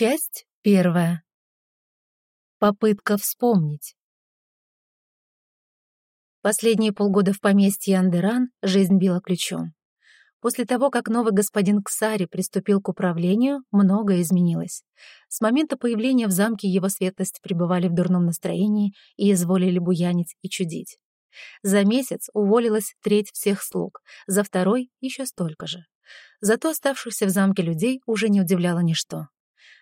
Часть первая. Попытка вспомнить. Последние полгода в поместье Андеран жизнь била ключом. После того, как новый господин Ксари приступил к управлению, многое изменилось. С момента появления в замке его светлость пребывали в дурном настроении и изволили буянить и чудить. За месяц уволилась треть всех слуг, за второй — еще столько же. Зато оставшихся в замке людей уже не удивляло ничто.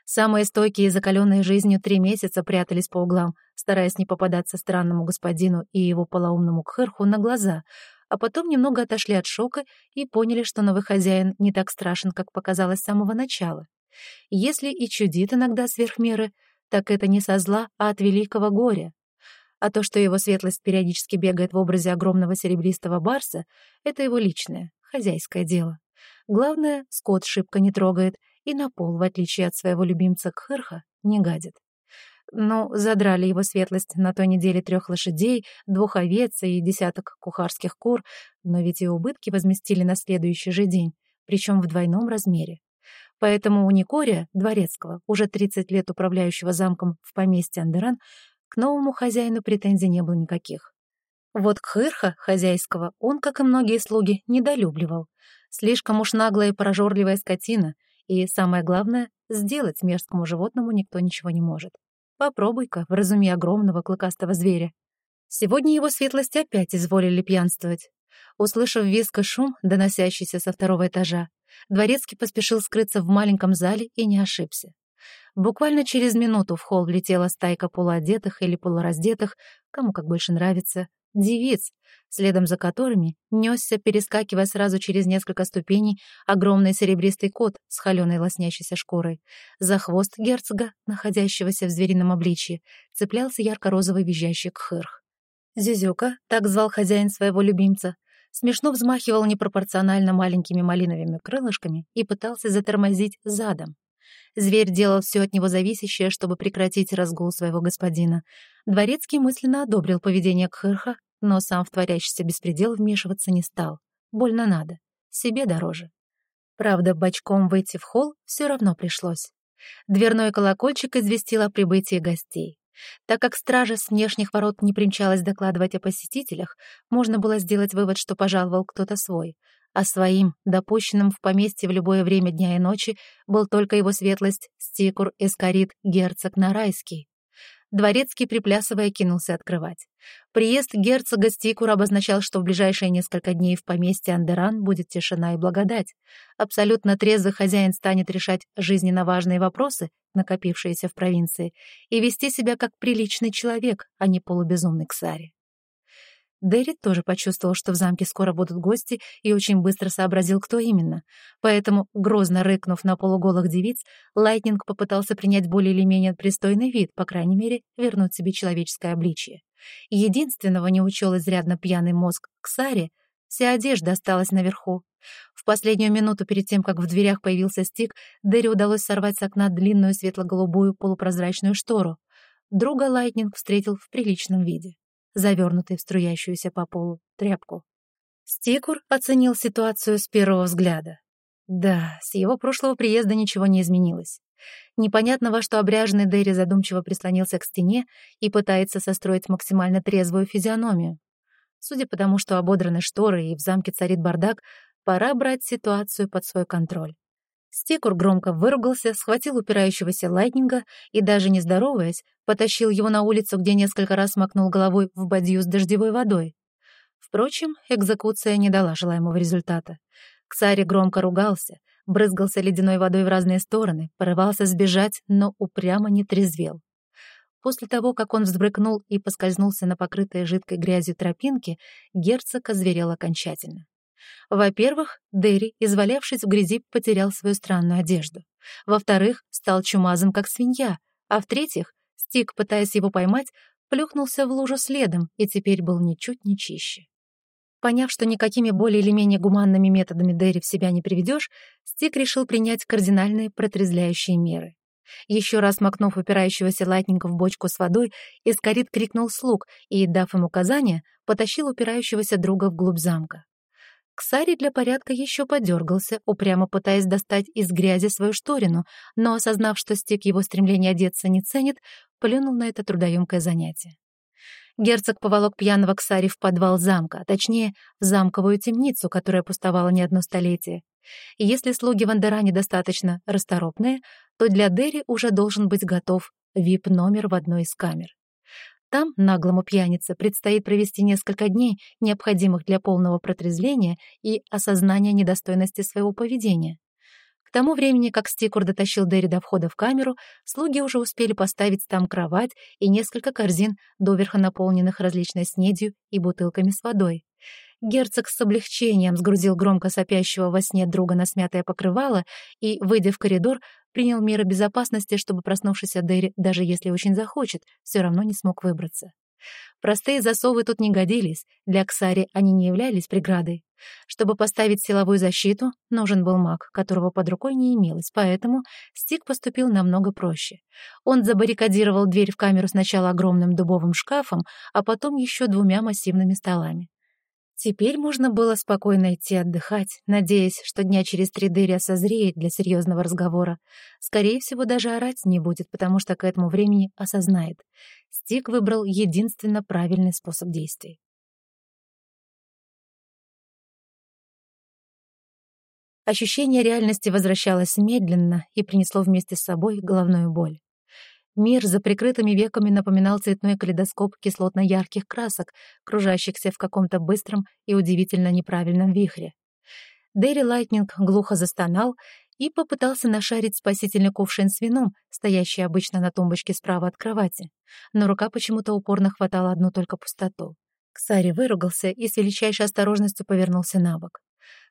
Самые стойкие и закаленные жизнью три месяца прятались по углам, стараясь не попадаться странному господину и его полоумному кхырху на глаза, а потом немного отошли от шока и поняли, что новый хозяин не так страшен, как показалось с самого начала. Если и чудит иногда сверх меры, так это не со зла, а от великого горя. А то, что его светлость периодически бегает в образе огромного серебристого барса, это его личное, хозяйское дело. Главное, скот шибко не трогает — и на пол, в отличие от своего любимца Кхырха, не гадит. Но задрали его светлость на той неделе трех лошадей, двух овец и десяток кухарских кур, но ведь и убытки возместили на следующий же день, причем в двойном размере. Поэтому у Никория, дворецкого, уже 30 лет управляющего замком в поместье Андеран, к новому хозяину претензий не было никаких. Вот Кхырха, хозяйского, он, как и многие слуги, недолюбливал. Слишком уж наглая и прожорливая скотина — и самое главное, сделать мерзкому животному никто ничего не может. Попробуй-ка, вразуми огромного клыкастого зверя. Сегодня его светлость опять изволили пьянствовать. Услышав виск и шум, доносящийся со второго этажа, Дворецкий поспешил скрыться в маленьком зале и не ошибся. Буквально через минуту в холл влетела стайка полуодетых или полураздетых, кому как больше нравится, девиц, следом за которыми несся, перескакивая сразу через несколько ступеней, огромный серебристый кот с холеной лоснящейся шкурой. За хвост герцога, находящегося в зверином обличье, цеплялся ярко-розовый визжащий кхырх. Зюзюка, так звал хозяин своего любимца, смешно взмахивал непропорционально маленькими малиновыми крылышками и пытался затормозить задом. Зверь делал все от него зависящее, чтобы прекратить разгул своего господина. Дворецкий мысленно одобрил поведение Кхырха но сам в творящийся беспредел вмешиваться не стал. Больно надо. Себе дороже. Правда, бочком выйти в холл все равно пришлось. Дверной колокольчик известил о прибытии гостей. Так как стража с внешних ворот не примчалась докладывать о посетителях, можно было сделать вывод, что пожаловал кто-то свой, а своим, допущенным в поместье в любое время дня и ночи, был только его светлость Стикур Эскарит герцог Нарайский. Дворецкий, приплясывая, кинулся открывать. Приезд герцога Стикура обозначал, что в ближайшие несколько дней в поместье Андеран будет тишина и благодать. Абсолютно трезвый хозяин станет решать жизненно важные вопросы, накопившиеся в провинции, и вести себя как приличный человек, а не полубезумный ксари. Дерри тоже почувствовал, что в замке скоро будут гости, и очень быстро сообразил, кто именно. Поэтому, грозно рыкнув на полуголых девиц, Лайтнинг попытался принять более или менее пристойный вид, по крайней мере, вернуть себе человеческое обличие. Единственного не учел изрядно пьяный мозг Ксари, вся одежда осталась наверху. В последнюю минуту перед тем, как в дверях появился Стик, Дерри удалось сорвать с окна длинную светло-голубую полупрозрачную штору. Друга Лайтнинг встретил в приличном виде завернутый в струящуюся по полу тряпку. Стикур оценил ситуацию с первого взгляда. Да, с его прошлого приезда ничего не изменилось. Непонятно, во что обряженный Дэри задумчиво прислонился к стене и пытается состроить максимально трезвую физиономию. Судя по тому, что ободраны шторы и в замке царит бардак, пора брать ситуацию под свой контроль. Стекур громко выругался, схватил упирающегося лайтнинга и, даже не здороваясь, потащил его на улицу, где несколько раз макнул головой в бадью с дождевой водой. Впрочем, экзекуция не дала желаемого результата. Ксари громко ругался, брызгался ледяной водой в разные стороны, порывался сбежать, но упрямо не трезвел. После того, как он взбрыкнул и поскользнулся на покрытой жидкой грязью тропинке, герцог озверел окончательно. Во-первых, Дерри, извалявшись в грязи, потерял свою странную одежду. Во-вторых, стал чумазом, как свинья. А в-третьих, Стик, пытаясь его поймать, плюхнулся в лужу следом и теперь был ничуть не чище. Поняв, что никакими более или менее гуманными методами Дерри в себя не приведешь, Стик решил принять кардинальные протрезвляющие меры. Еще раз макнув упирающегося латника в бочку с водой, Искарит крикнул слуг и, дав им указание, потащил упирающегося друга вглубь замка. Ксари для порядка еще подергался, упрямо пытаясь достать из грязи свою шторину, но, осознав, что Стик его стремление одеться не ценит, плюнул на это трудоемкое занятие. Герцог поволок пьяного Ксари в подвал замка, а точнее, в замковую темницу, которая пустовала не одно столетие. И если слуги Вандера достаточно расторопные, то для Дерри уже должен быть готов вип-номер в одной из камер. Там наглому пьянице предстоит провести несколько дней, необходимых для полного протрезвления и осознания недостойности своего поведения. К тому времени, как Стикур дотащил Дерри до входа в камеру, слуги уже успели поставить там кровать и несколько корзин, доверха наполненных различной снедью и бутылками с водой. Герцог с облегчением сгрузил громко сопящего во сне друга на смятое покрывало и, выйдя в коридор, принял меры безопасности, чтобы проснувшийся Дерри, даже если очень захочет, все равно не смог выбраться. Простые засовы тут не годились, для Ксари они не являлись преградой. Чтобы поставить силовую защиту, нужен был маг, которого под рукой не имелось, поэтому Стик поступил намного проще. Он забаррикадировал дверь в камеру сначала огромным дубовым шкафом, а потом еще двумя массивными столами. Теперь можно было спокойно идти отдыхать, надеясь, что дня через три Дыря созреет для серьезного разговора. Скорее всего, даже орать не будет, потому что к этому времени осознает. Стик выбрал единственно правильный способ действий. Ощущение реальности возвращалось медленно и принесло вместе с собой головную боль. Мир за прикрытыми веками напоминал цветной калейдоскоп кислотно-ярких красок, кружащихся в каком-то быстром и удивительно неправильном вихре. Дерри Лайтнинг глухо застонал и попытался нашарить спасительный кувшин с вином, стоящий обычно на тумбочке справа от кровати. Но рука почему-то упорно хватала одну только пустоту. Ксари выругался и с величайшей осторожностью повернулся на бок.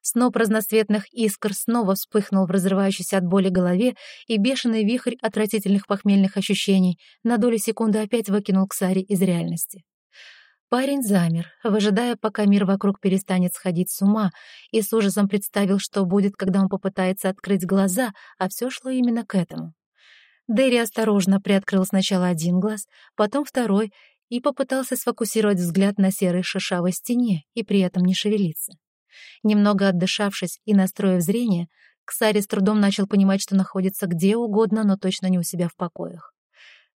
Сноп разноцветных искр снова вспыхнул в разрывающейся от боли голове, и бешеный вихрь отвратительных похмельных ощущений на долю секунды опять выкинул Ксари из реальности. Парень замер, выжидая, пока мир вокруг перестанет сходить с ума, и с ужасом представил, что будет, когда он попытается открыть глаза, а все шло именно к этому. Дэри осторожно приоткрыл сначала один глаз, потом второй, и попытался сфокусировать взгляд на серой шишавой стене и при этом не шевелиться. Немного отдышавшись и настроив зрение, Ксари с трудом начал понимать, что находится где угодно, но точно не у себя в покоях.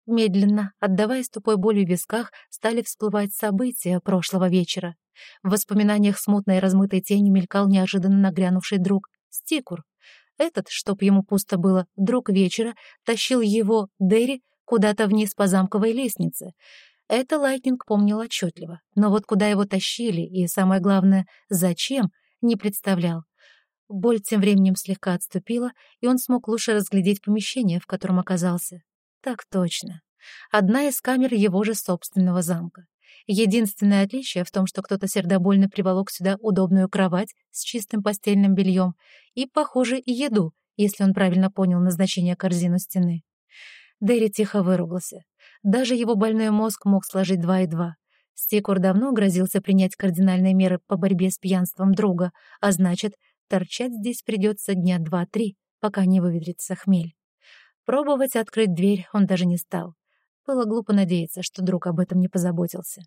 Медленно, отдаваясь тупой болью в висках, стали всплывать события прошлого вечера. В воспоминаниях смутной и размытой тенью мелькал неожиданно нагрянувший друг — Стикур. Этот, чтоб ему пусто было, друг вечера, тащил его, Дерри, куда-то вниз по замковой лестнице — это Лайтнинг помнил отчетливо, но вот куда его тащили и, самое главное, зачем, не представлял. Боль тем временем слегка отступила, и он смог лучше разглядеть помещение, в котором оказался. Так точно. Одна из камер его же собственного замка. Единственное отличие в том, что кто-то сердобольно приволок сюда удобную кровать с чистым постельным бельем и, похоже, и еду, если он правильно понял назначение корзину стены. Дэри тихо выругался. Даже его больной мозг мог сложить два и два. Стикур давно грозился принять кардинальные меры по борьбе с пьянством друга, а значит, торчать здесь придется дня два-три, пока не выветрится хмель. Пробовать открыть дверь он даже не стал. Было глупо надеяться, что друг об этом не позаботился.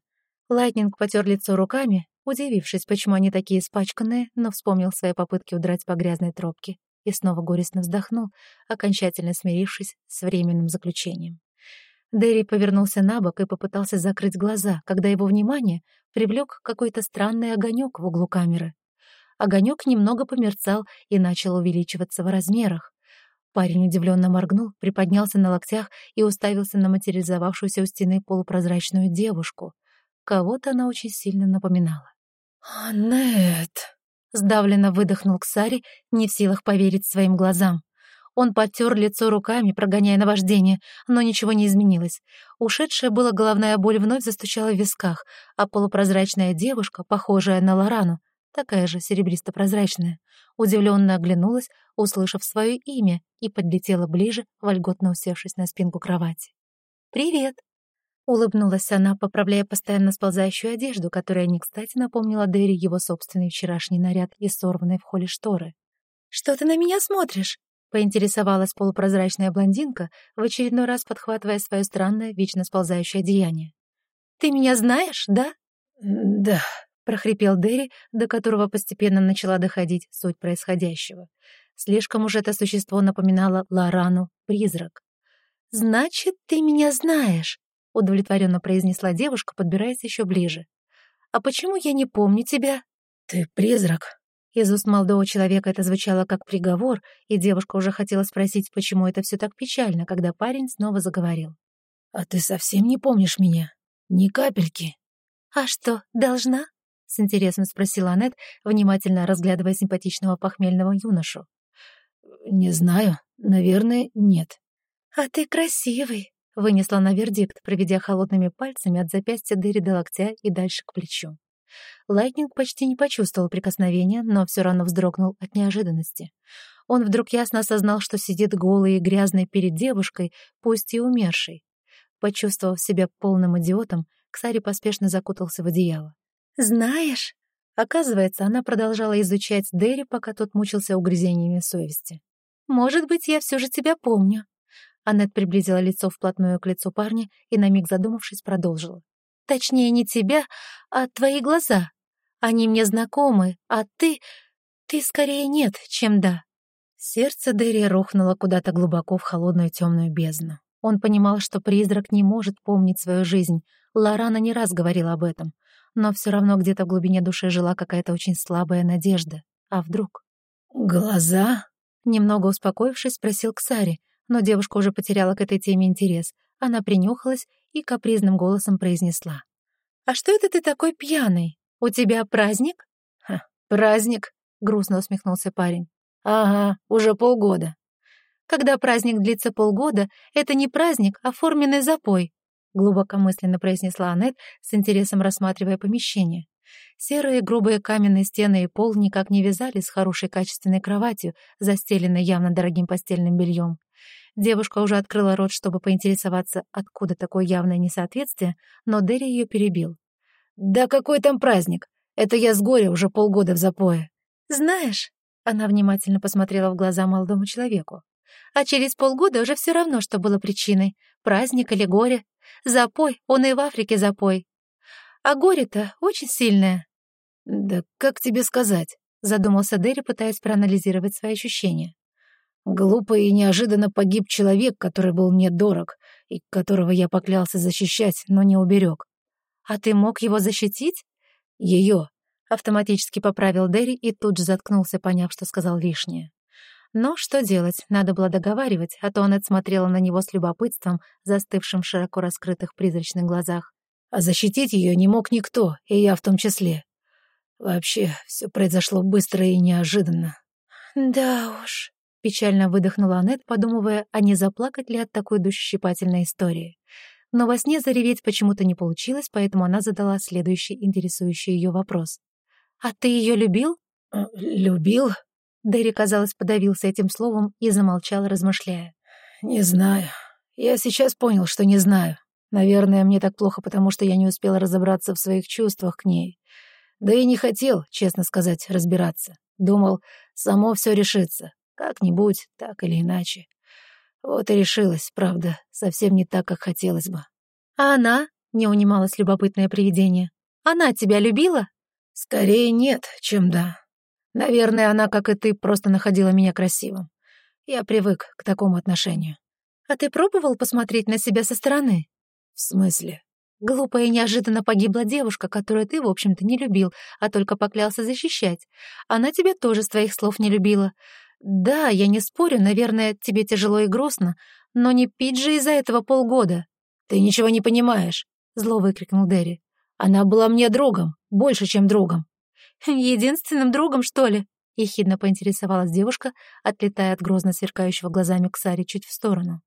Лайтнинг потер лицо руками, удивившись, почему они такие испачканные, но вспомнил свои попытки удрать по грязной тропке и снова горестно вздохнул, окончательно смирившись с временным заключением. Дэри повернулся на бок и попытался закрыть глаза, когда его внимание привлек какой-то странный огонек в углу камеры. Огонек немного померцал и начал увеличиваться в размерах. Парень удивленно моргнул, приподнялся на локтях и уставился на материализовавшуюся у стены полупрозрачную девушку. Кого-то она очень сильно напоминала. «Аннет!» — сдавленно выдохнул Ксари, не в силах поверить своим глазам. Он потер лицо руками, прогоняя наваждение, но ничего не изменилось. Ушедшая была головная боль вновь застучала в висках, а полупрозрачная девушка, похожая на Лорану, такая же серебристо-прозрачная, удивленно оглянулась, услышав свое имя, и подлетела ближе, вольготно усевшись на спинку кровати. «Привет!» — улыбнулась она, поправляя постоянно сползающую одежду, которая не кстати напомнила Дерри его собственный вчерашний наряд из сорванной в холле шторы. «Что ты на меня смотришь?» Поинтересовалась полупрозрачная блондинка, в очередной раз подхватывая свое странное, вечно сползающее одеяние. «Ты меня знаешь, да?» «Да», — прохрипел Дерри, до которого постепенно начала доходить суть происходящего. Слишком уж это существо напоминало Лорану, призрак. «Значит, ты меня знаешь», — удовлетворенно произнесла девушка, подбираясь еще ближе. «А почему я не помню тебя?» «Ты призрак». Из уст молодого человека это звучало как приговор, и девушка уже хотела спросить, почему это все так печально, когда парень снова заговорил. «А ты совсем не помнишь меня? Ни капельки?» «А что, должна?» — с интересом спросила Аннет, внимательно разглядывая симпатичного похмельного юношу. «Не знаю. Наверное, нет». «А ты красивый», — вынесла на вердикт, проведя холодными пальцами от запястья Дерри до локтя и дальше к плечу. Лайтнинг почти не почувствовал прикосновения, но все равно вздрогнул от неожиданности. Он вдруг ясно осознал, что сидит голый и грязный перед девушкой, пусть и умершей. Почувствовав себя полным идиотом, Ксари поспешно закутался в одеяло. «Знаешь...» Оказывается, она продолжала изучать Дерри, пока тот мучился угрызениями совести. «Может быть, я все же тебя помню». Аннет приблизила лицо вплотную к лицу парня и, на миг задумавшись, продолжила. Точнее, не тебя, а твои глаза. Они мне знакомы, а ты... Ты скорее нет, чем да». Сердце Дерри рухнуло куда-то глубоко в холодную темную бездну. Он понимал, что призрак не может помнить свою жизнь. Лорана не раз говорила об этом. Но все равно где-то в глубине души жила какая-то очень слабая надежда. А вдруг? «Глаза?» Немного успокоившись, спросил Ксари, но девушка уже потеряла к этой теме интерес. Она принюхалась и капризным голосом произнесла. «А что это ты такой пьяный? У тебя праздник?» «Ха, праздник», — грустно усмехнулся парень. «Ага, уже полгода». «Когда праздник длится полгода, это не праздник, а форменный запой», — глубокомысленно произнесла Аннет, с интересом рассматривая помещение. Серые грубые каменные стены и пол никак не вязались с хорошей качественной кроватью, застеленной явно дорогим постельным бельем. Девушка уже открыла рот, чтобы поинтересоваться, откуда такое явное несоответствие, но Дерри ее перебил. «Да какой там праздник? Это я с горя уже полгода в запое». «Знаешь...» — она внимательно посмотрела в глаза молодому человеку. «А через полгода уже все равно, что было причиной. Праздник или горе. Запой, он и в Африке запой. А горе-то очень сильное». «Да как тебе сказать?» — задумался Дерри, пытаясь проанализировать свои ощущения. Глупо и неожиданно погиб человек, который был мне дорог, и которого я поклялся защищать, но не уберег. «А ты мог его защитить?» «Ее», — автоматически поправил Дерри и тут же заткнулся, поняв, что сказал лишнее. Но что делать, надо было договаривать, а то она смотрела на него с любопытством, застывшим в широко раскрытых призрачных глазах. А защитить ее не мог никто, и я в том числе. Вообще, все произошло быстро и неожиданно. «Да уж», Печально выдохнула Аннет, подумывая, а не заплакать ли от такой душещипательной истории. Но во сне зареветь почему-то не получилось, поэтому она задала следующий интересующий ее вопрос. «А ты ее любил?» «Э, «Любил?» Дэри, казалось, подавился этим словом и замолчал, размышляя. «Не знаю. Я сейчас понял, что не знаю. Наверное, мне так плохо, потому что я не успел разобраться в своих чувствах к ней. Да и не хотел, честно сказать, разбираться. Думал, само все решится. Как-нибудь, так или иначе. Вот и решилась, правда, совсем не так, как хотелось бы. А она? Не унималось любопытное привидение. Она тебя любила? Скорее нет, чем да. Наверное, она, как и ты, просто находила меня красивым. Я привык к такому отношению. А ты пробовал посмотреть на себя со стороны? В смысле? Глупая и неожиданно погибла девушка, которую ты, в общем-то, не любил, а только поклялся защищать. Она тебя тоже с твоих слов не любила. «Да, я не спорю, наверное, тебе тяжело и грустно, но не пить же из-за этого полгода». «Ты ничего не понимаешь», — зло выкрикнул Дерри. «Она была мне другом, больше, чем другом». «Единственным другом, что ли?» — ехидно поинтересовалась девушка, отлетая от грозно сверкающего глазами Ксари чуть в сторону.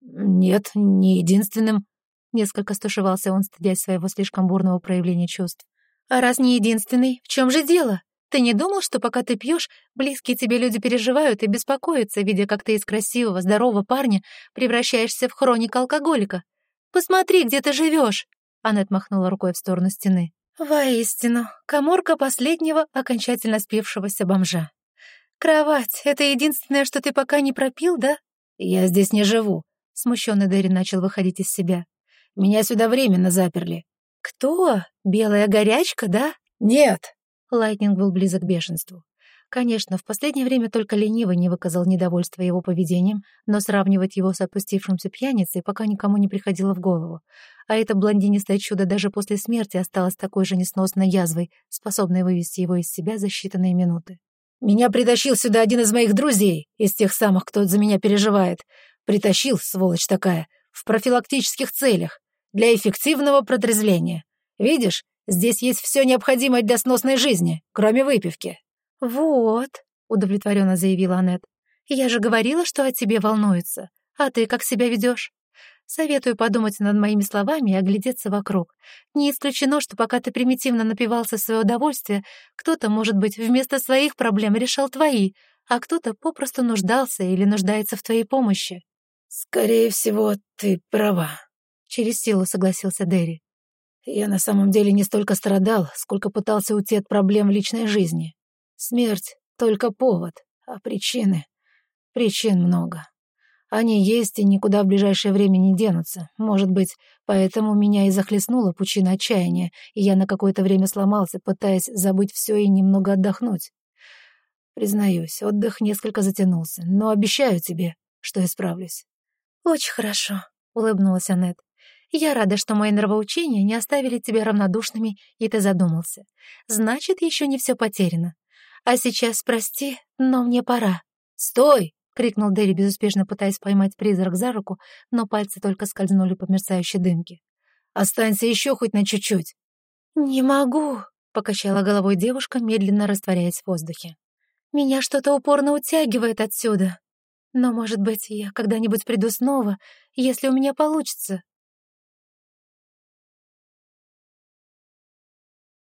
«Нет, не единственным», — несколько стушевался он, стыдясь своего слишком бурного проявления чувств. «А раз не единственный, в чем же дело?» Ты не думал, что пока ты пьешь, близкие тебе люди переживают и беспокоятся, видя, как ты из красивого, здорового парня превращаешься в хроника алкоголика? Посмотри, где ты живешь!» Аннет махнула рукой в сторону стены. «Воистину, каморка последнего, окончательно спившегося бомжа. Кровать — это единственное, что ты пока не пропил, да?» «Я здесь не живу», — смущенный Дерри начал выходить из себя. «Меня сюда временно заперли». «Кто? Белая горячка, да?» «Нет!» Лайтнинг был близок к бешенству. Конечно, в последнее время только ленивый не выказал недовольства его поведением, но сравнивать его с опустившимся пьяницей пока никому не приходило в голову. А это блондинистое чудо даже после смерти осталось такой же несносной язвой, способной вывести его из себя за считанные минуты. «Меня притащил сюда один из моих друзей, из тех самых, кто за меня переживает. Притащил, сволочь такая, в профилактических целях, для эффективного протрезвления. Видишь, здесь есть все необходимое для сносной жизни, кроме выпивки». «Вот», — удовлетворенно заявила Аннет, «я же говорила, что о тебе волнуются. А ты как себя ведешь? Советую подумать над моими словами и оглядеться вокруг. Не исключено, что пока ты примитивно напивался в свое удовольствие, кто-то, может быть, вместо своих проблем решал твои, а кто-то попросту нуждался или нуждается в твоей помощи». «Скорее всего, ты права», — через силу согласился Дерри. «Я на самом деле не столько страдал, сколько пытался уйти от проблем в личной жизни. Смерть — только повод, а причины... Причин много. Они есть и никуда в ближайшее время не денутся. Может быть, поэтому меня и захлестнула пучина отчаяния, и я на какое-то время сломался, пытаясь забыть все и немного отдохнуть. Признаюсь, отдых несколько затянулся, но обещаю тебе, что исправлюсь. «Очень хорошо», — улыбнулась Аннет. «Я рада, что мои нравоучения не оставили тебя равнодушными, и ты задумался. Значит, еще не все потеряно. А сейчас, прости, но мне пора». «Стой!» — крикнул Дерри, безуспешно пытаясь поймать призрак за руку, но пальцы только скользнули по мерцающей дымке. «Останься еще хоть на чуть-чуть». «Не могу», — покачала головой девушка, медленно растворяясь в воздухе. «Меня что-то упорно утягивает отсюда. Но, может быть, я когда-нибудь приду снова, если у меня получится.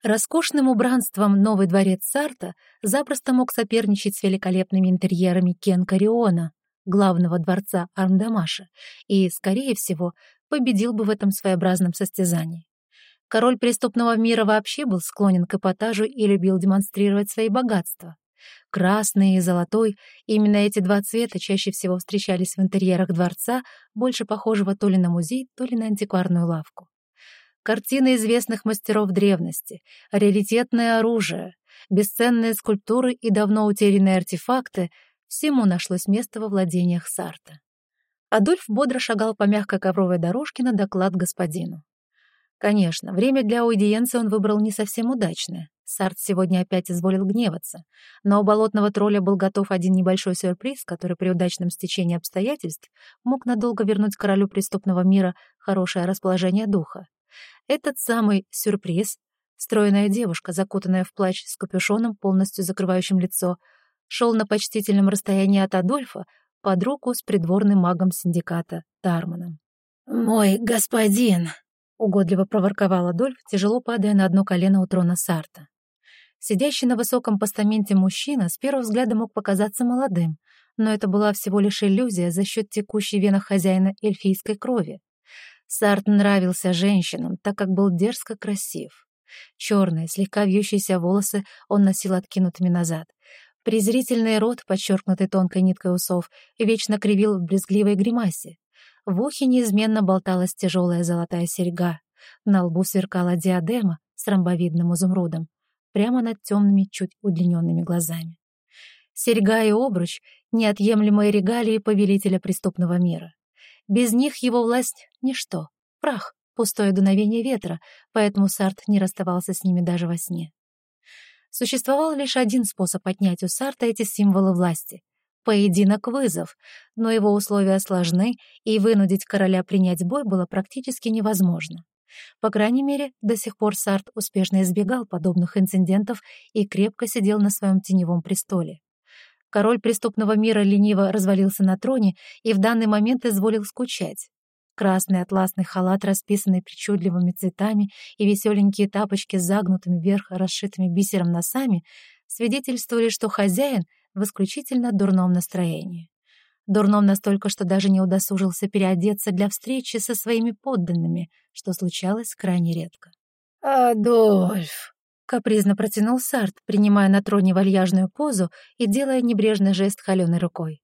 Роскошным убранством новый дворец Сарта запросто мог соперничать с великолепными интерьерами Кен Кариона, главного дворца Армдамаша, и, скорее всего, победил бы в этом своеобразном состязании. Король преступного мира вообще был склонен к эпатажу и любил демонстрировать свои богатства. Красный и золотой, именно эти два цвета чаще всего встречались в интерьерах дворца, больше похожего то ли на музей, то ли на антикварную лавку картины известных мастеров древности, раритетное оружие, бесценные скульптуры и давно утерянные артефакты — всему нашлось место во владениях Сарта. Адольф бодро шагал по мягкой ковровой дорожке на доклад господину. Конечно, время для аудиенции он выбрал не совсем удачное. Сарт сегодня опять изволил гневаться, но у болотного тролля был готов один небольшой сюрприз, который при удачном стечении обстоятельств мог надолго вернуть королю преступного мира хорошее расположение духа. Этот самый сюрприз, стройная девушка, закутанная в плащ с капюшоном, полностью закрывающим лицо, шел на почтительном расстоянии от Адольфа под руку с придворным магом синдиката Тарманом. «Мой господин!» — угодливо проворковал Адольф, тяжело падая на одно колено у трона Сарта. Сидящий на высоком постаменте мужчина с первого взгляда мог показаться молодым, но это была всего лишь иллюзия за счет текущей венах хозяина эльфийской крови. Сарт нравился женщинам, так как был дерзко красив. Черные, слегка вьющиеся волосы он носил откинутыми назад. Презрительный рот, подчеркнутый тонкой ниткой усов, вечно кривил в брезгливой гримасе. В ухе неизменно болталась тяжелая золотая серьга. На лбу сверкала диадема с ромбовидным изумрудом, прямо над темными, чуть удлиненными глазами. Серьга и обруч — неотъемлемые регалии повелителя преступного мира. Без них его власть — ничто, прах, пустое дуновение ветра, поэтому Сарт не расставался с ними даже во сне. Существовал лишь один способ отнять у Сарта эти символы власти — поединок-вызов, но его условия сложны, и вынудить короля принять бой было практически невозможно. По крайней мере, до сих пор Сарт успешно избегал подобных инцидентов и крепко сидел на своем теневом престоле. Король преступного мира лениво развалился на троне и в данный момент изволил скучать. Красный атласный халат, расписанный причудливыми цветами, и веселенькие тапочки с загнутыми вверх расшитыми бисером носами свидетельствовали, что хозяин в исключительно дурном настроении. Дурном настолько, что даже не удосужился переодеться для встречи со своими подданными, что случалось крайне редко. «Адольф!» Капризно протянул Сарт, принимая на троне вальяжную позу и делая небрежный жест холеной рукой.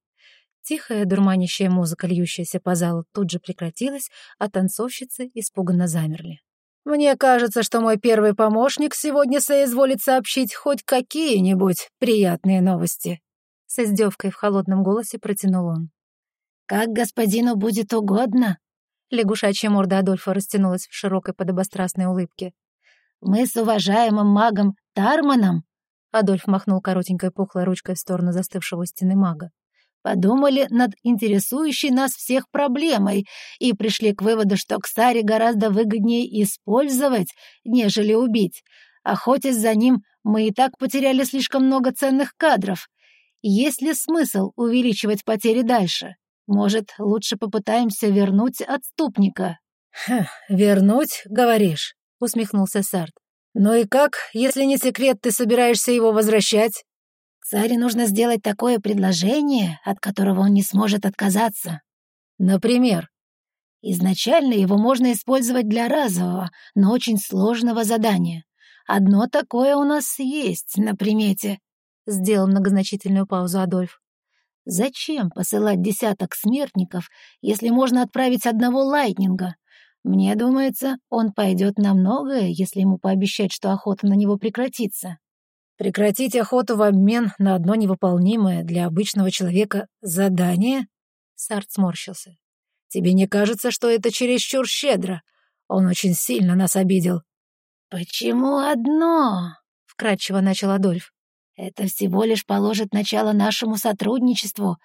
Тихая, дурманящая музыка, льющаяся по залу, тут же прекратилась, а танцовщицы испуганно замерли. Мне кажется, что мой первый помощник сегодня соизволит сообщить хоть какие-нибудь приятные новости». С издевкой в холодном голосе протянул он. «Как господину будет угодно», Лягушачья морда Адольфа растянулась в широкой подобострастной улыбке. «Мы с уважаемым магом Тарманом Адольф махнул коротенькой пухлой ручкой в сторону застывшего стены мага. «Подумали над интересующей нас всех проблемой и пришли к выводу, что Ксари гораздо выгоднее использовать, нежели убить. Охотясь за ним, мы и так потеряли слишком много ценных кадров. Есть ли смысл увеличивать потери дальше? Может, лучше попытаемся вернуть отступника?» «Хм, вернуть, говоришь?» — усмехнулся Сарт. «Ну и как, если не секрет, ты собираешься его возвращать?» «Царе нужно сделать такое предложение, от которого он не сможет отказаться». «Например?» «Изначально его можно использовать для разового, но очень сложного задания. Одно такое у нас есть на примете», — сделал многозначительную паузу Адольф. «Зачем посылать десяток смертников, если можно отправить одного лайтнинга? Мне думается, он пойдет на многое, если ему пообещать, что охота на него прекратится. Прекратить охоту в обмен на одно невыполнимое для обычного человека задание? Сарт сморщился. Тебе не кажется, что это чересчур щедро? Он очень сильно нас обидел. Почему одно? Вкратчиво начал Адольф. Это всего лишь положит начало нашему сотрудничеству,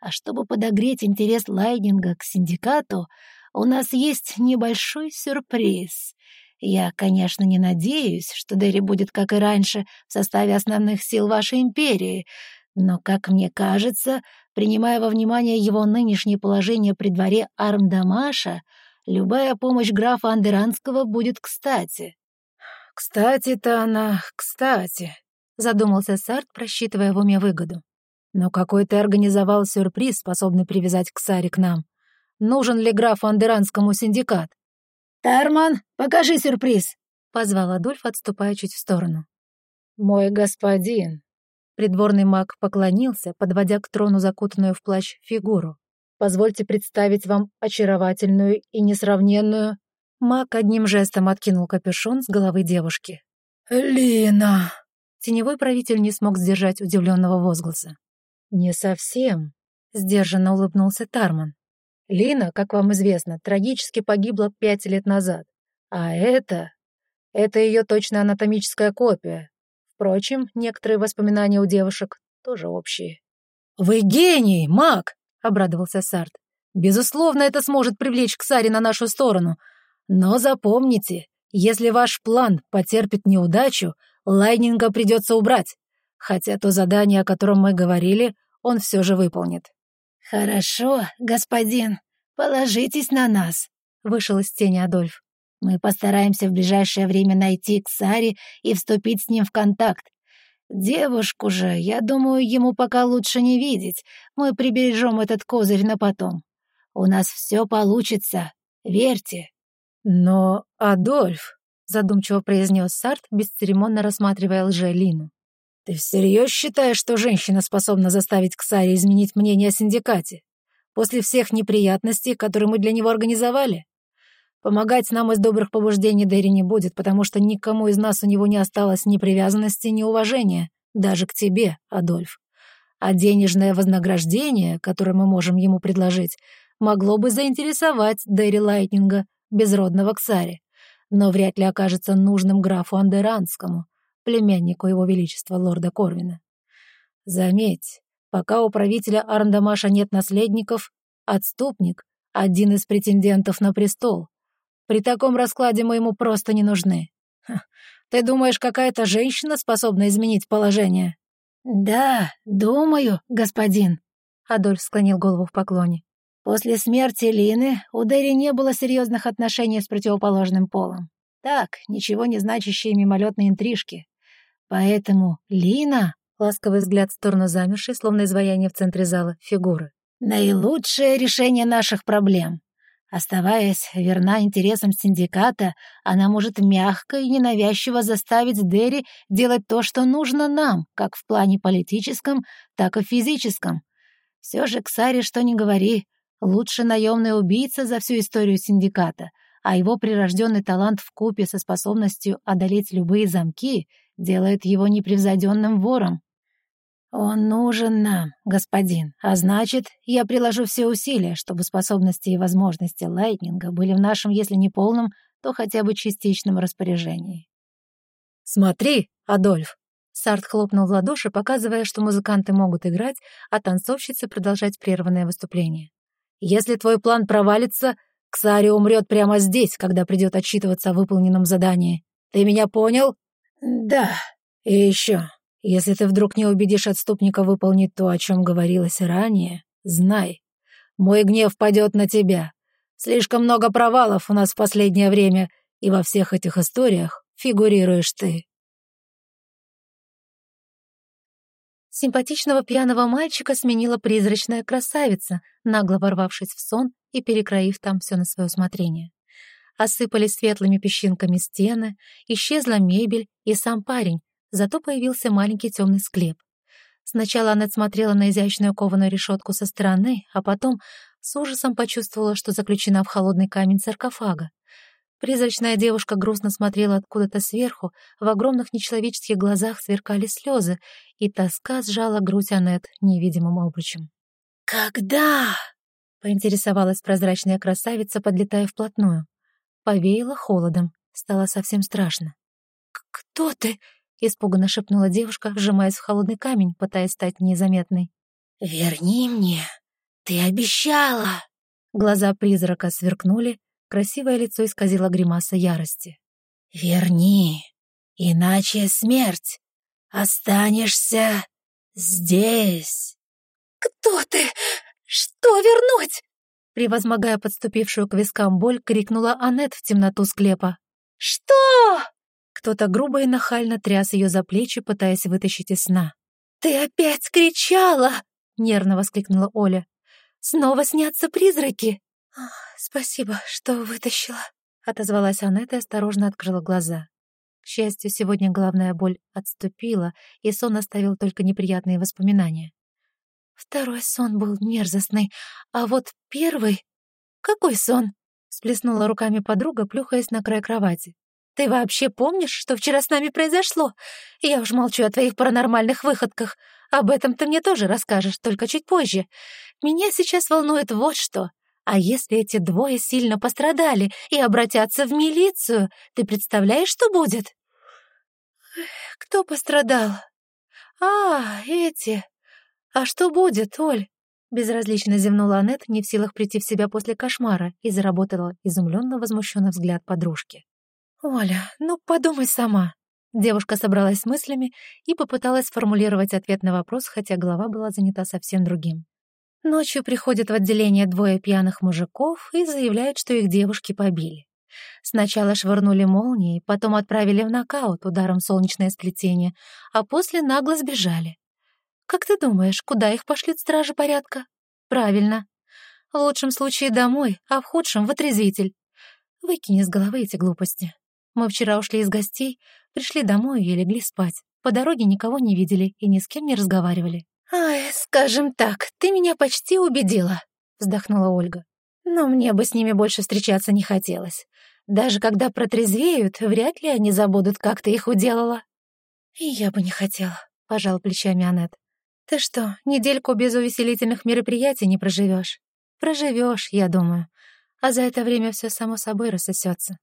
а чтобы подогреть интерес Лайнинга к синдикату, у нас есть небольшой сюрприз. Я, конечно, не надеюсь, что Дерри будет, как и раньше, в составе основных сил вашей империи, но, как мне кажется, принимая во внимание его нынешнее положение при дворе Армдамаша, любая помощь графа Андеранского будет кстати. «Кстати-то она кстати», — задумался Сарт, просчитывая в уме выгоду. «Но какой ты организовал сюрприз, способный привязать к Саре к нам? Нужен ли графу Андеранскому синдикат. «Тарман, покажи сюрприз!» — позвал Адольф, отступая чуть в сторону. «Мой господин!» Придворный маг поклонился, подводя к трону закутанную в плащ фигуру. «Позвольте представить вам очаровательную и несравненную...» Маг одним жестом откинул капюшон с головы девушки. «Лина!» Теневой правитель не смог сдержать удивленного возгласа. «Не совсем», — сдержанно улыбнулся Тарман. Лина, как вам известно, трагически погибла пять лет назад. А это... Это ее точно анатомическая копия. Впрочем, некоторые воспоминания у девушек тоже общие. «Вы гений, маг!» — обрадовался Сарт. «Безусловно, это сможет привлечь Ксари на нашу сторону. Но запомните, если ваш план потерпит неудачу, Лайнинга придется убрать, хотя то задание, о котором мы говорили, он все же выполнит». «Хорошо, господин, положитесь на нас», — вышел из тени Адольф. «Мы постараемся в ближайшее время найти Ксари и вступить с ним в контакт. Девушку же, я думаю, ему пока лучше не видеть. Мы прибережем этот козырь на потом. У нас все получится, верьте». «Но, Адольф», — задумчиво произнес Сарт, бесцеремонно рассматривая лже-Лину. «Ты всерьез считаешь, что женщина способна заставить Ксари изменить мнение о синдикате? После всех неприятностей, которые мы для него организовали? Помогать нам из добрых побуждений Дэри не будет, потому что никому из нас у него не осталось ни привязанности, ни уважения, даже к тебе, Адольф. А денежное вознаграждение, которое мы можем ему предложить, могло бы заинтересовать Дэри Лайтнинга, безродного Ксари, но вряд ли окажется нужным графу Андеранскому, племяннику его величества лорда Корвина. Заметь, пока у правителя Арндамаша нет наследников, отступник — один из претендентов на престол. При таком раскладе мы ему просто не нужны. Ха, ты думаешь, какая-то женщина способна изменить положение? Да, думаю, господин. Адольф склонил голову в поклоне. После смерти Лины у Дерри не было серьезных отношений с противоположным полом. Так, ничего не значащие мимолетные интрижки. Поэтому Лина, ласковый взгляд в сторону замершей, словно изваяние в центре зала, фигуры, наилучшее решение наших проблем. Оставаясь верна интересам синдиката, она может мягко и ненавязчиво заставить Дерри делать то, что нужно нам, как в плане политическом, так и физическом. Все же, Ксари, что ни говори, лучше наемный убийца за всю историю синдиката, а его прирожденный талант в купе со способностью одолеть любые замки делает его непревзойденным вором. «Он нужен нам, господин, а значит, я приложу все усилия, чтобы способности и возможности Лайтнинга были в нашем, если не полном, то хотя бы частичном распоряжении». «Смотри, Адольф!» Сарт хлопнул в ладоши, показывая, что музыканты могут играть, а танцовщицы продолжать прерванное выступление. «Если твой план провалится, Ксари умрет прямо здесь, когда придет отчитываться о выполненном задании. Ты меня понял?» «Да. И еще, если ты вдруг не убедишь отступника выполнить то, о чем говорилось ранее, знай, мой гнев падет на тебя. Слишком много провалов у нас в последнее время, и во всех этих историях фигурируешь ты. Симпатичного пьяного мальчика сменила призрачная красавица, нагло ворвавшись в сон и перекроив там все на свое усмотрение. Осыпались светлыми песчинками стены, исчезла мебель и сам парень, Зато появился маленький темный склеп. Сначала она смотрела на изящную кованую решетку со стороны, а потом с ужасом почувствовала, что заключена в холодный камень саркофага. Призрачная девушка грустно смотрела откуда-то сверху, в огромных нечеловеческих глазах сверкали слезы, и тоска сжала грудь Аннет невидимым обручем. «Когда?» — поинтересовалась прозрачная красавица, подлетая вплотную. Повеяло холодом, стало совсем страшно. «Кто ты?» — испуганно шепнула девушка, вжимаясь в холодный камень, пытаясь стать незаметной. «Верни мне! Ты обещала!» Глаза призрака сверкнули, красивое лицо исказило гримаса ярости. «Верни, иначе смерть! Останешься здесь!» «Кто ты? Что вернуть?» Превозмогая подступившую к вискам боль, крикнула Аннет в темноту склепа. «Что?» Кто-то грубо и нахально тряс ее за плечи, пытаясь вытащить из сна. «Ты опять кричала!» — нервно воскликнула Оля. «Снова снятся призраки!» «Спасибо, что вытащила», — отозвалась Аннет и осторожно открыла глаза. К счастью, сегодня главная боль отступила, и сон оставил только неприятные воспоминания. Второй сон был мерзостный, а вот первый... «Какой сон?» — сплеснула руками подруга, плюхаясь на край кровати. Ты вообще помнишь, что вчера с нами произошло? Я уж молчу о твоих паранормальных выходках. Об этом ты мне тоже расскажешь, только чуть позже. Меня сейчас волнует вот что. А если эти двое сильно пострадали и обратятся в милицию, ты представляешь, что будет? Кто пострадал? А, эти. А что будет, Оль? Безразлично зевнула Аннет, не в силах прийти в себя после кошмара, и заработала изумленно возмущенный взгляд подружки. «Оля, ну подумай сама». Девушка собралась с мыслями и попыталась сформулировать ответ на вопрос, хотя голова была занята совсем другим. Ночью приходят в отделение двое пьяных мужиков и заявляют, что их девушки побили. Сначала швырнули молнией, потом отправили в нокаут ударом солнечное сплетение, а после нагло сбежали. Как ты думаешь, куда их пошлют стражи порядка? Правильно. В лучшем случае домой, а в худшем — в отрезвитель. Выкини с головы эти глупости. Мы вчера ушли из гостей, пришли домой и легли спать. По дороге никого не видели и ни с кем не разговаривали. «Ай, скажем так, ты меня почти убедила», — вздохнула Ольга. «Но мне бы с ними больше встречаться не хотелось. Даже когда протрезвеют, вряд ли они забудут, как ты их уделала». «И я бы не хотела», — пожал плечами Аннет. «Ты что, недельку без увеселительных мероприятий не проживешь? Проживешь, я думаю. А за это время все само собой рассосется.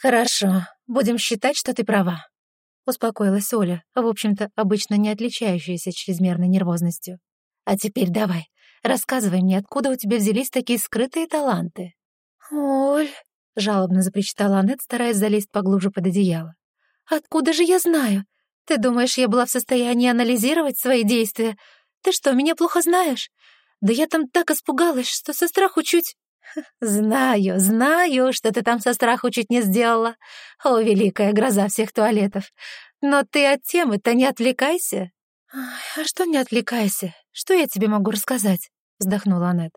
«Хорошо, будем считать, что ты права», — успокоилась Оля, в общем-то, обычно не отличающаяся чрезмерной нервозностью. «А теперь давай, рассказывай мне, откуда у тебя взялись такие скрытые таланты?» «Оль», — жалобно запричитала Аннет, стараясь залезть поглубже под одеяло. «Откуда же я знаю? Ты думаешь, я была в состоянии анализировать свои действия? Ты что, меня плохо знаешь? Да я там так испугалась, что со страху чуть...» «Знаю, знаю, что ты там со страху чуть не сделала. О, великая гроза всех туалетов. Но ты от темы-то не отвлекайся». «А что не отвлекайся? Что я тебе могу рассказать?» — вздохнула Аннет.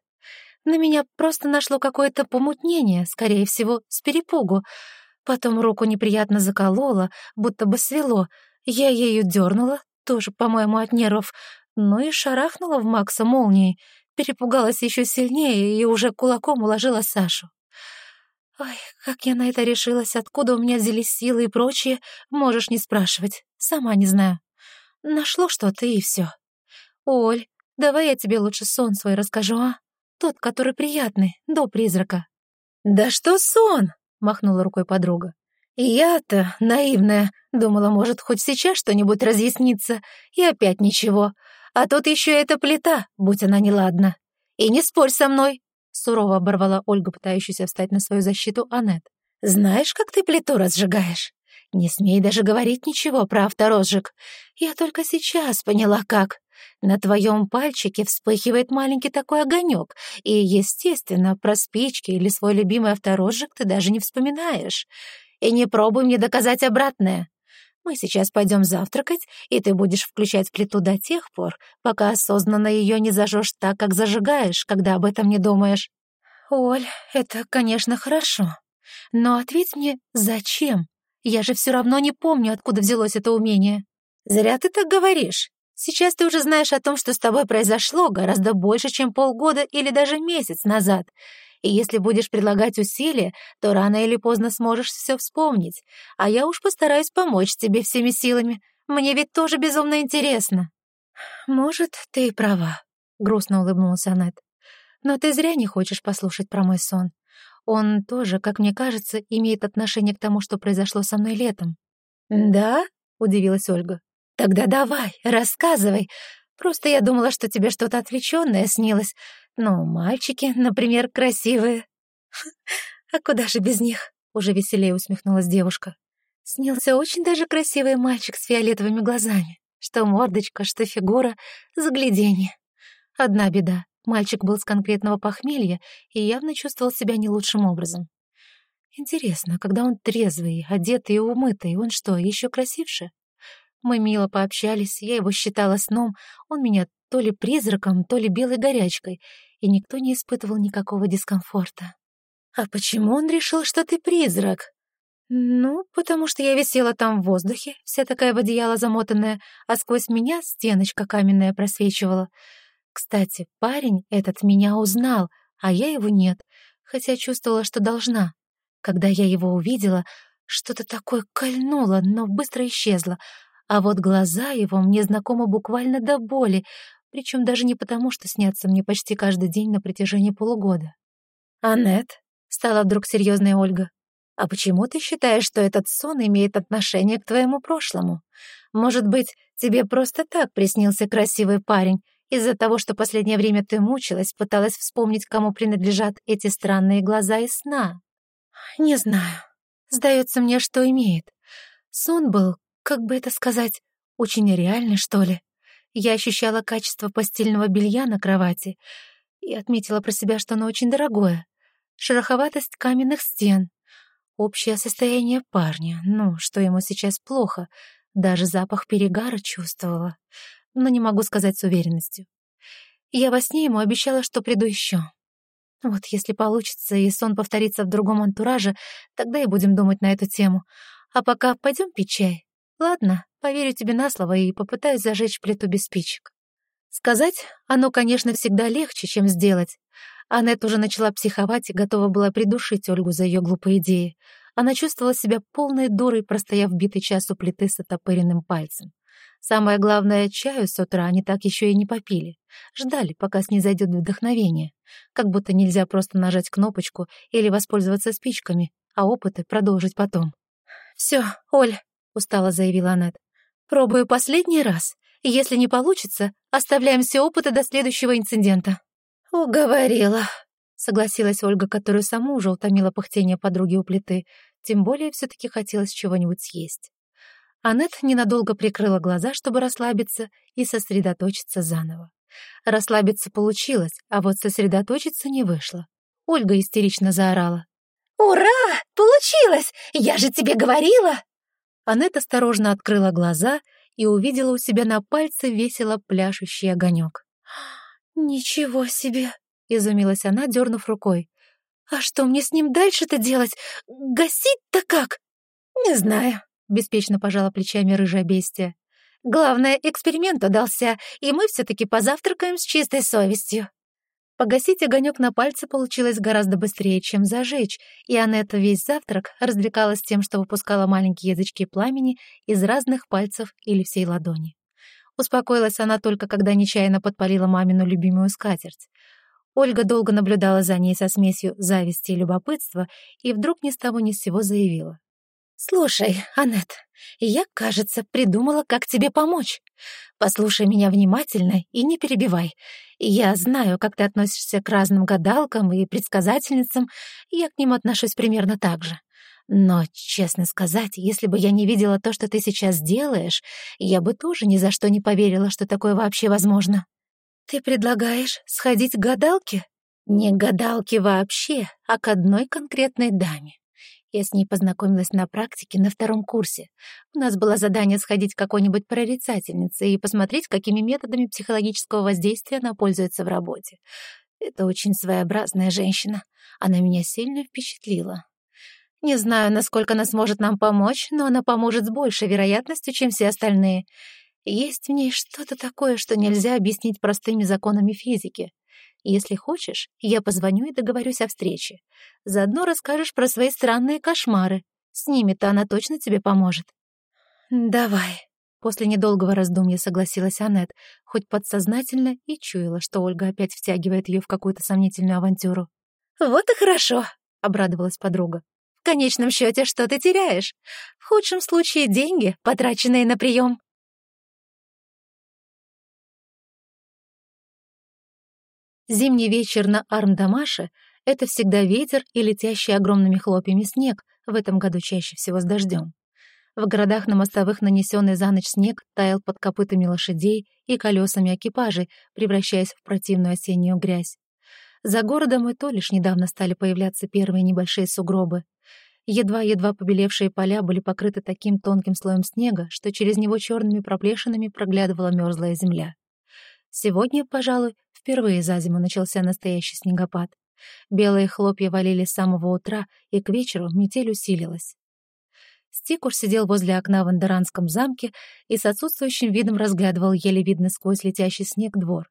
«На меня просто нашло какое-то помутнение, скорее всего, с перепугу. Потом руку неприятно заколола, будто бы свело. Я ею дернула, тоже, по-моему, от нервов, ну и шарахнула в Макса молнией» перепугалась еще сильнее и уже кулаком уложила Сашу. Ой, как я на это решилась, откуда у меня взялись силы и прочее, можешь не спрашивать. Сама не знаю. Нашло что-то и все. Оль, давай я тебе лучше сон свой расскажу, а? Тот, который приятный, до призрака. Да что сон? Махнула рукой подруга. И я-то, наивная, думала, может, хоть сейчас что-нибудь разъяснится, и опять ничего. А тут еще эта плита, будь она неладна. И не спорь со мной, сурово оборвала Ольга, пытающаяся встать на свою защиту Аннет. Знаешь, как ты плиту разжигаешь? Не смей даже говорить ничего про авторозжиг. Я только сейчас поняла, как. На твоем пальчике вспыхивает маленький такой огонек, и, естественно, про спички или свой любимый авторозжиг ты даже не вспоминаешь. И не пробуй мне доказать обратное. Мы сейчас пойдем завтракать, и ты будешь включать плиту до тех пор, пока осознанно ее не зажжешь так, как зажигаешь, когда об этом не думаешь. Оль, это, конечно, хорошо. Но ответь мне, зачем? Я же все равно не помню, откуда взялось это умение. Зря ты так говоришь. Сейчас ты уже знаешь о том, что с тобой произошло гораздо больше, чем полгода или даже месяц назад. И если будешь прилагать усилия, то рано или поздно сможешь все вспомнить. А я уж постараюсь помочь тебе всеми силами. Мне ведь тоже безумно интересно». «Может, ты и права», — грустно улыбнулась Аннет. «Но ты зря не хочешь послушать про мой сон. Он тоже, как мне кажется, имеет отношение к тому, что произошло со мной летом». «Да?» — удивилась Ольга. «Тогда давай, рассказывай. Просто я думала, что тебе что-то отвлеченное снилось. Ну, мальчики, например, красивые». «А куда же без них?» — уже веселее усмехнулась девушка. Снился очень даже красивый мальчик с фиолетовыми глазами. Что мордочка, что фигура, загляденье. Одна беда. Мальчик был с конкретного похмелья и явно чувствовал себя не лучшим образом. Интересно, когда он трезвый, одетый и умытый, он что, еще красивше? Мы мило пообщались, я его считала сном, он меня то ли призраком, то ли белой горячкой, и никто не испытывал никакого дискомфорта. «А почему он решил, что ты призрак?» «Ну, потому что я висела там в воздухе, вся такая в одеяло замотанная, а сквозь меня стеночка каменная просвечивала. Кстати, парень этот меня узнал, а я его нет, хотя чувствовала, что должна. Когда я его увидела, что-то такое кольнуло, но быстро исчезло, а вот глаза его мне знакомы буквально до боли, причем даже не потому, что снятся мне почти каждый день на протяжении полугода. «Аннет», — стала вдруг серьезная Ольга, «а почему ты считаешь, что этот сон имеет отношение к твоему прошлому? Может быть, тебе просто так приснился красивый парень, из-за того, что последнее время ты мучилась, пыталась вспомнить, кому принадлежат эти странные глаза и сна. Не знаю. Сдается мне, что имеет. Сон был, как бы это сказать, очень реальный, что ли. Я ощущала качество постельного белья на кровати и отметила про себя, что оно очень дорогое. Шероховатость каменных стен, общее состояние парня, ну, что ему сейчас плохо, даже запах перегара чувствовала но не могу сказать с уверенностью. Я во сне ему обещала, что приду еще. Вот если получится, и сон повторится в другом антураже, тогда и будем думать на эту тему. А пока пойдем пить чай. Ладно, поверю тебе на слово и попытаюсь зажечь плиту без спичек. Сказать оно, конечно, всегда легче, чем сделать. Аннет уже начала психовать и готова была придушить Ольгу за ее глупые идеи. Она чувствовала себя полной дурой, простояв битый час у плиты с отопыренным пальцем. Самое главное, чаю с утра они так еще и не попили. Ждали, пока снизойдет вдохновение. Как будто нельзя просто нажать кнопочку или воспользоваться спичками, а опыты продолжить потом. «Все, Оль», — устало заявила Аннет, — «пробую последний раз. Если не получится, оставляем все опыты до следующего инцидента». «Уговорила», — согласилась Ольга, которую саму уже утомила пыхтение подруги у плиты. Тем более все таки хотелось чего-нибудь съесть. Аннет ненадолго прикрыла глаза, чтобы расслабиться и сосредоточиться заново. Расслабиться получилось, а вот сосредоточиться не вышло. Ольга истерично заорала. «Ура! Получилось! Я же тебе говорила!» Аннет осторожно открыла глаза и увидела у себя на пальце весело пляшущий огонек. «Ничего себе!» — изумилась она, дернув рукой. «А что мне с ним дальше-то делать? Гасить-то как?» «Не знаю беспечно пожала плечами рыжая бестия. «Главное, эксперимент удался, и мы все-таки позавтракаем с чистой совестью». Погасить огонек на пальце получилось гораздо быстрее, чем зажечь, и Анетта весь завтрак развлекалась тем, что выпускала маленькие язычки пламени из разных пальцев или всей ладони. Успокоилась она только, когда нечаянно подпалила мамину любимую скатерть. Ольга долго наблюдала за ней со смесью зависти и любопытства, и вдруг ни с того ни с сего заявила. «Слушай, Аннет, я, кажется, придумала, как тебе помочь. Послушай меня внимательно и не перебивай. Я знаю, как ты относишься к разным гадалкам и предсказательницам, я к ним отношусь примерно так же. Но, честно сказать, если бы я не видела то, что ты сейчас делаешь, я бы тоже ни за что не поверила, что такое вообще возможно. Ты предлагаешь сходить к гадалке? Не к гадалке вообще, а к одной конкретной даме. Я с ней познакомилась на практике на втором курсе. У нас было задание сходить к какой-нибудь прорицательнице и посмотреть, какими методами психологического воздействия она пользуется в работе. Это очень своеобразная женщина. Она меня сильно впечатлила. Не знаю, насколько она сможет нам помочь, но она поможет с большей вероятностью, чем все остальные. Есть в ней что-то такое, что нельзя объяснить простыми законами физики. Если хочешь, я позвоню и договорюсь о встрече. Заодно расскажешь про свои странные кошмары. С ними-то она точно тебе поможет». «Давай», — после недолгого раздумья согласилась Аннет, хоть подсознательно и чуяла, что Ольга опять втягивает ее в какую-то сомнительную авантюру. «Вот и хорошо», — обрадовалась подруга. «В конечном счете, что ты теряешь? В худшем случае деньги, потраченные на прием». Зимний вечер на Армдамаше — это всегда ветер и летящий огромными хлопьями снег, в этом году чаще всего с дождем. В городах на мостовых нанесенный за ночь снег таял под копытами лошадей и колесами экипажей, превращаясь в противную осеннюю грязь. За городом и то лишь недавно стали появляться первые небольшие сугробы. Едва-едва побелевшие поля были покрыты таким тонким слоем снега, что через него черными проплешинами проглядывала мерзлая земля. Сегодня, пожалуй, впервые за зиму начался настоящий снегопад. Белые хлопья валили с самого утра, и к вечеру метель усилилась. Стикур сидел возле окна в Андеранском замке и с отсутствующим видом разглядывал еле видно сквозь летящий снег двор.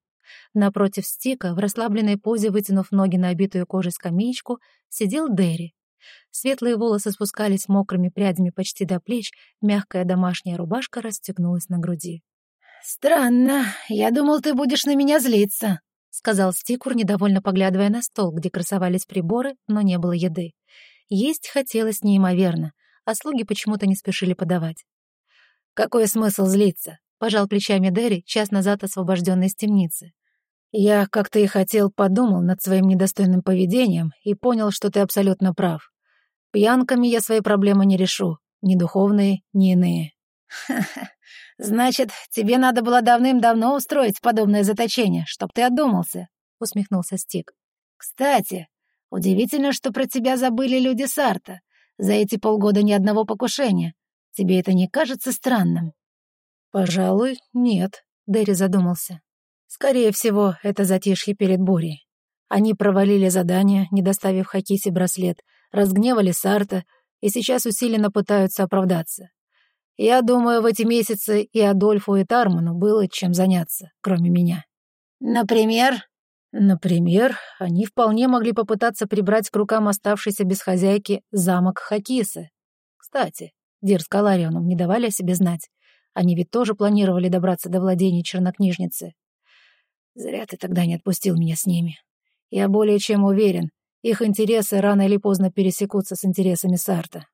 Напротив Стика, в расслабленной позе, вытянув ноги на обитую кожей скамеечку, сидел Дерри. Светлые волосы спускались мокрыми прядями почти до плеч, мягкая домашняя рубашка расстегнулась на груди. «Странно. Я думал, ты будешь на меня злиться», — сказал Стикур, недовольно поглядывая на стол, где красовались приборы, но не было еды. Есть хотелось неимоверно, а слуги почему-то не спешили подавать. «Какой смысл злиться?» — пожал плечами Дерри, час назад освобожденный из темницы. «Я, как ты и хотел, подумал над своим недостойным поведением и понял, что ты абсолютно прав. Пьянками я свои проблемы не решу, ни духовные, ни иные». «Ха-ха, «Значит, тебе надо было давным-давно устроить подобное заточение, чтоб ты одумался», — усмехнулся Стик. «Кстати, удивительно, что про тебя забыли люди Сарта. За эти полгода ни одного покушения. Тебе это не кажется странным?» «Пожалуй, нет», — Дэри задумался. «Скорее всего, это затишье перед бурей. Они провалили задание, не доставив Хакисе браслет, разгневали Сарта и сейчас усиленно пытаются оправдаться. Я думаю, в эти месяцы и Адольфу, и Тарману было чем заняться, кроме меня. Например? Например, они вполне могли попытаться прибрать к рукам оставшийся без хозяйки замок Хакисы. Кстати, Дир с Каларионом не давали о себе знать. Они ведь тоже планировали добраться до владений чернокнижницы. Зря ты тогда не отпустил меня с ними. Я более чем уверен, их интересы рано или поздно пересекутся с интересами Сарта.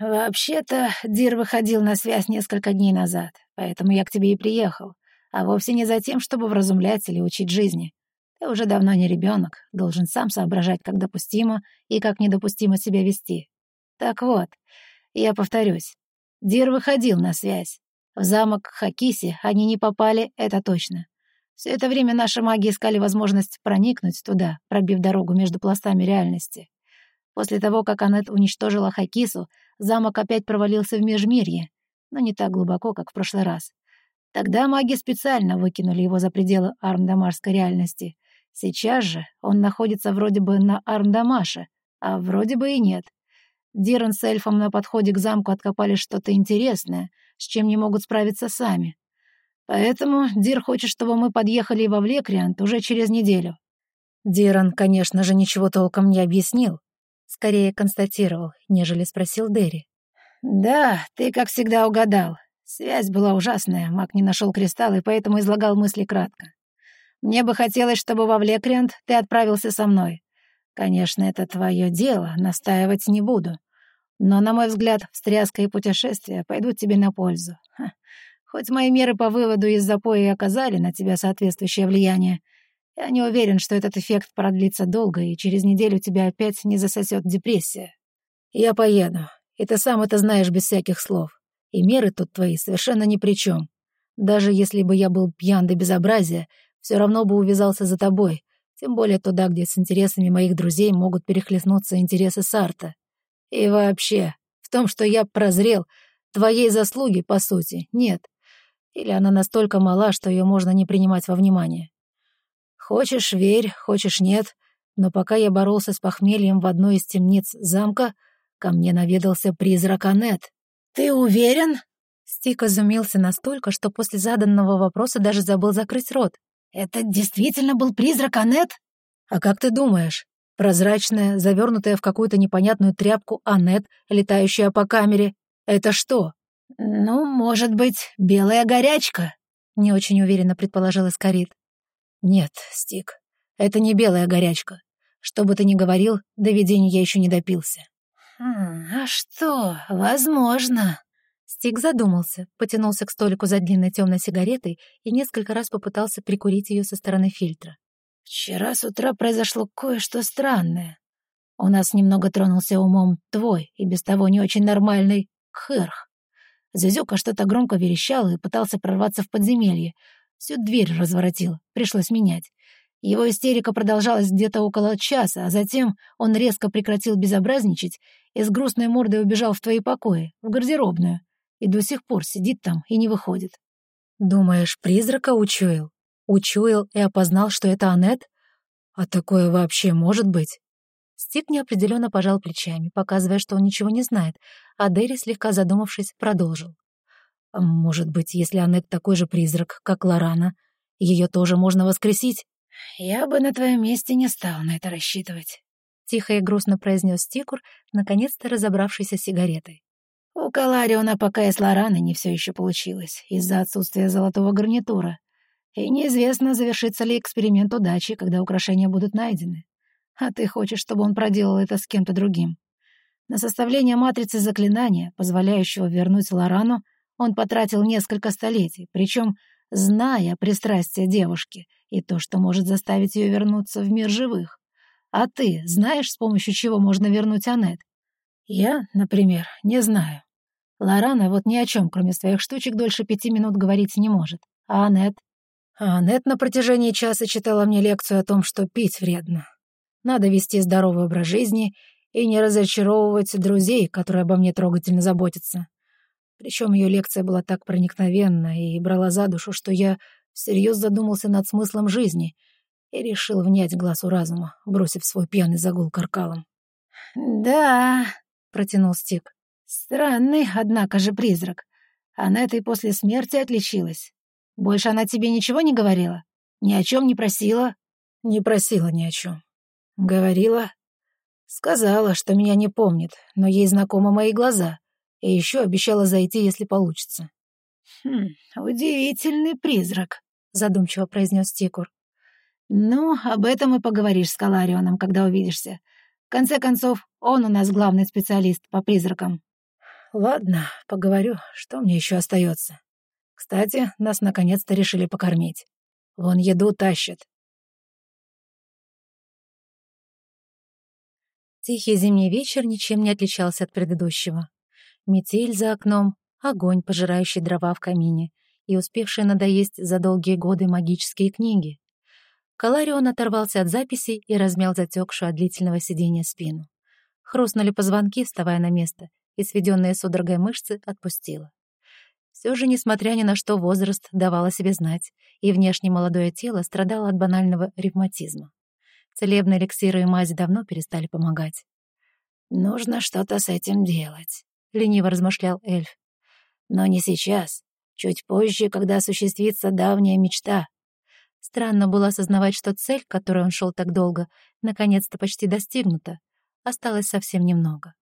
«Вообще-то, Дир выходил на связь несколько дней назад, поэтому я к тебе и приехал, а вовсе не за тем, чтобы вразумлять или учить жизни. Ты уже давно не ребенок, должен сам соображать, как допустимо и как недопустимо себя вести. Так вот, я повторюсь, Дир выходил на связь. В замок Хакиси они не попали, это точно. Все это время наши маги искали возможность проникнуть туда, пробив дорогу между пластами реальности. После того, как Аннет уничтожила Хакису, замок опять провалился в межмирье, но не так глубоко, как в прошлый раз. Тогда маги специально выкинули его за пределы Армдамарской реальности. Сейчас же он находится вроде бы на Армдамаше, а вроде бы и нет. Диран с эльфом на подходе к замку откопали что-то интересное, с чем не могут справиться сами. Поэтому Дир хочет, чтобы мы подъехали во Влекриант уже через неделю. Диран, конечно же, ничего толком не объяснил. Скорее констатировал, нежели спросил Дерри. «Да, ты, как всегда, угадал. Связь была ужасная, маг не нашел кристалл и поэтому излагал мысли кратко. Мне бы хотелось, чтобы во Влекриант ты отправился со мной. Конечно, это твое дело, настаивать не буду. Но, на мой взгляд, встряска и путешествия пойдут тебе на пользу. Ха. Хоть мои меры по выводу из запоя и оказали на тебя соответствующее влияние, я не уверен, что этот эффект продлится долго, и через неделю тебя опять не засосет депрессия. Я поеду, и ты сам это знаешь без всяких слов. И меры тут твои совершенно ни при чем. Даже если бы я был пьян до безобразия, все равно бы увязался за тобой, тем более туда, где с интересами моих друзей могут перехлестнуться интересы Сарта. И вообще, в том, что я прозрел, твоей заслуги, по сути, нет. Или она настолько мала, что ее можно не принимать во внимание. Хочешь — верь, хочешь — нет, но пока я боролся с похмельем в одной из темниц замка, ко мне наведался призрак Анет. «Ты уверен?» Стик изумился настолько, что после заданного вопроса даже забыл закрыть рот. «Это действительно был призрак Анет?» «А как ты думаешь? Прозрачная, завернутая в какую-то непонятную тряпку Анет, летающая по камере. Это что?» «Ну, может быть, белая горячка?» — не очень уверенно предположил Искарит. «Нет, Стик, это не белая горячка. Что бы ты ни говорил, до видения я еще не допился». Хм, «А что, возможно?» Стик задумался, потянулся к столику за длинной темной сигаретой и несколько раз попытался прикурить ее со стороны фильтра. «Вчера с утра произошло кое-что странное. У нас немного тронулся умом твой и без того не очень нормальный Кхерх. Зюзюка что-то громко верещал и пытался прорваться в подземелье. Всю дверь разворотил, пришлось менять. Его истерика продолжалась где-то около часа, а затем он резко прекратил безобразничать и с грустной мордой убежал в твои покои, в гардеробную, и до сих пор сидит там и не выходит. «Думаешь, призрака учуял? Учуял и опознал, что это Анет? А такое вообще может быть?» Стик неопределенно пожал плечами, показывая, что он ничего не знает, а Дерри, слегка задумавшись, продолжил. «А «Может быть, если Аннет такой же призрак, как Лорана, ее тоже можно воскресить?» «Я бы на твоем месте не стал на это рассчитывать», — тихо и грустно произнес Стикур, наконец-то разобравшийся с сигаретой. «У Калариона пока и с Лораной не все еще получилось, из-за отсутствия золотого гарнитура. И неизвестно, завершится ли эксперимент удачи, когда украшения будут найдены. А ты хочешь, чтобы он проделал это с кем-то другим. На составление матрицы заклинания, позволяющего вернуть Лорану, он потратил несколько столетий, причем зная пристрастие девушки и то, что может заставить ее вернуться в мир живых. А ты знаешь, с помощью чего можно вернуть Аннет? Я, например, не знаю. Лорана вот ни о чем, кроме своих штучек, дольше пяти минут говорить не может. А Аннет? А Аннет на протяжении часа читала мне лекцию о том, что пить вредно. Надо вести здоровый образ жизни и не разочаровывать друзей, которые обо мне трогательно заботятся. Причем ее лекция была так проникновенна и брала за душу, что я всерьез задумался над смыслом жизни и решил внять глазу разума, бросив свой пьяный загул каркалом. «Да», — протянул Стик, — «странный, однако же, призрак. Она этой после смерти отличилась. Больше она тебе ничего не говорила? Ни о чем не просила?» «Не просила ни о чем. Говорила. Сказала, что меня не помнит, но ей знакомы мои глаза, и еще обещала зайти, если получится. «Хм, удивительный призрак», — задумчиво произнес Тикур. «Ну, об этом и поговоришь с Каларионом, когда увидишься. В конце концов, он у нас главный специалист по призракам». «Ладно, поговорю. Что мне еще остается? Кстати, нас наконец-то решили покормить. Вон еду тащат. Тихий зимний вечер ничем не отличался от предыдущего. Метель за окном, огонь, пожирающий дрова в камине, и успевшие надоесть за долгие годы магические книги. Каларион оторвался от записей и размял затекшую от длительного сидения спину. Хрустнули позвонки, вставая на место, и сведенные судорогой мышцы отпустила. Все же, несмотря ни на что, возраст давал о себе знать, и внешне молодое тело страдало от банального ревматизма. Целебные эликсиры и мази давно перестали помогать. «Нужно что-то с этим делать», — лениво размышлял эльф. «Но не сейчас. Чуть позже, когда осуществится давняя мечта. Странно было осознавать, что цель, к которой он шел так долго, наконец-то почти достигнута. Осталось совсем немного.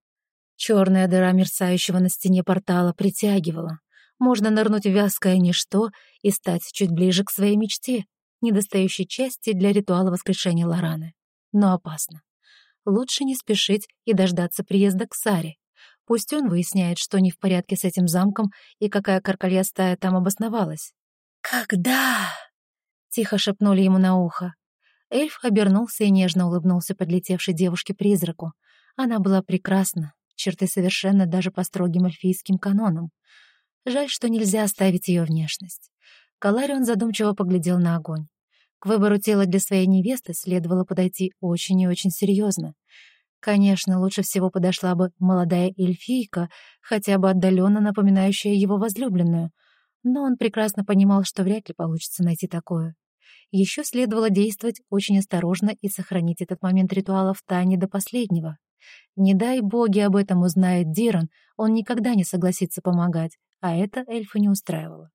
Черная дыра мерцающего на стене портала притягивала. Можно нырнуть в вязкое ничто и стать чуть ближе к своей мечте, недостающей части для ритуала воскрешения Лораны. Но опасно. Лучше не спешить и дождаться приезда к Саре. Пусть он выясняет, что не в порядке с этим замком и какая каркалья стая там обосновалась. «Когда?» — тихо шепнули ему на ухо. Эльф обернулся и нежно улыбнулся подлетевшей девушке-призраку. Она была прекрасна, черты совершенно даже по строгим эльфийским канонам. Жаль, что нельзя оставить ее внешность. Каларион задумчиво поглядел на огонь. К выбору тела для своей невесты следовало подойти очень и очень серьезно. Конечно, лучше всего подошла бы молодая эльфийка, хотя бы отдаленно напоминающая его возлюбленную, но он прекрасно понимал, что вряд ли получится найти такое. Еще следовало действовать очень осторожно и сохранить этот момент ритуала в тайне до последнего. Не дай боги об этом узнает Диран, он никогда не согласится помогать, а это эльфа не устраивало.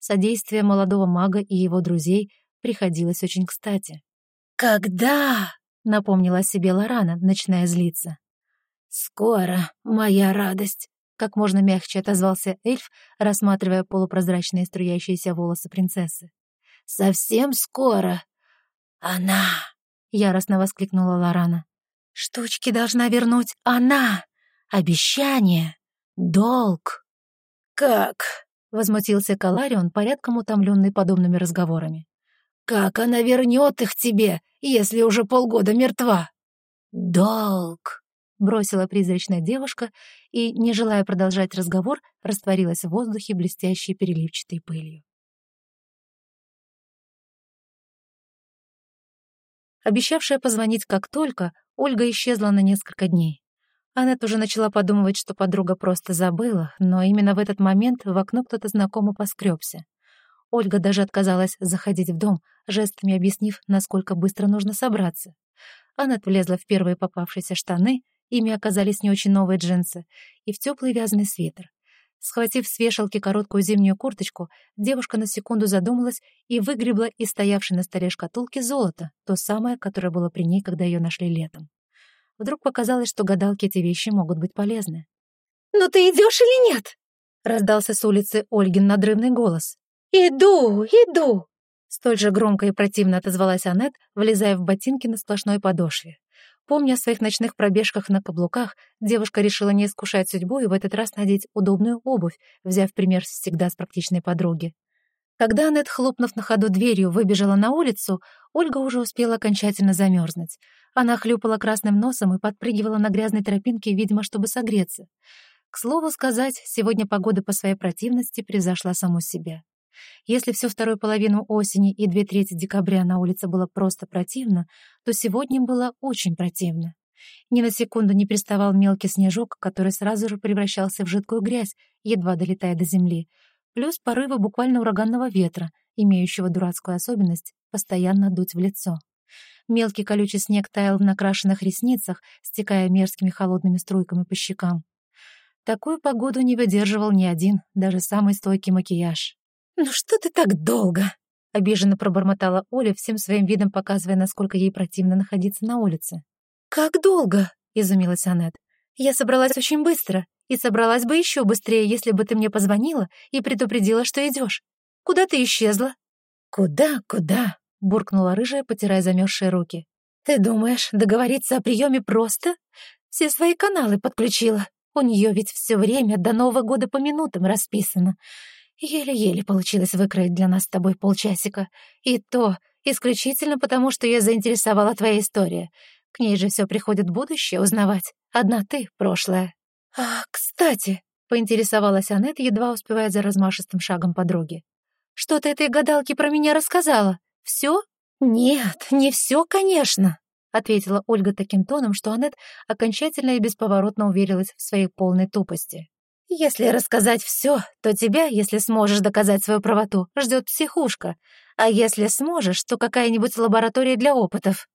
Содействие молодого мага и его друзей приходилось очень кстати. «Когда?» — напомнила себе Лорана, начиная злиться. «Скоро, моя радость», — как можно мягче отозвался эльф, рассматривая полупрозрачные струящиеся волосы принцессы. «Совсем скоро. Она!» — яростно воскликнула Лорана. «Штучки должна вернуть она! Обещание! Долг!» «Как?» — возмутился Каларион, порядком утомленный подобными разговорами. «Как она вернет их тебе, если уже полгода мертва?» «Долг!» — бросила призрачная девушка и, не желая продолжать разговор, растворилась в воздухе блестящей переливчатой пылью. Обещавшая позвонить как только, Ольга исчезла на несколько дней. Аннет уже начала подумывать, что подруга просто забыла, но именно в этот момент в окно кто-то знакомо поскребся. Ольга даже отказалась заходить в дом, жестами объяснив, насколько быстро нужно собраться. Аннет влезла в первые попавшиеся штаны, ими оказались не очень новые джинсы, и в теплый вязаный свитер. Схватив с вешалки короткую зимнюю курточку, девушка на секунду задумалась и выгребла из стоявшей на столе шкатулки золото, то самое, которое было при ней, когда ее нашли летом. Вдруг показалось, что гадалки эти вещи могут быть полезны. «Ну ты идешь или нет?» — раздался с улицы Ольгин надрывный голос. «Иду, иду!» Столь же громко и противно отозвалась Аннет, влезая в ботинки на сплошной подошве. Помня о своих ночных пробежках на каблуках, девушка решила не искушать судьбу и в этот раз надеть удобную обувь, взяв пример всегда с практичной подруги. Когда Аннет, хлопнув на ходу дверью, выбежала на улицу, Ольга уже успела окончательно замерзнуть. Она хлюпала красным носом и подпрыгивала на грязной тропинке, видимо, чтобы согреться. К слову сказать, сегодня погода по своей противности превзошла саму себя. Если всю вторую половину осени и две трети декабря на улице было просто противно, то сегодня было очень противно. Ни на секунду не приставал мелкий снежок, который сразу же превращался в жидкую грязь, едва долетая до земли, плюс порывы буквально ураганного ветра, имеющего дурацкую особенность постоянно дуть в лицо. Мелкий колючий снег таял в накрашенных ресницах, стекая мерзкими холодными струйками по щекам. Такую погоду не выдерживал ни один, даже самый стойкий макияж. «Ну что ты так долго?» — обиженно пробормотала Оля, всем своим видом показывая, насколько ей противно находиться на улице. «Как долго?» — изумилась Аннет. «Я собралась очень быстро, и собралась бы еще быстрее, если бы ты мне позвонила и предупредила, что идешь. Куда ты исчезла?» «Куда, куда?» — буркнула рыжая, потирая замерзшие руки. «Ты думаешь, договориться о приеме просто? Все свои каналы подключила. У нее ведь все время до Нового года по минутам расписано. Еле-еле получилось выкроить для нас с тобой полчасика. И то исключительно потому, что ее заинтересовала твоя история. К ней же все приходит будущее узнавать. Одна ты — прошлое». «А, кстати», — поинтересовалась Аннет, едва успевая за размашистым шагом подруги. «Что ты этой гадалке про меня рассказала? Все?» «Нет, не все, конечно», — ответила Ольга таким тоном, что Аннет окончательно и бесповоротно уверилась в своей полной тупости. «Если рассказать все, то тебя, если сможешь доказать свою правоту, ждет психушка, а если сможешь, то какая-нибудь лаборатория для опытов».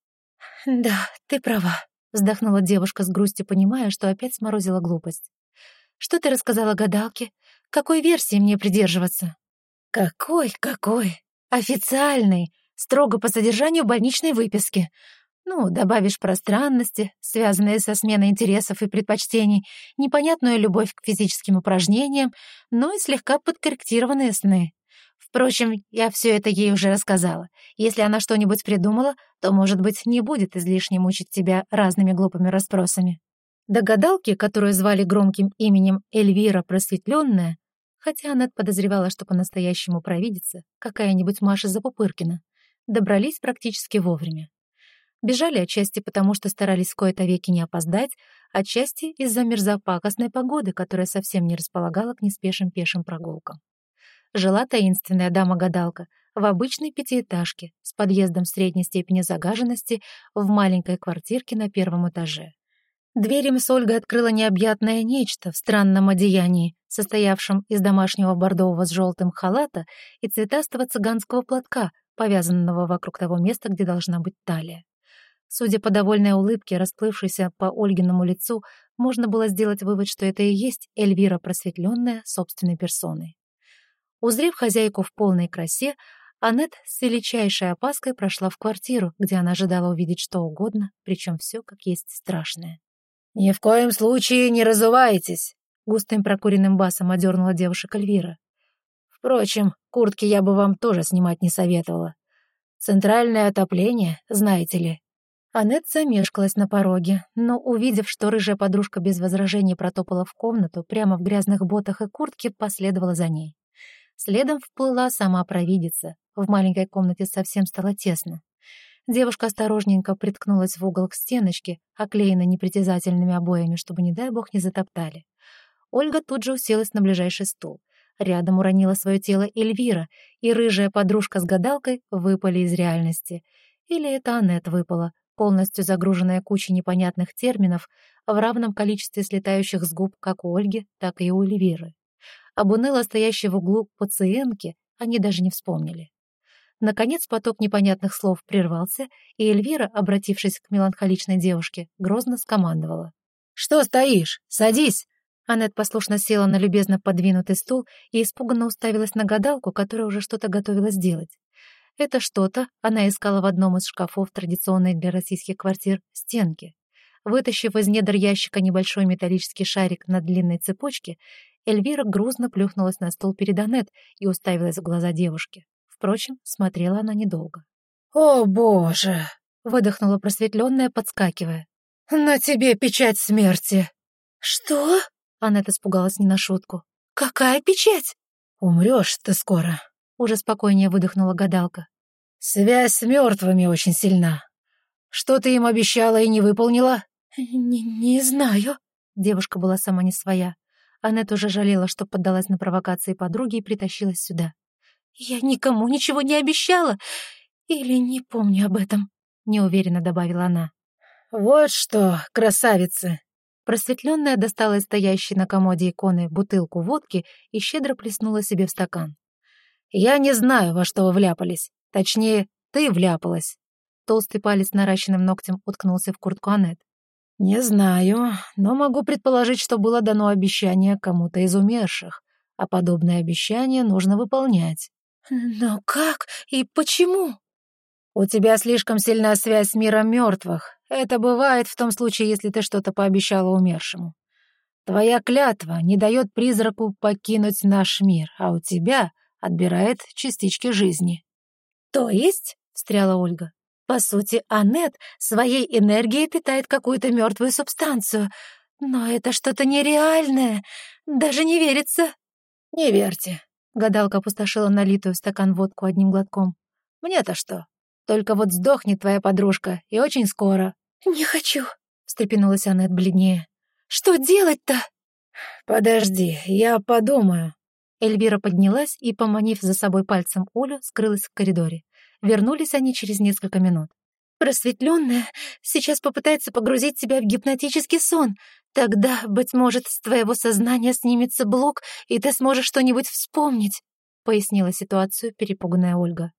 «Да, ты права», — вздохнула девушка с грустью, понимая, что опять сморозила глупость. «Что ты рассказала гадалке? Какой версии мне придерживаться?» «Какой, какой? Официальный. строго по содержанию больничной выписки. Ну, добавишь пространности, связанные со сменой интересов и предпочтений, непонятную любовь к физическим упражнениям, ну и слегка подкорректированные сны. Впрочем, я все это ей уже рассказала. Если она что-нибудь придумала, то, может быть, не будет излишне мучить тебя разными глупыми расспросами. До гадалки, которую звали громким именем Эльвира Просветленная, хотя Аннет подозревала, что по-настоящему провидится, какая-нибудь Маша Запупыркина, добрались практически вовремя. Бежали отчасти потому, что старались в кои-то веки не опоздать, отчасти из-за мерзопакостной погоды, которая совсем не располагала к неспешным пешим прогулкам. Жила таинственная дама-гадалка в обычной пятиэтажке с подъездом средней степени загаженности в маленькой квартирке на первом этаже. Дверь им с Ольгой открыла необъятное нечто в странном одеянии, состоявшем из домашнего бордового с желтым халата и цветастого цыганского платка, повязанного вокруг того места, где должна быть талия. Судя по довольной улыбке, расплывшейся по Ольгиному лицу, можно было сделать вывод, что это и есть Эльвира просветленная собственной персоной. Узрев хозяйку в полной красе, Аннет с величайшей опаской прошла в квартиру, где она ожидала увидеть что угодно, причем все как есть страшное. «Ни в коем случае не разувайтесь!» — густым прокуренным басом одернула девушек Эльвира. «Впрочем, куртки я бы вам тоже снимать не советовала. Центральное отопление, знаете ли, Аннет замешкалась на пороге, но, увидев, что рыжая подружка без возражений протопала в комнату, прямо в грязных ботах и куртке, последовала за ней. Следом вплыла сама провидица. В маленькой комнате совсем стало тесно. Девушка осторожненько приткнулась в угол к стеночке, оклеенной непритязательными обоями, чтобы, не дай бог, не затоптали. Ольга тут же уселась на ближайший стул. Рядом уронила свое тело Эльвира, и рыжая подружка с гадалкой выпали из реальности. Или это Аннет выпала, полностью загруженная кучей непонятных терминов в равном количестве слетающих с губ как у Ольги, так и у Эльвиры. Об уныло стоящей в углу пациентке они даже не вспомнили. Наконец поток непонятных слов прервался, и Эльвира, обратившись к меланхоличной девушке, грозно скомандовала. «Что стоишь? Садись!» Аннет послушно села на любезно подвинутый стул и испуганно уставилась на гадалку, которая уже что-то готовила сделать. Это что-то она искала в одном из шкафов традиционной для российских квартир стенки. Вытащив из недр ящика небольшой металлический шарик на длинной цепочке, Эльвира грузно плюхнулась на стол перед Анет и уставилась в глаза девушки. Впрочем, смотрела она недолго. «О, боже!» — выдохнула просветленная, подскакивая. «На тебе печать смерти!» «Что?» — Аннет испугалась не на шутку. «Какая печать?» «Умрешь ты скоро», уже спокойнее выдохнула гадалка. «Связь с мертвыми очень сильна. Что ты им обещала и не выполнила?» «Не, не знаю». Девушка была сама не своя. Аннет уже жалела, что поддалась на провокации подруги и притащилась сюда. «Я никому ничего не обещала. Или не помню об этом», — неуверенно добавила она. «Вот что, красавицы!» Просветленная достала из стоящей на комоде иконы бутылку водки и щедро плеснула себе в стакан. «Я не знаю, во что вы вляпались. Точнее, ты вляпалась». Толстый палец наращенным ногтем уткнулся в куртку Аннет. «Не знаю, но могу предположить, что было дано обещание кому-то из умерших, а подобное обещание нужно выполнять». «Но как и почему?» «У тебя слишком сильная связь с миром мертвых. Это бывает в том случае, если ты что-то пообещала умершему. Твоя клятва не дает призраку покинуть наш мир, а у тебя отбирает частички жизни. «То есть?» — встряла Ольга. «По сути, Аннет своей энергией питает какую-то мертвую субстанцию. Но это что-то нереальное. Даже не верится». «Не верьте», — гадалка опустошила налитую в стакан водку одним глотком. «Мне-то что? Только вот сдохнет твоя подружка, и очень скоро». «Не хочу», — встрепенулась Аннет бледнее. «Что делать-то?» «Подожди, я подумаю», Эльвира поднялась и, поманив за собой пальцем Олю, скрылась в коридоре. Вернулись они через несколько минут. «Просветленная сейчас попытается погрузить тебя в гипнотический сон. Тогда, быть может, с твоего сознания снимется блок, и ты сможешь что-нибудь вспомнить», — пояснила ситуацию перепуганная Ольга.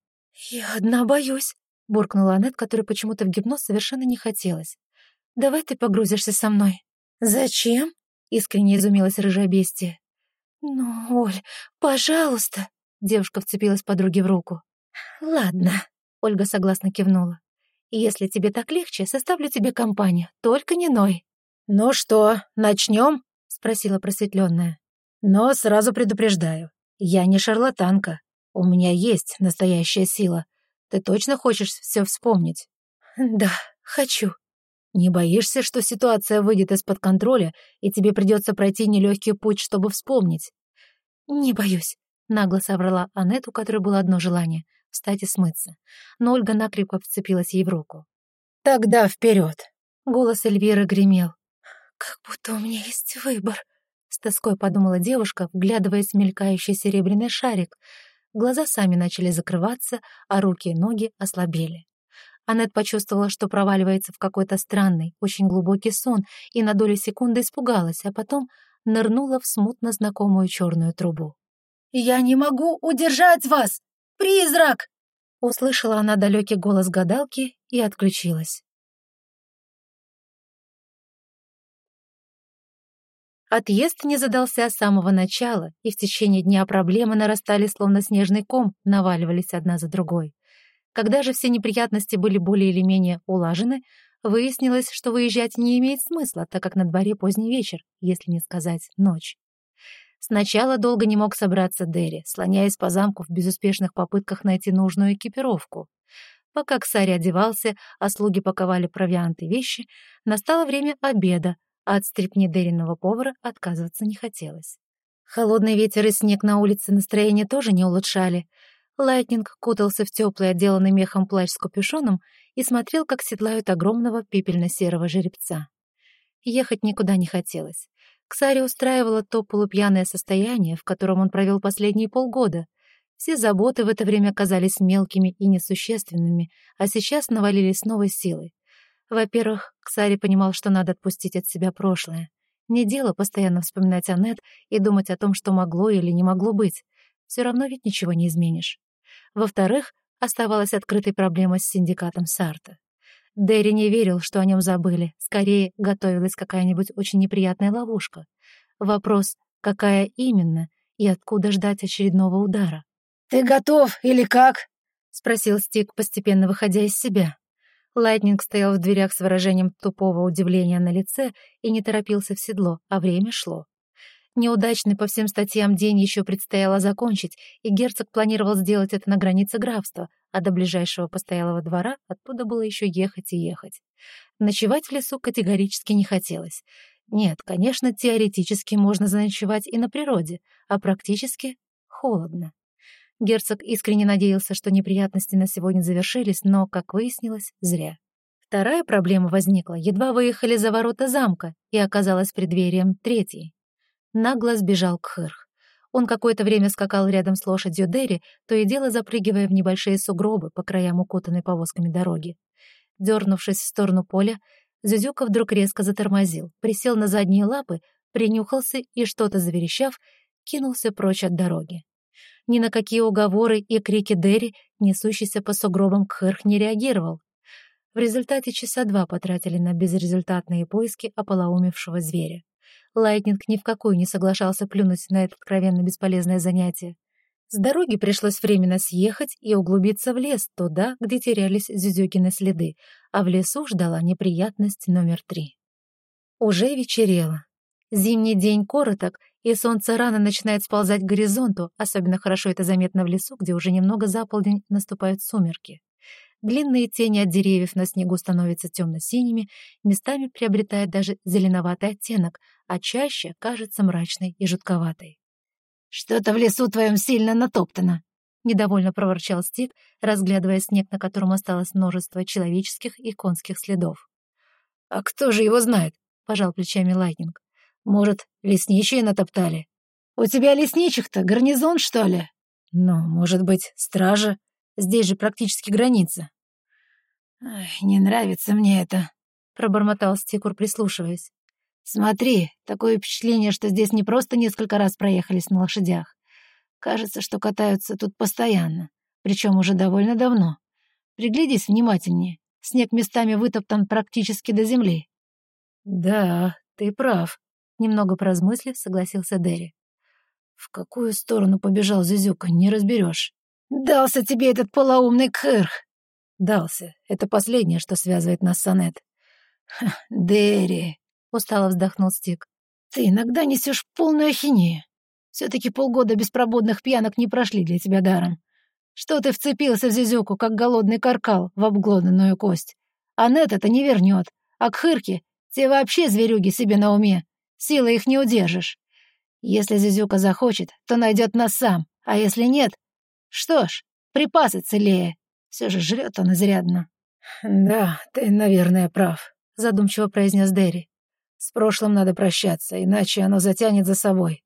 «Я одна боюсь», — буркнула Аннет, которой почему-то в гипноз совершенно не хотелось. «Давай ты погрузишься со мной». «Зачем?» — искренне изумилась рыжая бестия. «Ну, Оль, пожалуйста!» Девушка вцепилась подруге в руку. «Ладно». Ольга согласно кивнула. «Если тебе так легче, составлю тебе компанию, только не ной». «Ну что, начнем?» — спросила просветленная. «Но сразу предупреждаю, я не шарлатанка. У меня есть настоящая сила. Ты точно хочешь все вспомнить?» «Да, хочу». «Не боишься, что ситуация выйдет из-под контроля, и тебе придется пройти нелегкий путь, чтобы вспомнить?» «Не боюсь», — нагло соврала Аннет, у которой было одно желание — встать и смыться. Но Ольга накрепко вцепилась ей в руку. «Тогда вперед!» — голос Эльвиры гремел. «Как будто у меня есть выбор», — с тоской подумала девушка, вглядываясь в мелькающий серебряный шарик. Глаза сами начали закрываться, а руки и ноги ослабели. Аннет почувствовала, что проваливается в какой-то странный, очень глубокий сон, и на долю секунды испугалась, а потом нырнула в смутно знакомую черную трубу. «Я не могу удержать вас! Призрак!» Услышала она далекий голос гадалки и отключилась. Отъезд не задался с самого начала, и в течение дня проблемы нарастали словно снежный ком, наваливались одна за другой. Когда же все неприятности были более или менее улажены, выяснилось, что выезжать не имеет смысла, так как на дворе поздний вечер, если не сказать ночь. Сначала долго не мог собраться Дерри, слоняясь по замку в безуспешных попытках найти нужную экипировку. Пока Ксари одевался, а слуги паковали провианты вещи, настало время обеда, а от стрипни Дерриного повара отказываться не хотелось. Холодный ветер и снег на улице настроение тоже не улучшали. Лайтнинг кутался в теплый, отделанный мехом плащ с капюшоном и смотрел, как седлают огромного пепельно-серого жеребца. Ехать никуда не хотелось. Ксари устраивало то полупьяное состояние, в котором он провел последние полгода. Все заботы в это время казались мелкими и несущественными, а сейчас навалились с новой силой. Во-первых, Ксари понимал, что надо отпустить от себя прошлое. Не дело постоянно вспоминать о Нет и думать о том, что могло или не могло быть. Все равно ведь ничего не изменишь. Во-вторых, оставалась открытой проблема с синдикатом Сарта. Дерри не верил, что о нем забыли. Скорее, готовилась какая-нибудь очень неприятная ловушка. Вопрос, какая именно и откуда ждать очередного удара. «Ты готов или как?» — спросил Стик, постепенно выходя из себя. Лайтнинг стоял в дверях с выражением тупого удивления на лице и не торопился в седло, а время шло. Неудачный по всем статьям день еще предстояло закончить, и герцог планировал сделать это на границе графства, а до ближайшего постоялого двора оттуда было еще ехать и ехать. Ночевать в лесу категорически не хотелось. Нет, конечно, теоретически можно заночевать и на природе, а практически холодно. Герцог искренне надеялся, что неприятности на сегодня завершились, но, как выяснилось, зря. Вторая проблема возникла, едва выехали за ворота замка, и оказалась преддверием третьей нагло сбежал к Хырх. Он какое-то время скакал рядом с лошадью Дерри, то и дело запрыгивая в небольшие сугробы по краям укутанной повозками дороги. Дернувшись в сторону поля, Зюзюка вдруг резко затормозил, присел на задние лапы, принюхался и, что-то заверещав, кинулся прочь от дороги. Ни на какие уговоры и крики Дерри, несущийся по сугробам Кхырх, не реагировал. В результате часа два потратили на безрезультатные поиски ополоумевшего зверя. Лайтнинг ни в какую не соглашался плюнуть на это откровенно бесполезное занятие. С дороги пришлось временно съехать и углубиться в лес, туда, где терялись Зюзюкины следы, а в лесу ждала неприятность номер три. Уже вечерело. Зимний день короток, и солнце рано начинает сползать к горизонту, особенно хорошо это заметно в лесу, где уже немного за полдень наступают сумерки. Длинные тени от деревьев на снегу становятся темно-синими, местами приобретают даже зеленоватый оттенок, а чаще кажется мрачной и жутковатой. «Что-то в лесу твоем сильно натоптано», — недовольно проворчал Стик, разглядывая снег, на котором осталось множество человеческих и конских следов. «А кто же его знает?» — пожал плечами Лайтнинг. «Может, лесничие натоптали?» «У тебя лесничих-то гарнизон, что ли?» «Ну, может быть, стража. Здесь же практически граница». «Ай, не нравится мне это», — пробормотал Стикур, прислушиваясь. «Смотри, такое впечатление, что здесь не просто несколько раз проехались на лошадях. Кажется, что катаются тут постоянно, причем уже довольно давно. Приглядись внимательнее. Снег местами вытоптан практически до земли». «Да, ты прав», — немного поразмыслив, согласился Дерри. «В какую сторону побежал Зизюка, не разберешь». «Дался тебе этот полоумный кхырх!» Дался. Это последнее, что связывает нас с Анет. Дерри, устало вздохнул Стик. Ты иногда несешь полную ахинею. Все-таки полгода беспрободных пьянок не прошли для тебя даром. Что ты вцепился в Зизюку, как голодный каркал в обглоданную кость? Анет это не вернет, а к хырке те вообще зверюги себе на уме. Силы их не удержишь. Если Зизюка захочет, то найдет нас сам, а если нет... Что ж, припасы целее. Все же жрет он изрядно. «Да, ты, наверное, прав», — задумчиво произнес Дерри. «С прошлым надо прощаться, иначе оно затянет за собой».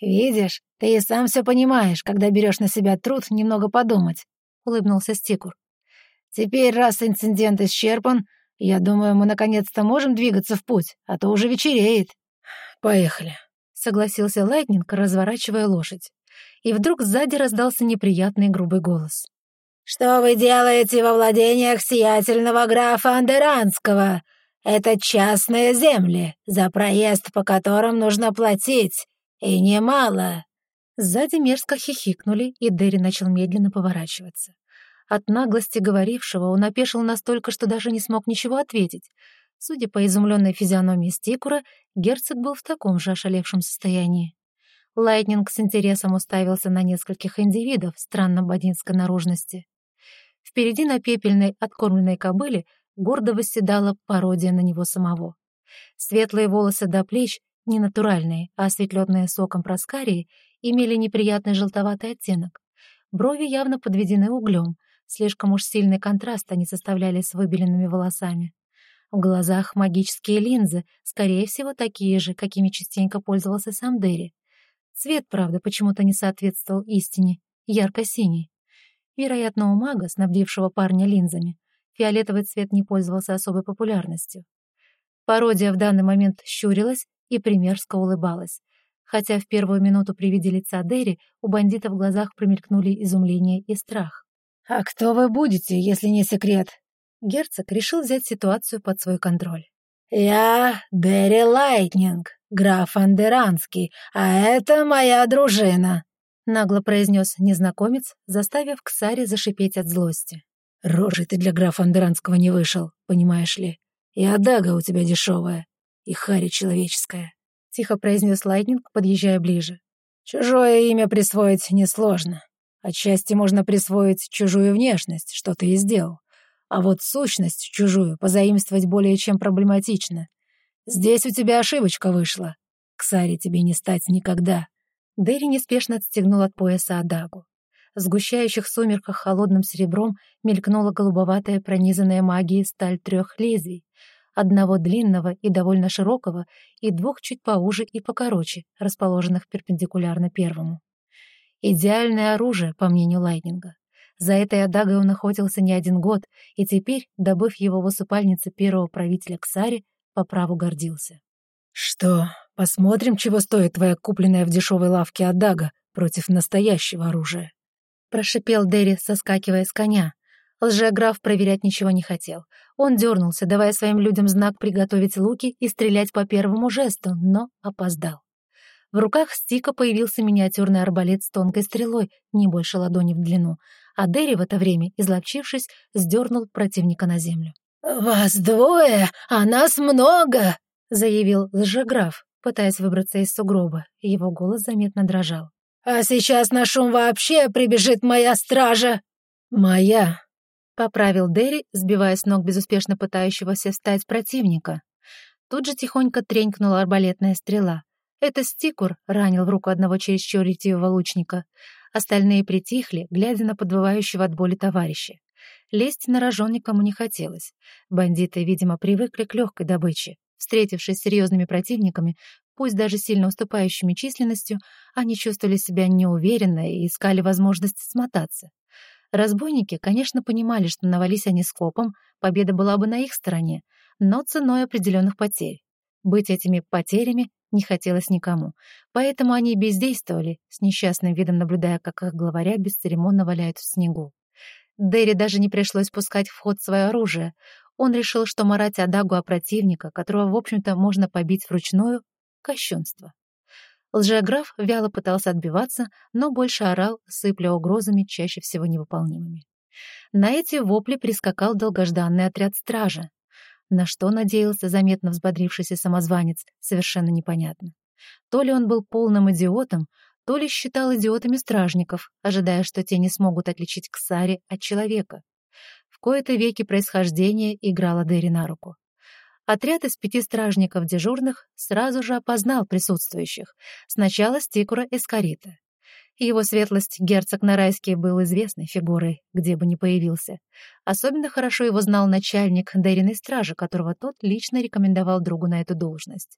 «Видишь, ты и сам все понимаешь, когда берешь на себя труд немного подумать», — улыбнулся Стикур. «Теперь, раз инцидент исчерпан, я думаю, мы наконец-то можем двигаться в путь, а то уже вечереет». «Поехали», — согласился Лайтнинг, разворачивая лошадь. И вдруг сзади раздался неприятный грубый голос. «Что вы делаете во владениях сиятельного графа Андеранского? Это частные земли, за проезд по которым нужно платить, и немало». Сзади мерзко хихикнули, и Дерри начал медленно поворачиваться. От наглости говорившего он опешил настолько, что даже не смог ничего ответить. Судя по изумленной физиономии Стикура, герцог был в таком же ошалевшем состоянии. Лайтнинг с интересом уставился на нескольких индивидов странно бандитской наружности. Впереди на пепельной откормленной кобыле гордо восседала пародия на него самого. Светлые волосы до плеч, не натуральные, а осветленные соком проскарии, имели неприятный желтоватый оттенок. Брови явно подведены углем, слишком уж сильный контраст они составляли с выбеленными волосами. В глазах магические линзы, скорее всего, такие же, какими частенько пользовался сам Дерри. Цвет, правда, почему-то не соответствовал истине, ярко-синий. Вероятно, у мага, снабдившего парня линзами, фиолетовый цвет не пользовался особой популярностью. Пародия в данный момент щурилась и премерзко улыбалась. Хотя в первую минуту при виде лица Дерри у бандита в глазах промелькнули изумление и страх. «А кто вы будете, если не секрет?» Герцог решил взять ситуацию под свой контроль. «Я Дерри Лайтнинг, граф Андеранский, а это моя дружина», — нагло произнес незнакомец, заставив Ксари зашипеть от злости. «Рожей ты для графа Андеранского не вышел, понимаешь ли. И адага у тебя дешевая, и хари человеческая», — тихо произнес Лайтнинг, подъезжая ближе. «Чужое имя присвоить несложно. Отчасти можно присвоить чужую внешность, что ты и сделал. А вот сущность чужую позаимствовать более чем проблематично. Здесь у тебя ошибочка вышла. Ксари тебе не стать никогда». Дерри неспешно отстегнул от пояса Адагу. В сгущающих сумерках холодным серебром мелькнула голубоватая пронизанная магией сталь трех лезвий, одного длинного и довольно широкого, и двух чуть поуже и покороче, расположенных перпендикулярно первому. Идеальное оружие, по мнению Лайтнинга. За этой адагой он охотился не один год, и теперь, добыв его в усыпальнице первого правителя Ксари, по праву гордился. «Что, посмотрим, чего стоит твоя купленная в дешевой лавке адага против настоящего оружия?» Прошипел Дерри, соскакивая с коня. Лжеграф проверять ничего не хотел. Он дернулся, давая своим людям знак приготовить луки и стрелять по первому жесту, но опоздал. В руках Стика появился миниатюрный арбалет с тонкой стрелой, не больше ладони в длину, а Дерри в это время, изловчившись, сдернул противника на землю. «Вас двое, а нас много!» — заявил лжеграф, пытаясь выбраться из сугроба. Его голос заметно дрожал. «А сейчас на шум вообще прибежит моя стража!» «Моя!» — поправил Дерри, сбивая с ног безуспешно пытающегося встать противника. Тут же тихонько тренькнула арбалетная стрела. Это Стикур ранил в руку одного чересчур ретивого лучника. Остальные притихли, глядя на подвывающего от боли товарища. Лезть на рожон никому не хотелось. Бандиты, видимо, привыкли к легкой добыче. Встретившись с серьезными противниками, пусть даже сильно уступающими численностью, они чувствовали себя неуверенно и искали возможность смотаться. Разбойники, конечно, понимали, что навались они скопом, победа была бы на их стороне, но ценой определенных потерь. Быть этими потерями не хотелось никому, поэтому они бездействовали, с несчастным видом наблюдая, как их главаря бесцеремонно валяют в снегу. Дерри даже не пришлось пускать в ход свое оружие. Он решил, что марать Адагу о противника, которого, в общем-то, можно побить вручную — кощунство. Лжеграф вяло пытался отбиваться, но больше орал, сыпля угрозами, чаще всего невыполнимыми. На эти вопли прискакал долгожданный отряд стражи. На что надеялся заметно взбодрившийся самозванец, совершенно непонятно. То ли он был полным идиотом, то ли считал идиотами стражников, ожидая, что те не смогут отличить Ксари от человека. Кои-то веки происхождение играло Дерри на руку. Отряд из пяти стражников дежурных сразу же опознал присутствующих. Сначала Стикура Эскарита. Его светлость, герцог Нарайский, был известной фигурой, где бы ни появился. Особенно хорошо его знал начальник Дерриной стражи, которого тот лично рекомендовал другу на эту должность.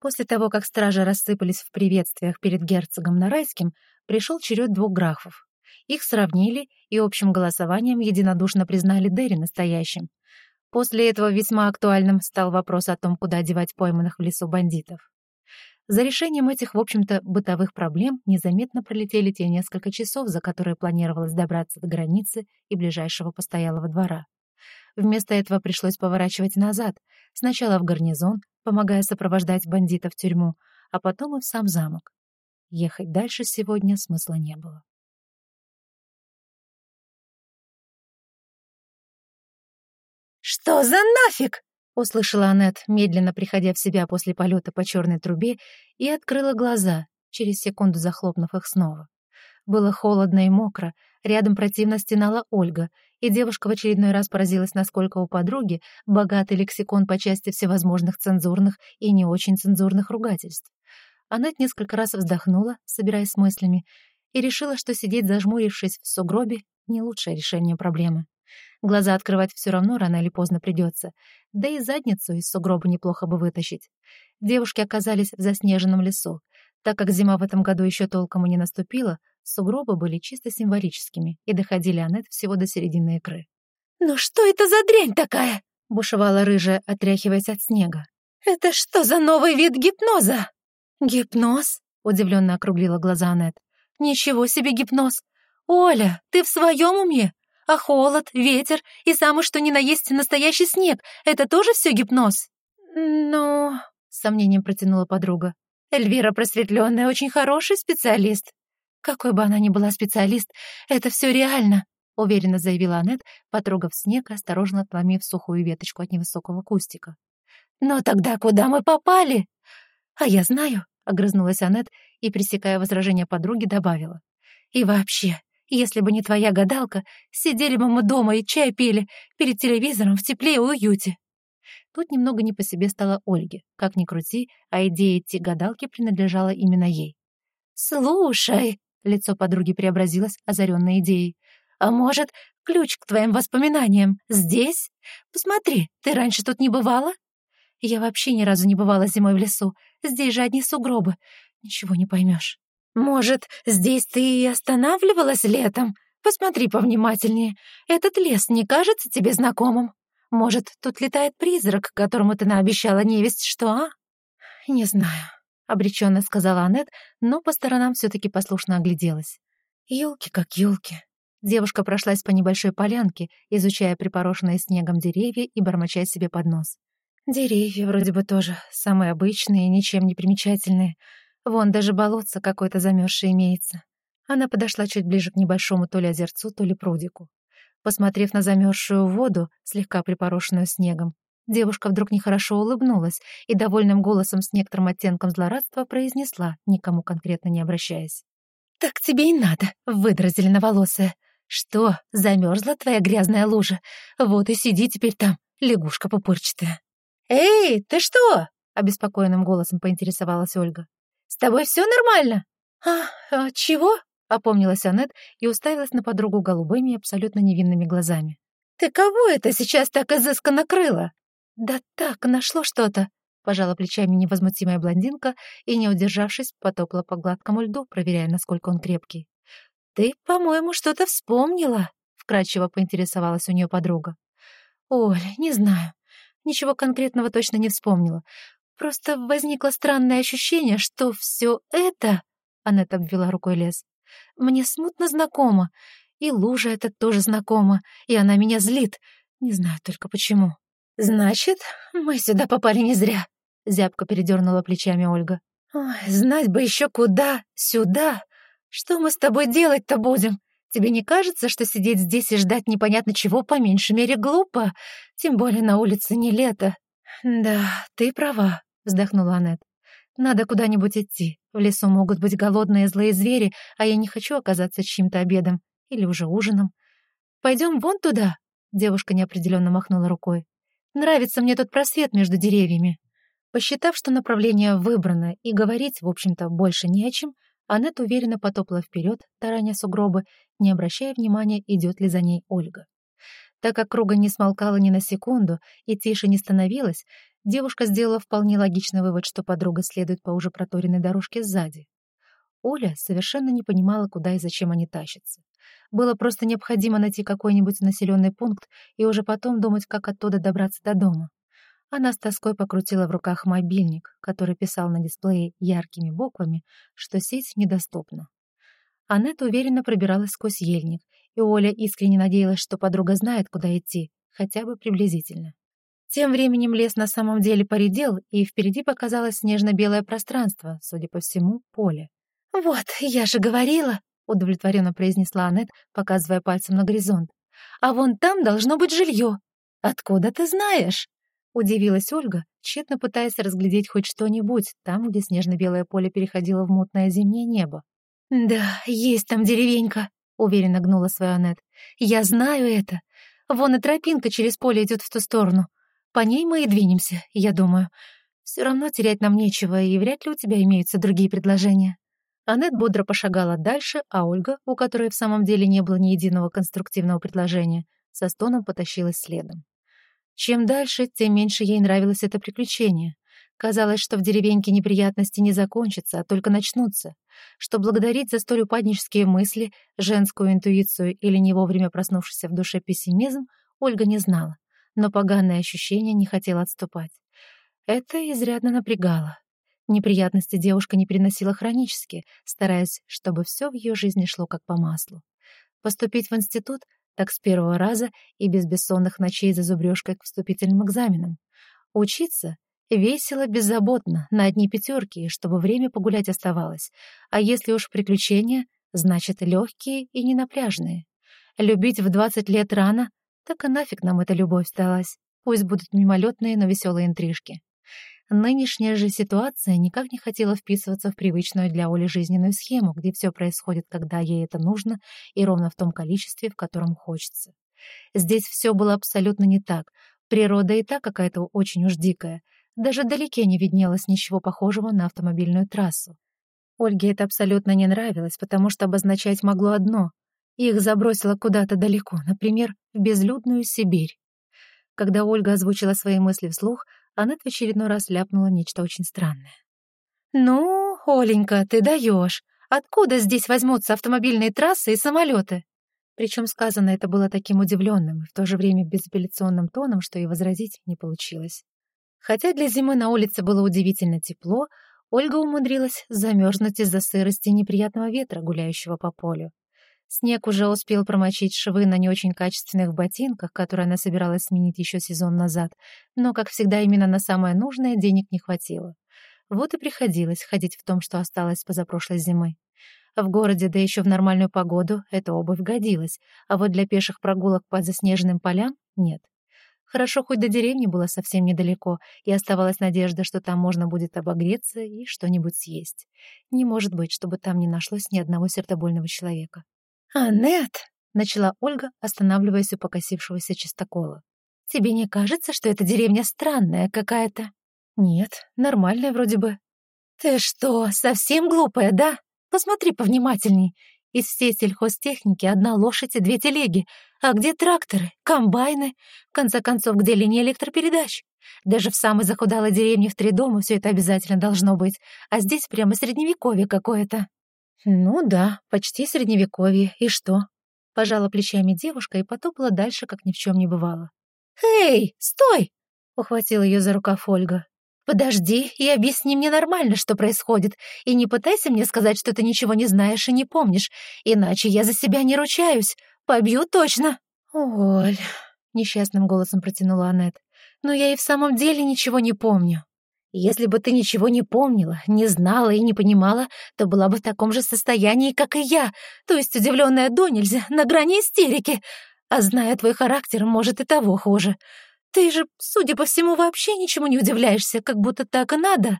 После того, как стражи рассыпались в приветствиях перед герцогом Нарайским, пришел черед двух графов. Их сравнили и общим голосованием единодушно признали Дерри настоящим. После этого весьма актуальным стал вопрос о том, куда девать пойманных в лесу бандитов. За решением этих, в общем-то, бытовых проблем незаметно пролетели те несколько часов, за которые планировалось добраться до границы и ближайшего постоялого двора. Вместо этого пришлось поворачивать назад, сначала в гарнизон, помогая сопровождать бандитов в тюрьму, а потом и в сам замок. Ехать дальше сегодня смысла не было. «Что за нафиг?» — услышала Аннет, медленно приходя в себя после полета по черной трубе, и открыла глаза, через секунду захлопнув их снова. Было холодно и мокро, рядом противно стенала Ольга, и девушка в очередной раз поразилась, насколько у подруги богатый лексикон по части всевозможных цензурных и не очень цензурных ругательств. Аннет несколько раз вздохнула, собираясь с мыслями, и решила, что сидеть зажмурившись в сугробе — не лучшее решение проблемы. Глаза открывать все равно рано или поздно придется, да и задницу из сугроба неплохо бы вытащить. Девушки оказались в заснеженном лесу. Так как зима в этом году еще толком и не наступила, сугробы были чисто символическими и доходили Аннет всего до середины икры. «Ну что это за дрянь такая?» — бушевала рыжая, отряхиваясь от снега. «Это что за новый вид гипноза?» «Гипноз?» — удивленно округлила глаза Аннет. «Ничего себе гипноз! Оля, ты в своем уме? А холод, ветер и самый что ни на есть настоящий снег — это тоже все гипноз?» «Ну...» — с сомнением протянула подруга. «Эльвира просветленная, очень хороший специалист. Какой бы она ни была специалист, это все реально», — уверенно заявила Аннет, потрогав снег и осторожно отломив сухую веточку от невысокого кустика. «Но тогда куда мы попали?» «А я знаю», — огрызнулась Аннет и, пресекая возражение подруги, добавила. «И вообще, если бы не твоя гадалка, сидели бы мы дома и чай пили перед телевизором в тепле и уюте». Тут немного не по себе стало Ольге. Как ни крути, а идея идти гадалки принадлежала именно ей. «Слушай», — лицо подруги преобразилось, озаренной идеей, «а может, ключ к твоим воспоминаниям здесь? Посмотри, ты раньше тут не бывала?» «Я вообще ни разу не бывала зимой в лесу. Здесь же одни сугробы. Ничего не поймешь. «Может, здесь ты и останавливалась летом? Посмотри повнимательнее. Этот лес не кажется тебе знакомым? Может, тут летает призрак, которому ты наобещала невесть что, а?» «Не знаю», — обреченно сказала Аннет, но по сторонам все-таки послушно огляделась. Елки как елки. Девушка прошлась по небольшой полянке, изучая припорошенные снегом деревья и бормоча себе под нос. Деревья вроде бы тоже самые обычные, ничем не примечательные — Вон даже болотце какое-то замерзшее имеется. Она подошла чуть ближе к небольшому то ли озерцу, то ли прудику. Посмотрев на замерзшую воду, слегка припорошенную снегом, девушка вдруг нехорошо улыбнулась и довольным голосом с некоторым оттенком злорадства произнесла, никому конкретно не обращаясь. «Так тебе и надо, выдра зеленоволосая. Что, замерзла твоя грязная лужа? Вот и сиди теперь там, лягушка пупырчатая». «Эй, ты что?» — обеспокоенным голосом поинтересовалась Ольга. С тобой все нормально?» «А, а чего?» — опомнилась Аннет и уставилась на подругу голубыми, абсолютно невинными глазами. «Ты кого это сейчас так изысканно крыла?» «Да так, нашло что-то», — пожала плечами невозмутимая блондинка и, не удержавшись, потопла по гладкому льду, проверяя, насколько он крепкий. «Ты, по-моему, что-то вспомнила», — вкратчиво поинтересовалась у нее подруга. «Оль, не знаю. Ничего конкретного точно не вспомнила. Просто возникло странное ощущение, что все это... Аннет обвела рукой лес. Мне смутно знакомо. И лужа эта тоже знакома, и она меня злит. Не знаю только почему. «Значит, мы сюда попали не зря», — зябко передернула плечами Ольга. «Ой, знать бы еще куда, сюда. Что мы с тобой делать-то будем? Тебе не кажется, что сидеть здесь и ждать непонятно чего по меньшей мере глупо? Тем более на улице не лето». «Да, ты права», — вздохнула Аннет. «Надо куда-нибудь идти. В лесу могут быть голодные злые звери, а я не хочу оказаться чьим-то обедом или уже ужином. Пойдем вон туда?» Девушка неопределенно махнула рукой. «Нравится мне тот просвет между деревьями». Посчитав, что направление выбрано и говорить, в общем-то, больше не о чем, Аннет уверенно потопла вперед, тараня сугробы, не обращая внимания, идет ли за ней Ольга. Так как круга не смолкала ни на секунду и тише не становилась, девушка сделала вполне логичный вывод, что подруга следует по уже проторенной дорожке сзади. Оля совершенно не понимала, куда и зачем они тащатся. Было просто необходимо найти какой-нибудь населенный пункт и уже потом думать, как оттуда добраться до дома. Она с тоской покрутила в руках мобильник, который писал на дисплее яркими буквами, что сеть недоступна. Аннет уверенно пробиралась сквозь ельник, и Оля искренне надеялась, что подруга знает, куда идти, хотя бы приблизительно. Тем временем лес на самом деле поредел, и впереди показалось снежно-белое пространство, судя по всему, поле. «Вот, я же говорила!» — удовлетворенно произнесла Аннет, показывая пальцем на горизонт. «А вон там должно быть жилье. Откуда ты знаешь?» Удивилась Ольга, тщетно пытаясь разглядеть хоть что-нибудь там, где снежно-белое поле переходило в мутное зимнее небо. «Да, есть там деревенька», — уверенно гнула свою Аннет. «Я знаю это. Вон и тропинка через поле идет в ту сторону. По ней мы и двинемся, я думаю. Все равно терять нам нечего, и вряд ли у тебя имеются другие предложения». Аннет бодро пошагала дальше, а Ольга, у которой в самом деле не было ни единого конструктивного предложения, со стоном потащилась следом. Чем дальше, тем меньше ей нравилось это приключение. Казалось, что в деревеньке неприятности не закончатся, а только начнутся, что благодарить за столь упаднические мысли, женскую интуицию или не вовремя проснувшийся в душе пессимизм Ольга не знала, но поганое ощущение не хотело отступать. Это изрядно напрягало. Неприятности девушка не переносила хронически, стараясь, чтобы все в ее жизни шло как по маслу. Поступить в институт так с первого раза и без бессонных ночей за зубрежкой к вступительным экзаменам. Учиться весело, беззаботно, на одни пятерки, чтобы время погулять оставалось. А если уж приключения, значит, легкие и не напряжные. Любить в двадцать лет рано, так и нафиг нам эта любовь сдалась. Пусть будут мимолетные, но веселые интрижки. Нынешняя же ситуация никак не хотела вписываться в привычную для Оли жизненную схему, где все происходит, когда ей это нужно, и ровно в том количестве, в котором хочется. Здесь все было абсолютно не так. Природа и так какая-то очень уж дикая. Даже вдалеке не виднелось ничего похожего на автомобильную трассу. Ольге это абсолютно не нравилось, потому что обозначать могло одно — их забросило куда-то далеко, например, в безлюдную Сибирь. Когда Ольга озвучила свои мысли вслух, Аннет в очередной раз ляпнула нечто очень странное. «Ну, Оленька, ты даешь. Откуда здесь возьмутся автомобильные трассы и самолеты?» Причем сказано это было таким удивленным и в то же время безапелляционным тоном, что и возразить не получилось. Хотя для зимы на улице было удивительно тепло, Ольга умудрилась замерзнуть из-за сырости и неприятного ветра, гуляющего по полю. Снег уже успел промочить швы на не очень качественных ботинках, которые она собиралась сменить еще сезон назад, но, как всегда, именно на самое нужное денег не хватило. Вот и приходилось ходить в том, что осталось позапрошлой зимы. В городе, да еще в нормальную погоду, эта обувь годилась, а вот для пеших прогулок по заснеженным полям — нет. Хорошо, хоть до деревни было совсем недалеко, и оставалась надежда, что там можно будет обогреться и что-нибудь съесть. Не может быть, чтобы там не нашлось ни одного сердобольного человека. «Аннет!» — начала Ольга, останавливаясь у покосившегося чистокола. «Тебе не кажется, что эта деревня странная какая-то?» «Нет, нормальная вроде бы». «Ты что, совсем глупая, да? Посмотри повнимательней. Из всей сельхозтехники одна лошадь и две телеги. А где тракторы, комбайны? В конце концов, где линия электропередач? Даже в самой захудалой деревне в три дома все это обязательно должно быть. А здесь прямо средневековье какое-то». «Ну да, почти средневековье. И что?» Пожала плечами девушка и потопала дальше, как ни в чем не бывало. «Эй, стой!» — ухватила ее за рукав Ольга. «Подожди и объясни мне нормально, что происходит, и не пытайся мне сказать, что ты ничего не знаешь и не помнишь, иначе я за себя не ручаюсь. Побью точно!» «Оль...» — несчастным голосом протянула Аннет. «Но я и в самом деле ничего не помню». Если бы ты ничего не помнила, не знала и не понимала, то была бы в таком же состоянии, как и я, то есть удивленная до нельзя, на грани истерики. А зная твой характер, может и того хуже. Ты же, судя по всему, вообще ничему не удивляешься, как будто так и надо.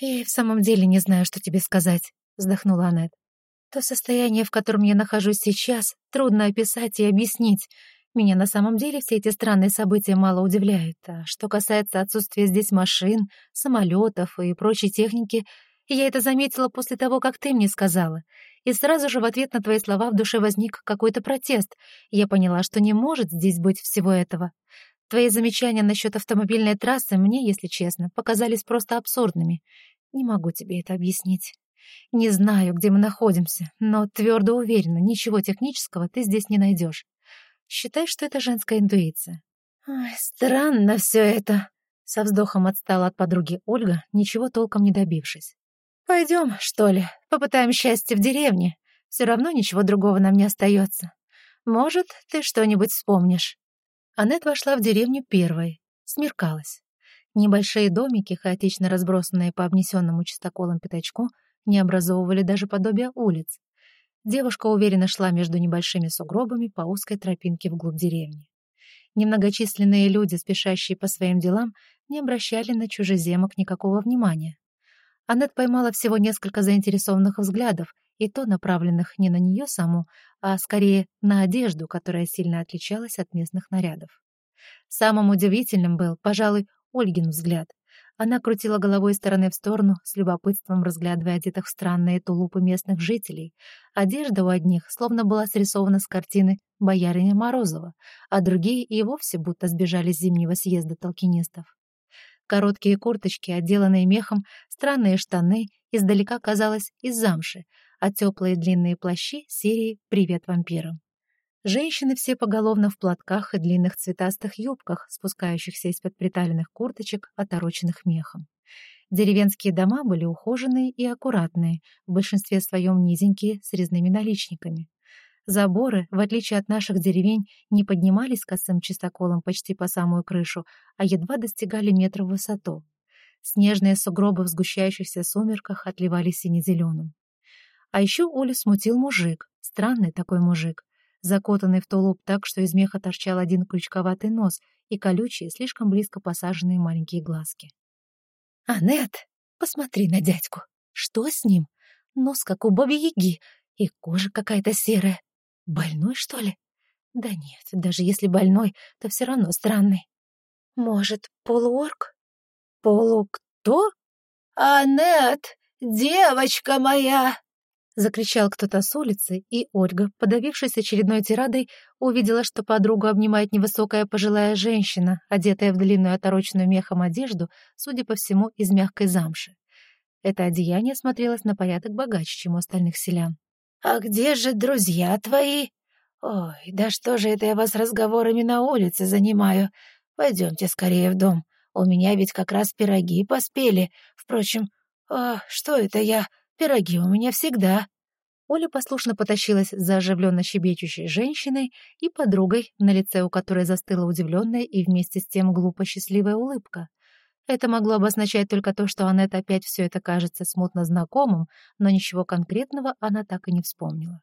«Я в самом деле не знаю, что тебе сказать», — вздохнула Аннет. «То состояние, в котором я нахожусь сейчас, трудно описать и объяснить. Меня на самом деле все эти странные события мало удивляют. А что касается отсутствия здесь машин, самолетов и прочей техники, я это заметила после того, как ты мне сказала. И сразу же в ответ на твои слова в душе возник какой-то протест. Я поняла, что не может здесь быть всего этого. Твои замечания насчет автомобильной трассы мне, если честно, показались просто абсурдными. Не могу тебе это объяснить. Не знаю, где мы находимся, но твердо уверена, ничего технического ты здесь не найдешь. Считай, что это женская интуиция. Ой, странно все это. Со вздохом отстала от подруги Ольга, ничего толком не добившись. Пойдем, что ли, попытаем счастье в деревне. Все равно ничего другого нам не остается. Может, ты что-нибудь вспомнишь. Аннет вошла в деревню первой. Смеркалась. Небольшие домики, хаотично разбросанные по обнесенному чистоколом пятачку, не образовывали даже подобия улиц. Девушка уверенно шла между небольшими сугробами по узкой тропинке вглубь деревни. Немногочисленные люди, спешащие по своим делам, не обращали на чужеземок никакого внимания. Аннет поймала всего несколько заинтересованных взглядов, и то направленных не на нее саму, а скорее на одежду, которая сильно отличалась от местных нарядов. Самым удивительным был, пожалуй, Ольгин взгляд. Она крутила головой стороны в сторону, с любопытством разглядывая одетых в странные тулупы местных жителей. Одежда у одних словно была срисована с картины «Боярыня Морозова», а другие и вовсе будто сбежали с зимнего съезда толкинистов. Короткие курточки, отделанные мехом, странные штаны, издалека казалось из замши, а теплые длинные плащи серии «Привет вампирам». Женщины все поголовно в платках и длинных цветастых юбках, спускающихся из-под приталенных курточек, отороченных мехом. Деревенские дома были ухоженные и аккуратные, в большинстве своем низенькие, с резными наличниками. Заборы, в отличие от наших деревень, не поднимались косым чистоколом почти по самую крышу, а едва достигали метра в высоту. Снежные сугробы в сгущающихся сумерках отливали сине-зеленым. А еще Олю смутил мужик, странный такой мужик, закотанный в тулуп так, что из меха торчал один крючковатый нос и колючие, слишком близко посаженные маленькие глазки. «Анет, посмотри на дядьку. Что с ним? Нос, как у Баби-Яги, и кожа какая-то серая. Больной, что ли? Да нет, даже если больной, то все равно странный. Может, полуорк? Полу кто? Анет, девочка моя!» Закричал кто-то с улицы, и Ольга, подавившись очередной тирадой, увидела, что подругу обнимает невысокая пожилая женщина, одетая в длинную отороченную мехом одежду, судя по всему, из мягкой замши. Это одеяние смотрелось на порядок богаче, чем у остальных селян. «А где же друзья твои? Ой, да что же это я вас разговорами на улице занимаю? Пойдемте скорее в дом. У меня ведь как раз пироги поспели. Впрочем, а, что это я? Пироги у меня всегда». Оля послушно потащилась за оживленно щебечущей женщиной и подругой, на лице у которой застыла удивленная и вместе с тем глупо счастливая улыбка. Это могло обозначать только то, что Аннет опять все это кажется смутно знакомым, но ничего конкретного она так и не вспомнила.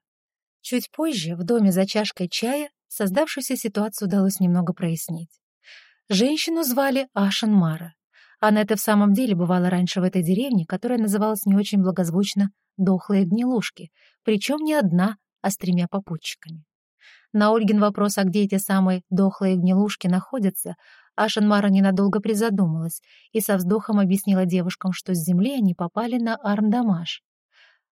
Чуть позже, в доме за чашкой чая, создавшуюся ситуацию удалось немного прояснить. Женщину звали Ашен Мара. Аннет в самом деле бывала раньше в этой деревне, которая называлась не очень благозвучно «дохлые гнилушки», причем не одна, а с тремя попутчиками. На Ольгин вопрос, а где эти самые дохлые гнилушки находятся, Ашенмара ненадолго призадумалась и со вздохом объяснила девушкам, что с земли они попали на Арндамаш.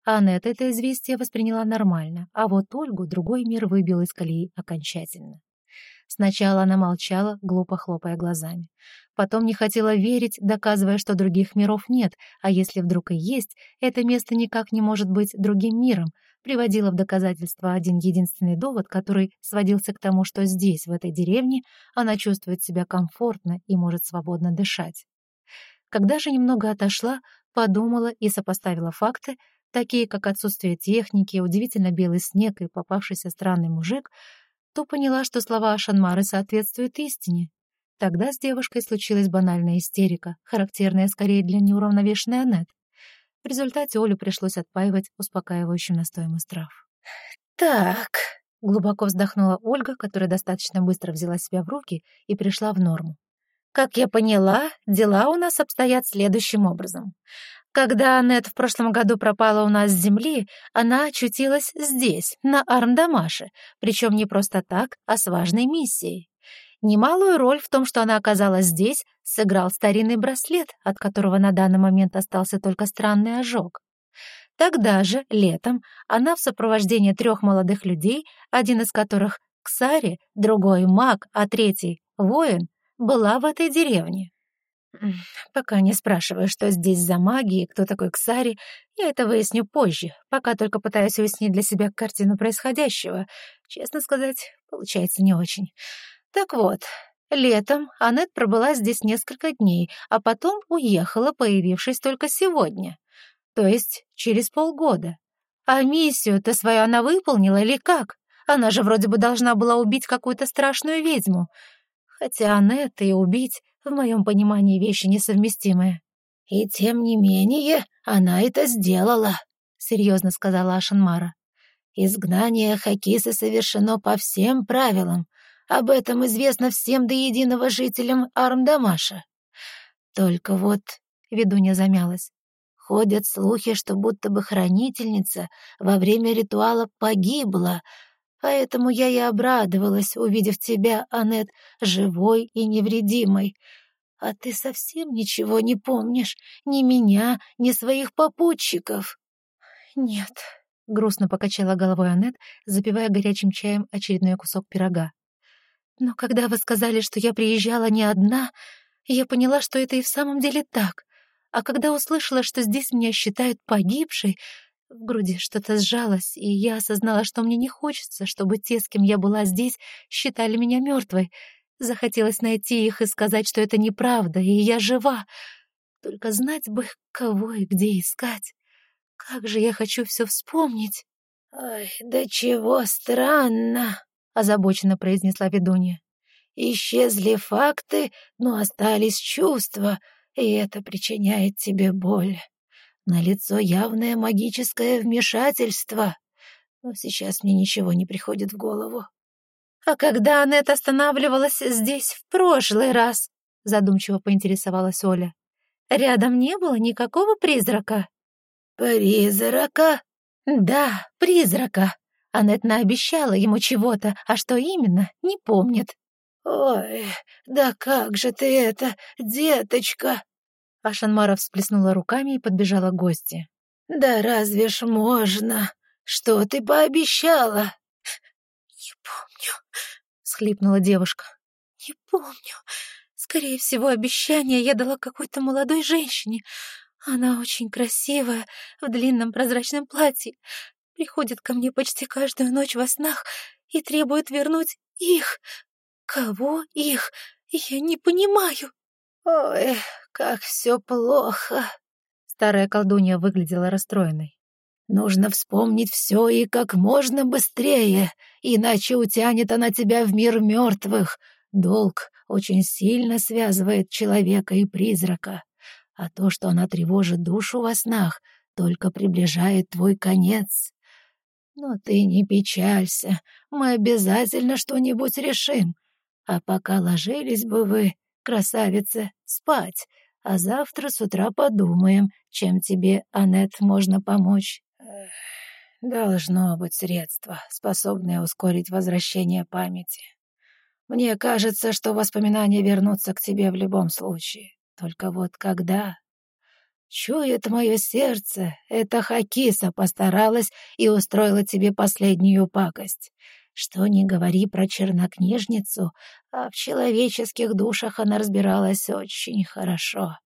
Аннет это известие восприняла нормально, а вот Ольгу другой мир выбил из колеи окончательно. Сначала она молчала, глупо хлопая глазами. Потом не хотела верить, доказывая, что других миров нет, а если вдруг и есть, это место никак не может быть другим миром, приводила в доказательство один единственный довод, который сводился к тому, что здесь, в этой деревне, она чувствует себя комфортно и может свободно дышать. Когда же немного отошла, подумала и сопоставила факты, такие как отсутствие техники, удивительно белый снег и попавшийся странный мужик, то поняла, что слова Шанмары соответствуют истине. Тогда с девушкой случилась банальная истерика, характерная скорее для неуравновешенной Аннет. В результате Олю пришлось отпаивать успокаивающим настоем из трав. «Так», — глубоко вздохнула Ольга, которая достаточно быстро взяла себя в руки и пришла в норму. «Как я поняла, дела у нас обстоят следующим образом. Когда Аннет в прошлом году пропала у нас с земли, она очутилась здесь, на Армдамаше, причем не просто так, а с важной миссией. Немалую роль в том, что она оказалась здесь, сыграл старинный браслет, от которого на данный момент остался только странный ожог. Тогда же, летом, она в сопровождении трех молодых людей, один из которых — Ксари, другой — маг, а третий — воин, была в этой деревне. Пока не спрашиваю, что здесь за магия и кто такой Ксари, я это выясню позже, пока только пытаюсь уяснить для себя картину происходящего. Честно сказать, получается не очень. Так вот, летом Аннет пробыла здесь несколько дней, а потом уехала, появившись только сегодня. То есть через полгода. А миссию-то свою она выполнила или как? Она же вроде бы должна была убить какую-то страшную ведьму. Хотя Аннет и убить в моем понимании вещи несовместимые. «И тем не менее она это сделала», — серьезно сказала Ашанмара. «Изгнание Хакиса совершено по всем правилам. Об этом известно всем до единого жителям Армдамаша. Только вот...» — ведунья замялась. «Ходят слухи, что будто бы хранительница во время ритуала погибла, Поэтому я и обрадовалась, увидев тебя, Анет, живой и невредимой. А ты совсем ничего не помнишь, ни меня, ни своих попутчиков. Нет, грустно покачала головой Анет, запивая горячим чаем очередной кусок пирога. Но когда вы сказали, что я приезжала не одна, я поняла, что это и в самом деле так. А когда услышала, что здесь меня считают погибшей, в груди что-то сжалось, и я осознала, что мне не хочется, чтобы те, с кем я была здесь, считали меня мертвой. Захотелось найти их и сказать, что это неправда, и я жива. Только знать бы, кого и где искать. Как же я хочу все вспомнить. «Ой, да чего странно», — озабоченно произнесла ведунья. «Исчезли факты, но остались чувства, и это причиняет тебе боль». На лицо явное магическое вмешательство. Но сейчас мне ничего не приходит в голову. «А когда Аннет останавливалась здесь в прошлый раз?» Задумчиво поинтересовалась Оля. «Рядом не было никакого призрака?» «Призрака?» «Да, призрака. Аннет наобещала ему чего-то, а что именно, не помнит». «Ой, да как же ты это, деточка!» Ашанмара всплеснула руками и подбежала к гости. «Да разве ж можно? Что ты пообещала?» «Не помню», — схлипнула девушка. «Не помню. Скорее всего, обещание я дала какой-то молодой женщине. Она очень красивая, в длинном прозрачном платье. Приходит ко мне почти каждую ночь во снах и требует вернуть их. Кого их? Я не понимаю». «Ой, как все плохо!» Старая колдунья выглядела расстроенной. «Нужно вспомнить все и как можно быстрее, иначе утянет она тебя в мир мертвых. Долг очень сильно связывает человека и призрака, а то, что она тревожит душу во снах, только приближает твой конец. Но ты не печалься, мы обязательно что-нибудь решим. А пока ложились бы вы, красавица, спать, а завтра с утра подумаем, чем тебе, Аннет, можно помочь. Должно быть средство, способное ускорить возвращение памяти. Мне кажется, что воспоминания вернутся к тебе в любом случае. Только вот когда... Чует мое сердце, эта Хакиса постаралась и устроила тебе последнюю пакость. Что ни говори про чернокнижницу, а в человеческих душах она разбиралась очень хорошо.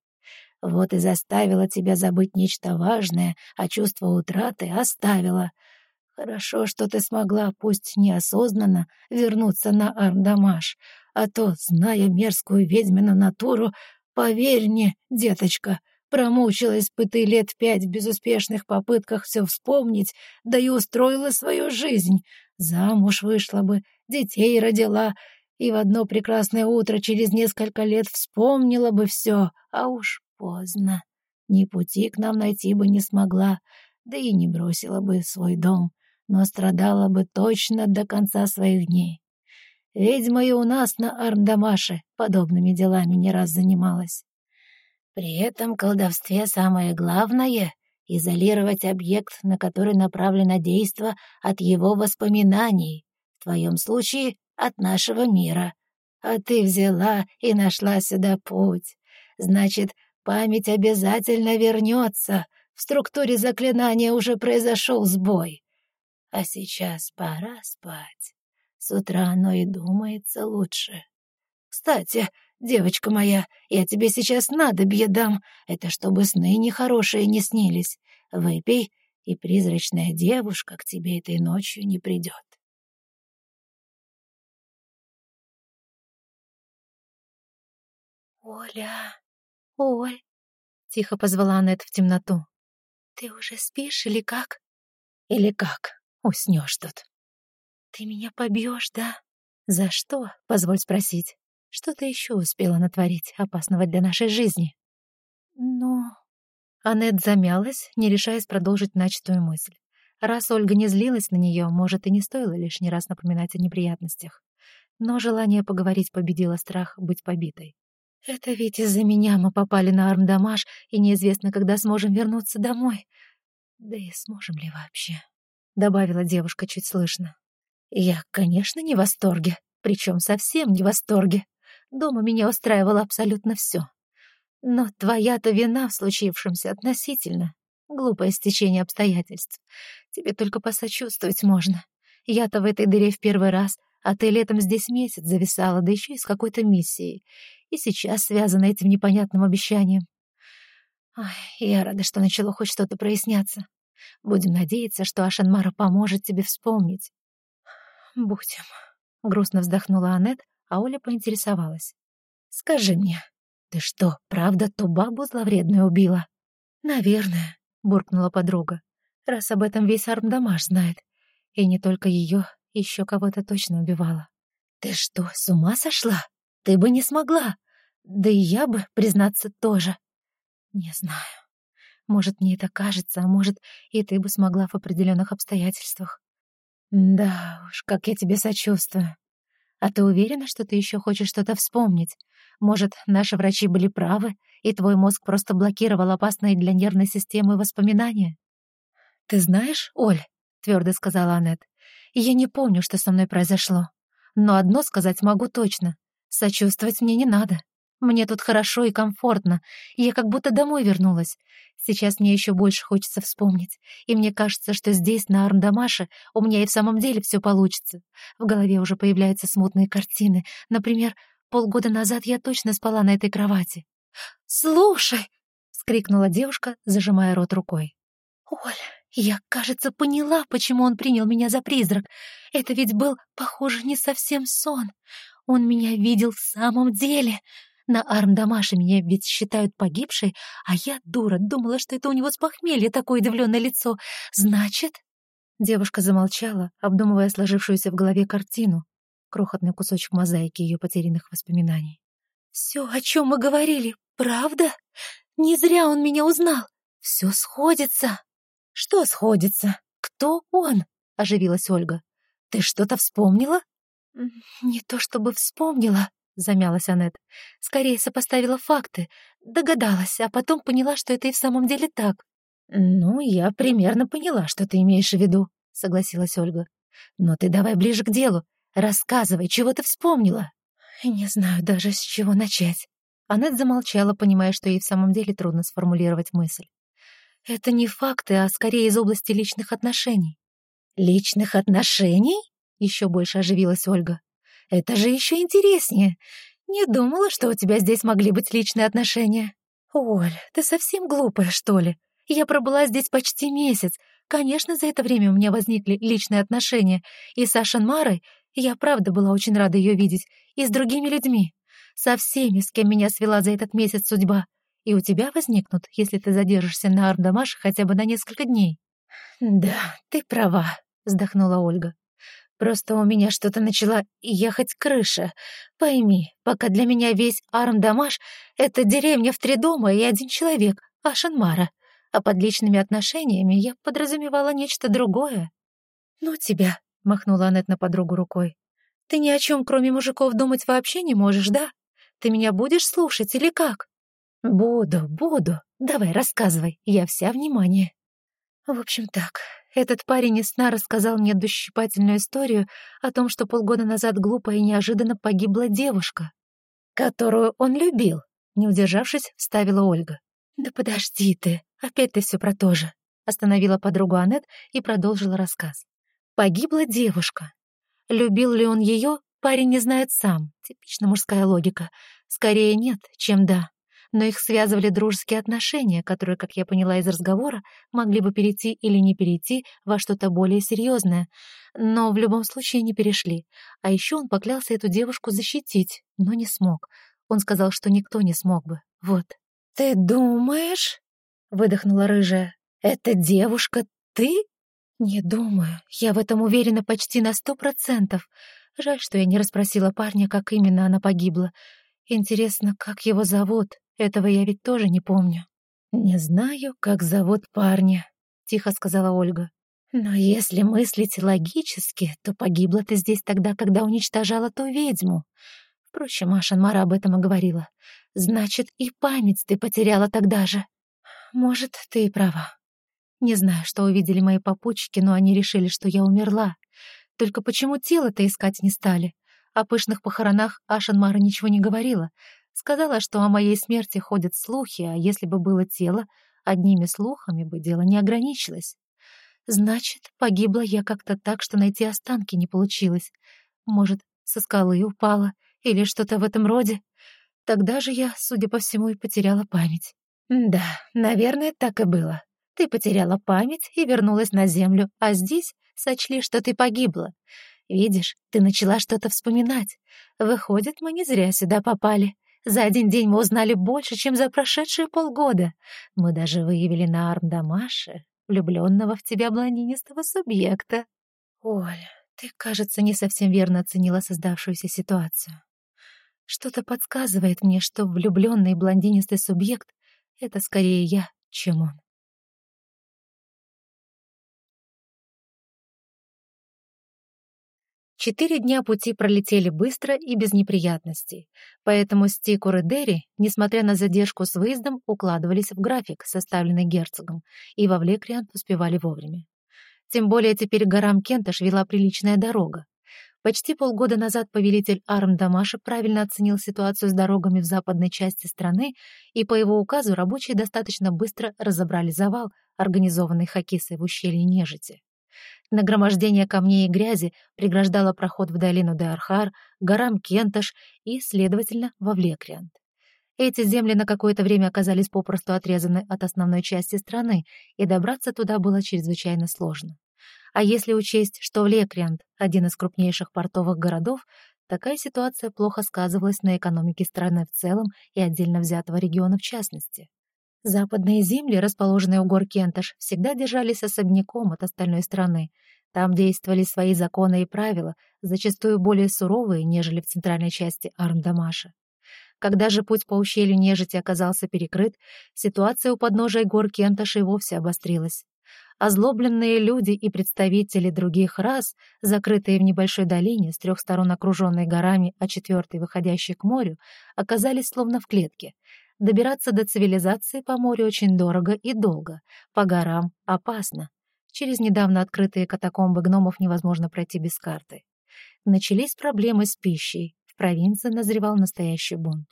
Вот и заставила тебя забыть нечто важное, а чувство утраты оставила. Хорошо, что ты смогла, пусть неосознанно, вернуться на Армдамаш, а то, зная мерзкую ведьмину натуру, поверь мне, деточка, промучилась бы ты лет пять в безуспешных попытках все вспомнить, да и устроила свою жизнь, Замуж вышла бы, детей родила, и в одно прекрасное утро через несколько лет вспомнила бы все, а уж поздно. Ни пути к нам найти бы не смогла, да и не бросила бы свой дом, но страдала бы точно до конца своих дней. Ведьма и у нас на Армдамаше подобными делами не раз занималась. При этом колдовстве самое главное — изолировать объект, на который направлено действо от его воспоминаний, в твоем случае — от нашего мира. А ты взяла и нашла сюда путь. Значит, память обязательно вернется. В структуре заклинания уже произошел сбой. А сейчас пора спать. С утра оно и думается лучше. Кстати, девочка моя, я тебе сейчас надобье дам. Это чтобы сны нехорошие не снились. Выпей, и призрачная девушка к тебе этой ночью не придет. «Оля! Оль!» — тихо позвала Аннет в темноту. «Ты уже спишь или как?» «Или как? Уснешь тут». «Ты меня побьешь, да?» «За что?» — позволь спросить. «Что ты еще успела натворить, опасного для нашей жизни?» «Ну...» Аннет замялась, не решаясь продолжить начатую мысль. Раз Ольга не злилась на нее, может, и не стоило лишний раз напоминать о неприятностях. Но желание поговорить победило страх быть побитой. «Это ведь из-за меня мы попали на Армдамаш, и неизвестно, когда сможем вернуться домой. Да и сможем ли вообще?» — добавила девушка чуть слышно. Я, конечно, не в восторге, причем совсем не в восторге. Дома меня устраивало абсолютно все. Но твоя-то вина в случившемся относительно. Глупое стечение обстоятельств. Тебе только посочувствовать можно. Я-то в этой дыре в первый раз, а ты летом здесь месяц зависала, да еще и с какой-то миссией. И сейчас связана этим непонятным обещанием. Ой, я рада, что начало хоть что-то проясняться. Будем надеяться, что Ашенмара поможет тебе вспомнить. «Будем», — грустно вздохнула Аннет, а Оля поинтересовалась. «Скажи мне, ты что, правда ту бабу зловредную убила?» «Наверное», — буркнула подруга, «раз об этом весь Армдамаш знает. И не только ее, еще кого-то точно убивала». «Ты что, с ума сошла? Ты бы не смогла. Да и я бы, признаться, тоже». «Не знаю. Может, мне это кажется, а может, и ты бы смогла в определенных обстоятельствах. «Да уж, как я тебе сочувствую. А ты уверена, что ты еще хочешь что-то вспомнить? Может, наши врачи были правы, и твой мозг просто блокировал опасные для нервной системы воспоминания?» «Ты знаешь, Оль», — твердо сказала Аннет, — «я не помню, что со мной произошло. Но одно сказать могу точно. Сочувствовать мне не надо. Мне тут хорошо и комфортно, я как будто домой вернулась. Сейчас мне еще больше хочется вспомнить, и мне кажется, что здесь, на Армдамаше, у меня и в самом деле все получится. В голове уже появляются смутные картины. Например, полгода назад я точно спала на этой кровати. «Слушай!» — скрикнула девушка, зажимая рот рукой. «Оль, я, кажется, поняла, почему он принял меня за призрак. Это ведь был, похоже, не совсем сон. Он меня видел в самом деле. На Армдамаше меня ведь считают погибшей, а я, дура, думала, что это у него с похмелья такое удивленное лицо. Значит...» Девушка замолчала, обдумывая сложившуюся в голове картину, крохотный кусочек мозаики ее потерянных воспоминаний. «Все, о чем мы говорили, правда? Не зря он меня узнал. Все сходится». «Что сходится? Кто он?» — оживилась Ольга. «Ты что-то вспомнила?» «Не то чтобы вспомнила», замялась Аннет. «Скорее сопоставила факты, догадалась, а потом поняла, что это и в самом деле так». «Ну, я примерно поняла, что ты имеешь в виду», — согласилась Ольга. «Но ты давай ближе к делу. Рассказывай, чего ты вспомнила?» «Не знаю даже, с чего начать». Аннет замолчала, понимая, что ей в самом деле трудно сформулировать мысль. «Это не факты, а скорее из области личных отношений». «Личных отношений?» — еще больше оживилась Ольга. Это же еще интереснее. Не думала, что у тебя здесь могли быть личные отношения. Оль, ты совсем глупая, что ли? Я пробыла здесь почти месяц. Конечно, за это время у меня возникли личные отношения. И с Ашен Марой я правда была очень рада ее видеть. И с другими людьми. Со всеми, с кем меня свела за этот месяц судьба. И у тебя возникнут, если ты задержишься на Ардамаше хотя бы на несколько дней. «Да, ты права», — вздохнула Ольга. Просто у меня что-то начала ехать крыша. Пойми, пока для меня весь Армдамаш — это деревня в три дома и один человек, Ашанмара. А под личными отношениями я подразумевала нечто другое. «Ну тебя», — махнула Аннет на подругу рукой. «Ты ни о чем, кроме мужиков, думать вообще не можешь, да? Ты меня будешь слушать или как?» «Буду, буду. Давай, рассказывай, я вся внимание». В общем так, этот парень из сна рассказал мне дощипательную историю о том, что полгода назад глупо и неожиданно погибла девушка, которую он любил, не удержавшись, вставила Ольга. «Да подожди ты, опять ты все про то же», — остановила подругу Аннет и продолжила рассказ. «Погибла девушка. Любил ли он ее, парень не знает сам. Типично мужская логика. Скорее нет, чем да но их связывали дружеские отношения, которые, как я поняла из разговора, могли бы перейти или не перейти во что-то более серьезное, но в любом случае не перешли. А еще он поклялся эту девушку защитить, но не смог. Он сказал, что никто не смог бы. Вот. «Ты думаешь?» — выдохнула рыжая. «Эта девушка ты?» «Не думаю. Я в этом уверена почти на сто процентов. Жаль, что я не расспросила парня, как именно она погибла. Интересно, как его зовут?» Этого я ведь тоже не помню. «Не знаю, как зовут парня», — тихо сказала Ольга. «Но если мыслить логически, то погибла ты здесь тогда, когда уничтожала ту ведьму. Впрочем, Ашанмара об этом и говорила. Значит, и память ты потеряла тогда же. Может, ты и права. Не знаю, что увидели мои попутчики, но они решили, что я умерла. Только почему тело-то искать не стали? О пышных похоронах Ашанмара ничего не говорила, Сказала, что о моей смерти ходят слухи, а если бы было тело, одними слухами бы дело не ограничилось. Значит, погибла я как-то так, что найти останки не получилось. Может, со скалы упала или что-то в этом роде. Тогда же я, судя по всему, и потеряла память. Да, наверное, так и было. Ты потеряла память и вернулась на землю, а здесь сочли, что ты погибла. Видишь, ты начала что-то вспоминать. Выходит, мы не зря сюда попали. За один день мы узнали больше, чем за прошедшие полгода. Мы даже выявили на Армдамаше влюбленного в тебя блондинистого субъекта. Оля, ты, кажется, не совсем верно оценила создавшуюся ситуацию. Что-то подсказывает мне, что влюбленный блондинистый субъект — это скорее я, чем он. Четыре дня пути пролетели быстро и без неприятностей, поэтому Стикур и Дерри, несмотря на задержку с выездом, укладывались в график, составленный герцогом, и во Влекриант успевали вовремя. Тем более теперь горам Кенташ вела приличная дорога. Почти полгода назад повелитель Арм Дамаша правильно оценил ситуацию с дорогами в западной части страны, и по его указу рабочие достаточно быстро разобрали завал, организованный Хакисой в ущелье Нежити. Нагромождение камней и грязи преграждало проход в долину Деархар, горам Кенташ и, следовательно, во Влекриант. Эти земли на какое-то время оказались попросту отрезаны от основной части страны, и добраться туда было чрезвычайно сложно. А если учесть, что Влекриант — один из крупнейших портовых городов, такая ситуация плохо сказывалась на экономике страны в целом и отдельно взятого региона в частности. Западные земли, расположенные у гор Кенташ, всегда держались особняком от остальной страны. Там действовали свои законы и правила, зачастую более суровые, нежели в центральной части Армдамаша. Когда же путь по ущелью нежити оказался перекрыт, ситуация у подножия гор Кенташ и вовсе обострилась. Озлобленные люди и представители других рас, закрытые в небольшой долине, с трех сторон окруженной горами, а четвертой выходящей к морю, оказались словно в клетке — Добираться до цивилизации по морю очень дорого и долго, по горам опасно. Через недавно открытые катакомбы гномов невозможно пройти без карты. Начались проблемы с пищей. В провинции назревал настоящий бунт.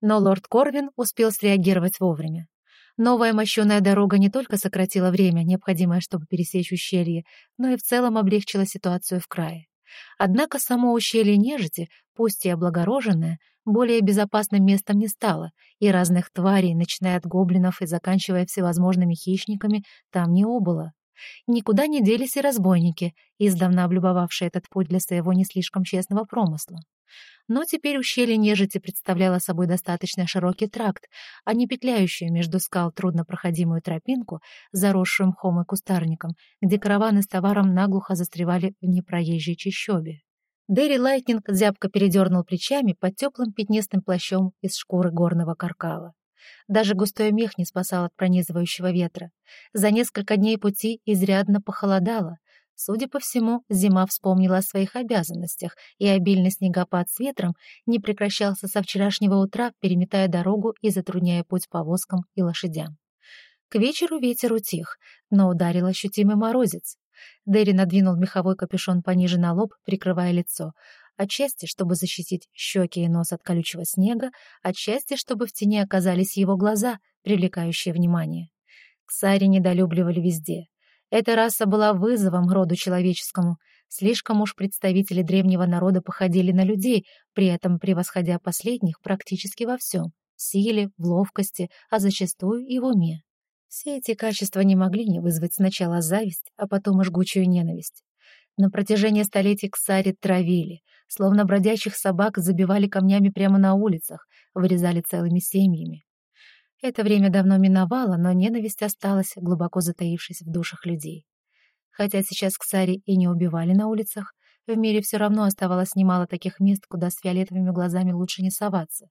Но лорд Корвин успел среагировать вовремя. Новая мощеная дорога не только сократила время, необходимое, чтобы пересечь ущелье, но и в целом облегчила ситуацию в крае. Однако само ущелье нежити, пусть и облагороженное, более безопасным местом не стало, и разных тварей, начиная от гоблинов и заканчивая всевозможными хищниками, там не убыло. Никуда не делись и разбойники, издавна облюбовавшие этот путь для своего не слишком честного промысла. Но теперь ущелье нежити представляло собой достаточно широкий тракт, а не петляющую между скал труднопроходимую тропинку, заросшую мхом и кустарником, где караваны с товаром наглухо застревали в непроезжей чащобе. Дэри Лайтнинг зябко передернул плечами под теплым пятнистым плащом из шкуры горного каркала. Даже густой мех не спасал от пронизывающего ветра. За несколько дней пути изрядно похолодало. Судя по всему, зима вспомнила о своих обязанностях, и обильный снегопад с ветром не прекращался со вчерашнего утра, переметая дорогу и затрудняя путь повозкам и лошадям. К вечеру ветер утих, но ударил ощутимый морозец. Дэри надвинул меховой капюшон пониже на лоб, прикрывая лицо, Отчасти, чтобы защитить щеки и нос от колючего снега, отчасти, чтобы в тени оказались его глаза, привлекающие внимание. Ксари недолюбливали везде. Эта раса была вызовом роду человеческому. Слишком уж представители древнего народа походили на людей, при этом превосходя последних практически во всем — силе, в ловкости, а зачастую и в уме. Все эти качества не могли не вызвать сначала зависть, а потом и жгучую ненависть. На протяжении столетий Ксари травили, словно бродячих собак забивали камнями прямо на улицах, вырезали целыми семьями. Это время давно миновало, но ненависть осталась, глубоко затаившись в душах людей. Хотя сейчас Ксари и не убивали на улицах, в мире все равно оставалось немало таких мест, куда с фиолетовыми глазами лучше не соваться.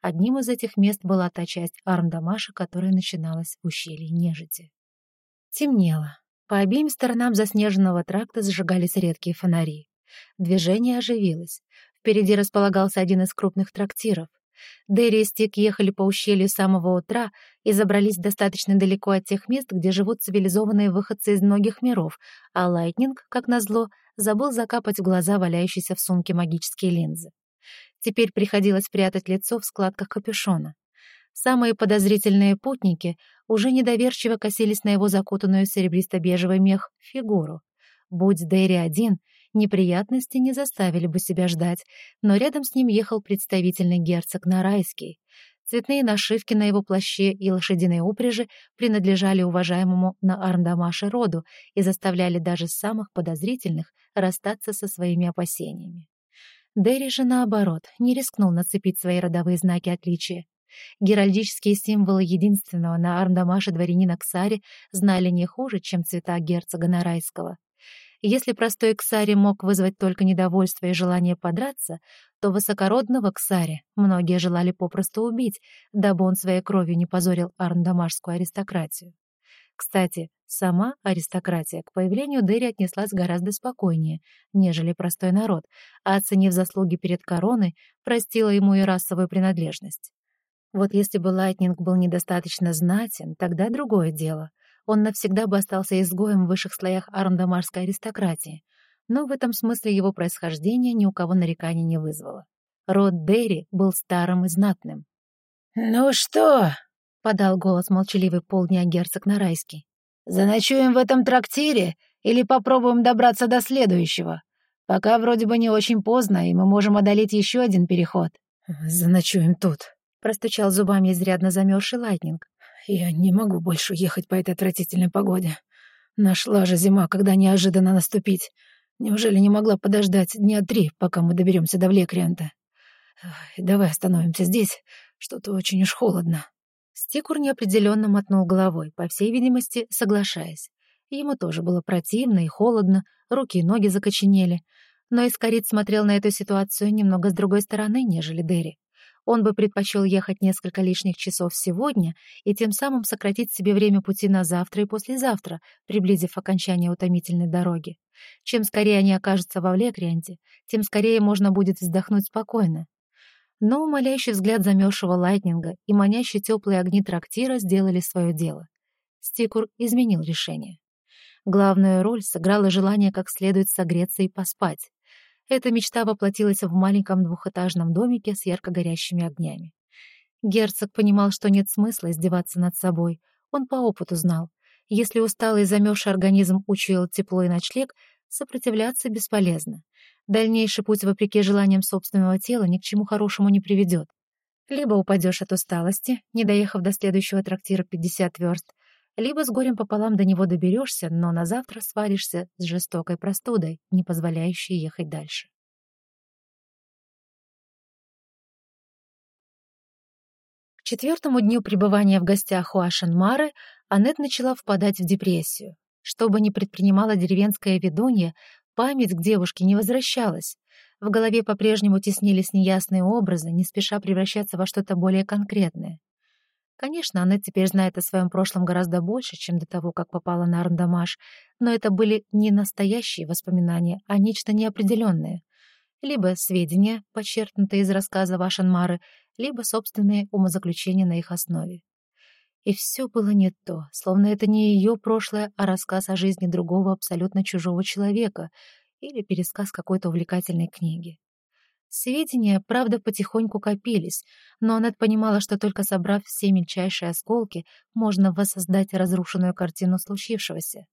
Одним из этих мест была та часть Армдамаша, которая начиналась в ущелье Нежити. Темнело. По обеим сторонам заснеженного тракта зажигались редкие фонари. Движение оживилось. Впереди располагался один из крупных трактиров. Дерри и Стик ехали по ущелью с самого утра и забрались достаточно далеко от тех мест, где живут цивилизованные выходцы из многих миров, а Лайтнинг, как назло, забыл закапать в глаза валяющиеся в сумке магические линзы. Теперь приходилось прятать лицо в складках капюшона. Самые подозрительные путники уже недоверчиво косились на его закутанную серебристо-бежевый мех фигуру. Будь Дэри один, неприятности не заставили бы себя ждать, но рядом с ним ехал представительный герцог Нарайский. Цветные нашивки на его плаще и лошадиной упряжи принадлежали уважаемому на Арндамаше роду и заставляли даже самых подозрительных расстаться со своими опасениями. Дэри же, наоборот, не рискнул нацепить свои родовые знаки отличия. Геральдические символы единственного на Арндамаше дворянина Ксари знали не хуже, чем цвета герцога Нарайского. Если простой Ксари мог вызвать только недовольство и желание подраться, то высокородного Ксари многие желали попросту убить, дабы он своей кровью не позорил арндамашскую аристократию. Кстати, сама аристократия к появлению Дерри отнеслась гораздо спокойнее, нежели простой народ, а, оценив заслуги перед короной, простила ему и расовую принадлежность. Вот если бы Лайтнинг был недостаточно знатен, тогда другое дело. Он навсегда бы остался изгоем в высших слоях арндамарской аристократии. Но в этом смысле его происхождение ни у кого нареканий не вызвало. Род Дерри был старым и знатным. «Ну что?» — подал голос молчаливый полдня герцог Нарайский. «Заночуем в этом трактире или попробуем добраться до следующего? Пока вроде бы не очень поздно, и мы можем одолеть еще один переход». «Заночуем тут», Простучал зубами изрядно замерзший Лайтнинг. «Я не могу больше ехать по этой отвратительной погоде. Нашла же зима, когда неожиданно наступить. Неужели не могла подождать дня три, пока мы доберемся до Влекрианта? Давай остановимся здесь, что-то очень уж холодно». Стикур неопределенно мотнул головой, по всей видимости, соглашаясь. Ему тоже было противно и холодно, руки и ноги закоченели. Но Искорит смотрел на эту ситуацию немного с другой стороны, нежели Дерри. Он бы предпочел ехать несколько лишних часов сегодня и тем самым сократить себе время пути на завтра и послезавтра, приблизив окончание утомительной дороги. Чем скорее они окажутся во Влекрианте, тем скорее можно будет вздохнуть спокойно. Но умоляющий взгляд замерзшего Лайтнинга и манящие теплые огни трактира сделали свое дело. Стикур изменил решение. Главную роль сыграло желание как следует согреться и поспать. Эта мечта воплотилась в маленьком двухэтажном домике с ярко горящими огнями. Герцог понимал, что нет смысла издеваться над собой. Он по опыту знал. Если усталый замерзший организм учуял тепло и ночлег, сопротивляться бесполезно. Дальнейший путь, вопреки желаниям собственного тела, ни к чему хорошему не приведет. Либо упадешь от усталости, не доехав до следующего трактира 50 верст, либо с горем пополам до него доберешься, но на завтра сваришься с жестокой простудой, не позволяющей ехать дальше. К четвертому дню пребывания в гостях у Ашенмары Аннет начала впадать в депрессию. Что бы ни предпринимала деревенская ведунья, память к девушке не возвращалась. В голове по-прежнему теснились неясные образы, не спеша превращаться во что-то более конкретное. Конечно, она теперь знает о своем прошлом гораздо больше, чем до того, как попала на Арндамаш, но это были не настоящие воспоминания, а нечто неопределенное. Либо сведения, подчеркнутые из рассказа Вашенмары, либо собственные умозаключения на их основе. И все было не то, словно это не ее прошлое, а рассказ о жизни другого абсолютно чужого человека или пересказ какой-то увлекательной книги. Сведения, правда, потихоньку копились, но Аннет понимала, что только собрав все мельчайшие осколки, можно воссоздать разрушенную картину случившегося.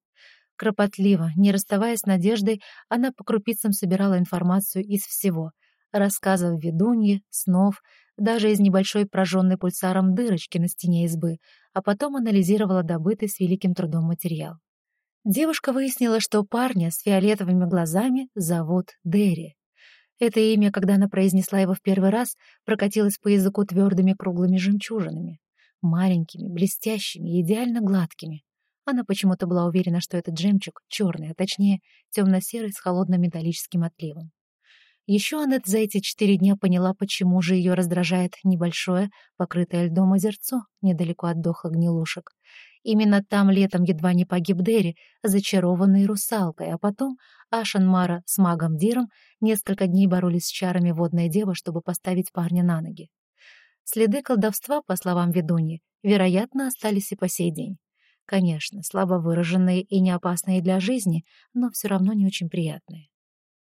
Кропотливо, не расставаясь с надеждой, она по крупицам собирала информацию из всего — рассказов ведуньи, снов, даже из небольшой прожженной пульсаром дырочки на стене избы, а потом анализировала добытый с великим трудом материал. Девушка выяснила, что парня с фиолетовыми глазами зовут Дерри. Это имя, когда она произнесла его в первый раз, прокатилось по языку твердыми круглыми жемчужинами. Маленькими, блестящими и идеально гладкими. Она почему-то была уверена, что этот жемчуг черный, а точнее темно-серый с холодным металлическим отливом. Еще Аннет за эти четыре дня поняла, почему же ее раздражает небольшое, покрытое льдом озерцо недалеко от дохлых гнилушек. Именно там летом едва не погиб Дерри, зачарованный русалкой, а потом Ашан Мара с магом Диром несколько дней боролись с чарами водной девы, чтобы поставить парня на ноги. Следы колдовства, по словам ведуньи, вероятно, остались и по сей день. Конечно, слабо выраженные и не опасные для жизни, но все равно не очень приятные.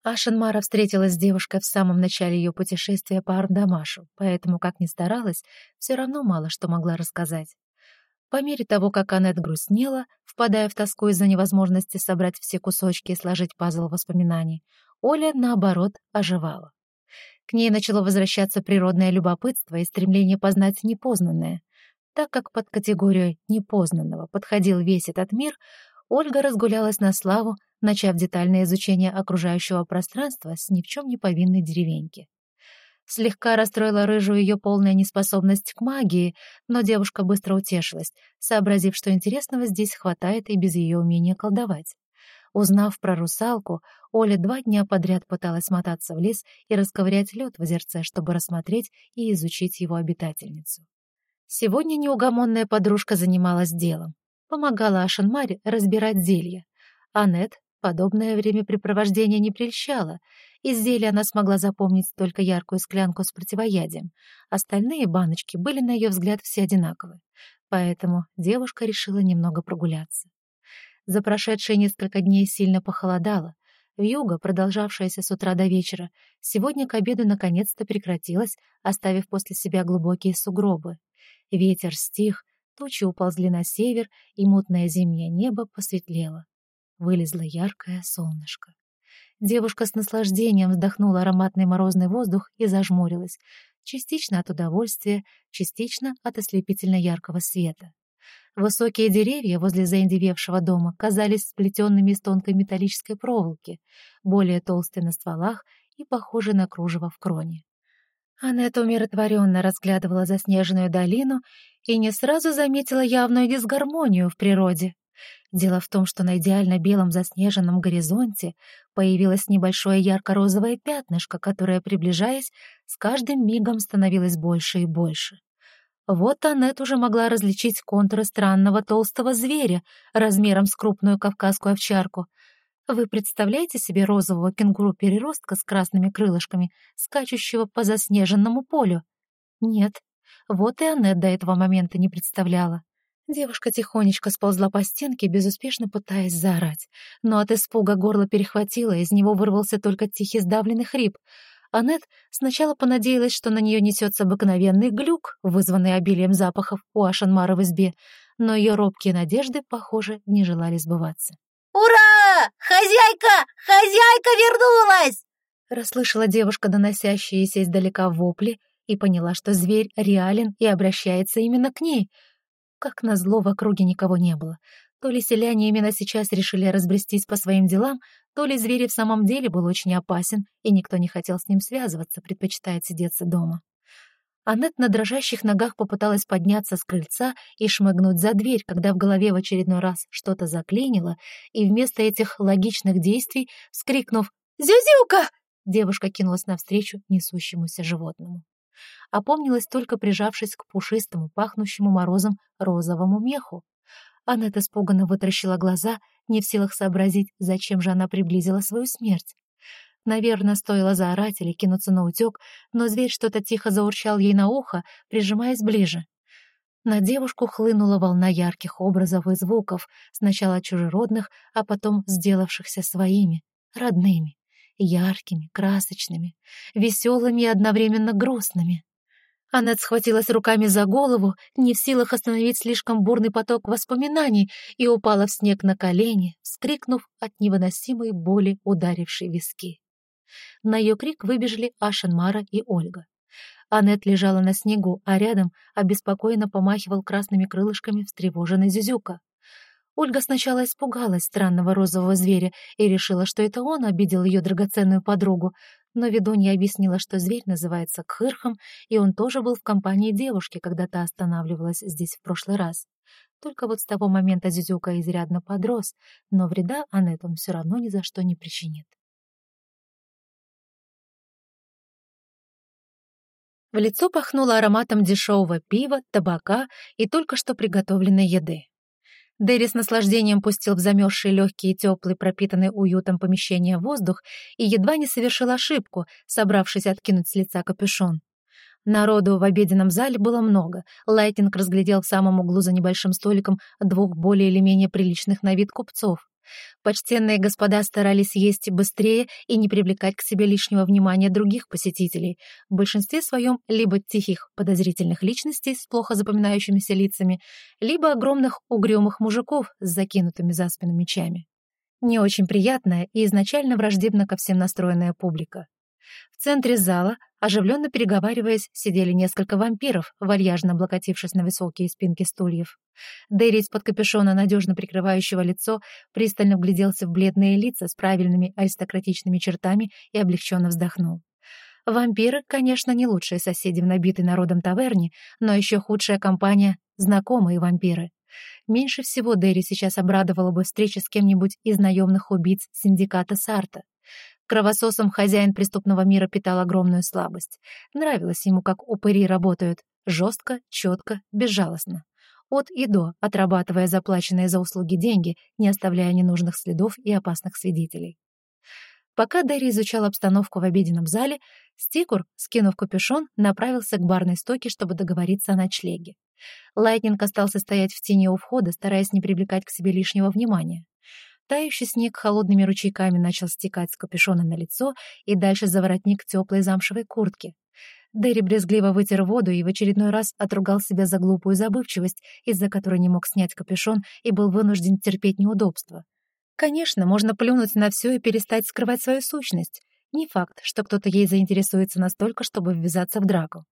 Ашенмара встретилась с девушкой в самом начале ее путешествия по Ардамашу, поэтому, как ни старалась, все равно мало что могла рассказать. По мере того, как Аннет грустнела, впадая в тоску из-за невозможности собрать все кусочки и сложить пазл воспоминаний, Оля, наоборот, оживала. К ней начало возвращаться природное любопытство и стремление познать непознанное. Так как под категорию непознанного подходил весь этот мир, Ольга разгулялась на славу, начав детальное изучение окружающего пространства с ни в чем не повинной деревеньки. Слегка расстроила рыжую ее полная неспособность к магии, но девушка быстро утешилась, сообразив, что интересного здесь хватает и без ее умения колдовать. Узнав про русалку, Оля два дня подряд пыталась мотаться в лес и расковырять лед в озерце, чтобы рассмотреть и изучить его обитательницу. Сегодня неугомонная подружка занималась делом. Помогала Ашенмаре разбирать зелья. Аннет подобное времяпрепровождение не прельщало — из зелья она смогла запомнить только яркую склянку с противоядием. Остальные баночки были, на ее взгляд, все одинаковы. Поэтому девушка решила немного прогуляться. За прошедшие несколько дней сильно похолодало. Вьюга, продолжавшаяся с утра до вечера, сегодня к обеду наконец-то прекратилась, оставив после себя глубокие сугробы. Ветер стих, тучи уползли на север, и мутное зимнее небо посветлело. Вылезло яркое солнышко. Девушка с наслаждением вздохнула ароматный морозный воздух и зажмурилась, частично от удовольствия, частично от ослепительно яркого света. Высокие деревья возле заиндевевшего дома казались сплетенными из тонкой металлической проволоки, более толстые на стволах и похожие на кружево в кроне. Аннет умиротворенно разглядывала заснеженную долину и не сразу заметила явную дисгармонию в природе. Дело в том, что на идеально белом заснеженном горизонте появилось небольшое ярко-розовое пятнышко, которое, приближаясь, с каждым мигом становилось больше и больше. Вот Аннет уже могла различить контуры странного толстого зверя размером с крупную кавказскую овчарку. Вы представляете себе розового кенгуру-переростка с красными крылышками, скачущего по заснеженному полю? Нет, вот и Аннет до этого момента не представляла. Девушка тихонечко сползла по стенке, безуспешно пытаясь заорать. Но от испуга горло перехватило, из него вырвался только тихий сдавленный хрип. Аннет сначала понадеялась, что на нее несется обыкновенный глюк, вызванный обилием запахов у Ашанмара в избе, но ее робкие надежды, похоже, не желали сбываться. «Ура! Хозяйка! Хозяйка вернулась!» Расслышала девушка доносящиеся издалека вопли и поняла, что зверь реален и обращается именно к ней — Как назло, в округе никого не было. То ли селяне именно сейчас решили разбрестись по своим делам, то ли зверь в самом деле был очень опасен, и никто не хотел с ним связываться, предпочитая сидеться дома. Аннет на дрожащих ногах попыталась подняться с крыльца и шмыгнуть за дверь, когда в голове в очередной раз что-то заклинило, и вместо этих логичных действий, вскрикнув «Зюзюка!», девушка кинулась навстречу несущемуся животному. Опомнилась только прижавшись к пушистому, пахнущему морозом розовому меху. Аннет испуганно вытаращила глаза, не в силах сообразить, зачем же она приблизила свою смерть. Наверное, стоило заорать или кинуться на утёк, но зверь что-то тихо заурчал ей на ухо, прижимаясь ближе. На девушку хлынула волна ярких образов и звуков, сначала чужеродных, а потом сделавшихся своими, родными, яркими, красочными, веселыми и одновременно грустными. Она схватилась руками за голову, не в силах остановить слишком бурный поток воспоминаний, и упала в снег на колени, вскрикнув от невыносимой боли, ударившей виски. На ее крик выбежали Ашенмара и Ольга. Аннет лежала на снегу, а рядом обеспокоенно помахивал красными крылышками встревоженный Зюзюка. Ольга сначала испугалась странного розового зверя и решила, что это он обидел ее драгоценную подругу, но ведунья объяснила, что зверь называется Кхырхом, и он тоже был в компании девушки, когда та останавливалась здесь в прошлый раз. Только вот с того момента Зюзюка изрядно подрос, но вреда Аннет он все равно ни за что не причинит. В лицо пахнуло ароматом дешевого пива, табака и только что приготовленной еды. Дэри с наслаждением пустил в замерзший легкий и теплый, пропитанный уютом помещения воздух и едва не совершил ошибку, собравшись откинуть с лица капюшон. Народу в обеденном зале было много. Лайтинг разглядел в самом углу за небольшим столиком двух более или менее приличных на вид купцов. Почтенные господа старались есть быстрее и не привлекать к себе лишнего внимания других посетителей, в большинстве своем либо тихих подозрительных личностей с плохо запоминающимися лицами, либо огромных угрюмых мужиков с закинутыми за спину мечами. Не очень приятная и изначально враждебно ко всем настроенная публика. В центре зала, оживленно переговариваясь, сидели несколько вампиров, вальяжно облокотившись на высокие спинки стульев. Дэри из-под капюшона, надежно прикрывающего лицо, пристально вгляделся в бледные лица с правильными аристократичными чертами и облегченно вздохнул. Вампиры, конечно, не лучшие соседи в набитой народом таверне, но еще худшая компания — знакомые вампиры. Меньше всего Дэри сейчас обрадовала бы встреча с кем-нибудь из наемных убийц синдиката Сарта. Кровососом хозяин преступного мира питал огромную слабость. Нравилось ему, как упыри работают. Жестко, четко, безжалостно. От и до, отрабатывая заплаченные за услуги деньги, не оставляя ненужных следов и опасных свидетелей. Пока Дерри изучал обстановку в обеденном зале, Стикур, скинув капюшон, направился к барной стойке, чтобы договориться о ночлеге. Лайтнинг остался стоять в тени у входа, стараясь не привлекать к себе лишнего внимания. Тающий снег холодными ручейками начал стекать с капюшона на лицо и дальше за воротник теплой замшевой куртки. Дерри брезгливо вытер воду и в очередной раз отругал себя за глупую забывчивость, из-за которой не мог снять капюшон и был вынужден терпеть неудобства. Конечно, можно плюнуть на все и перестать скрывать свою сущность. Не факт, что кто-то ей заинтересуется настолько, чтобы ввязаться в драку.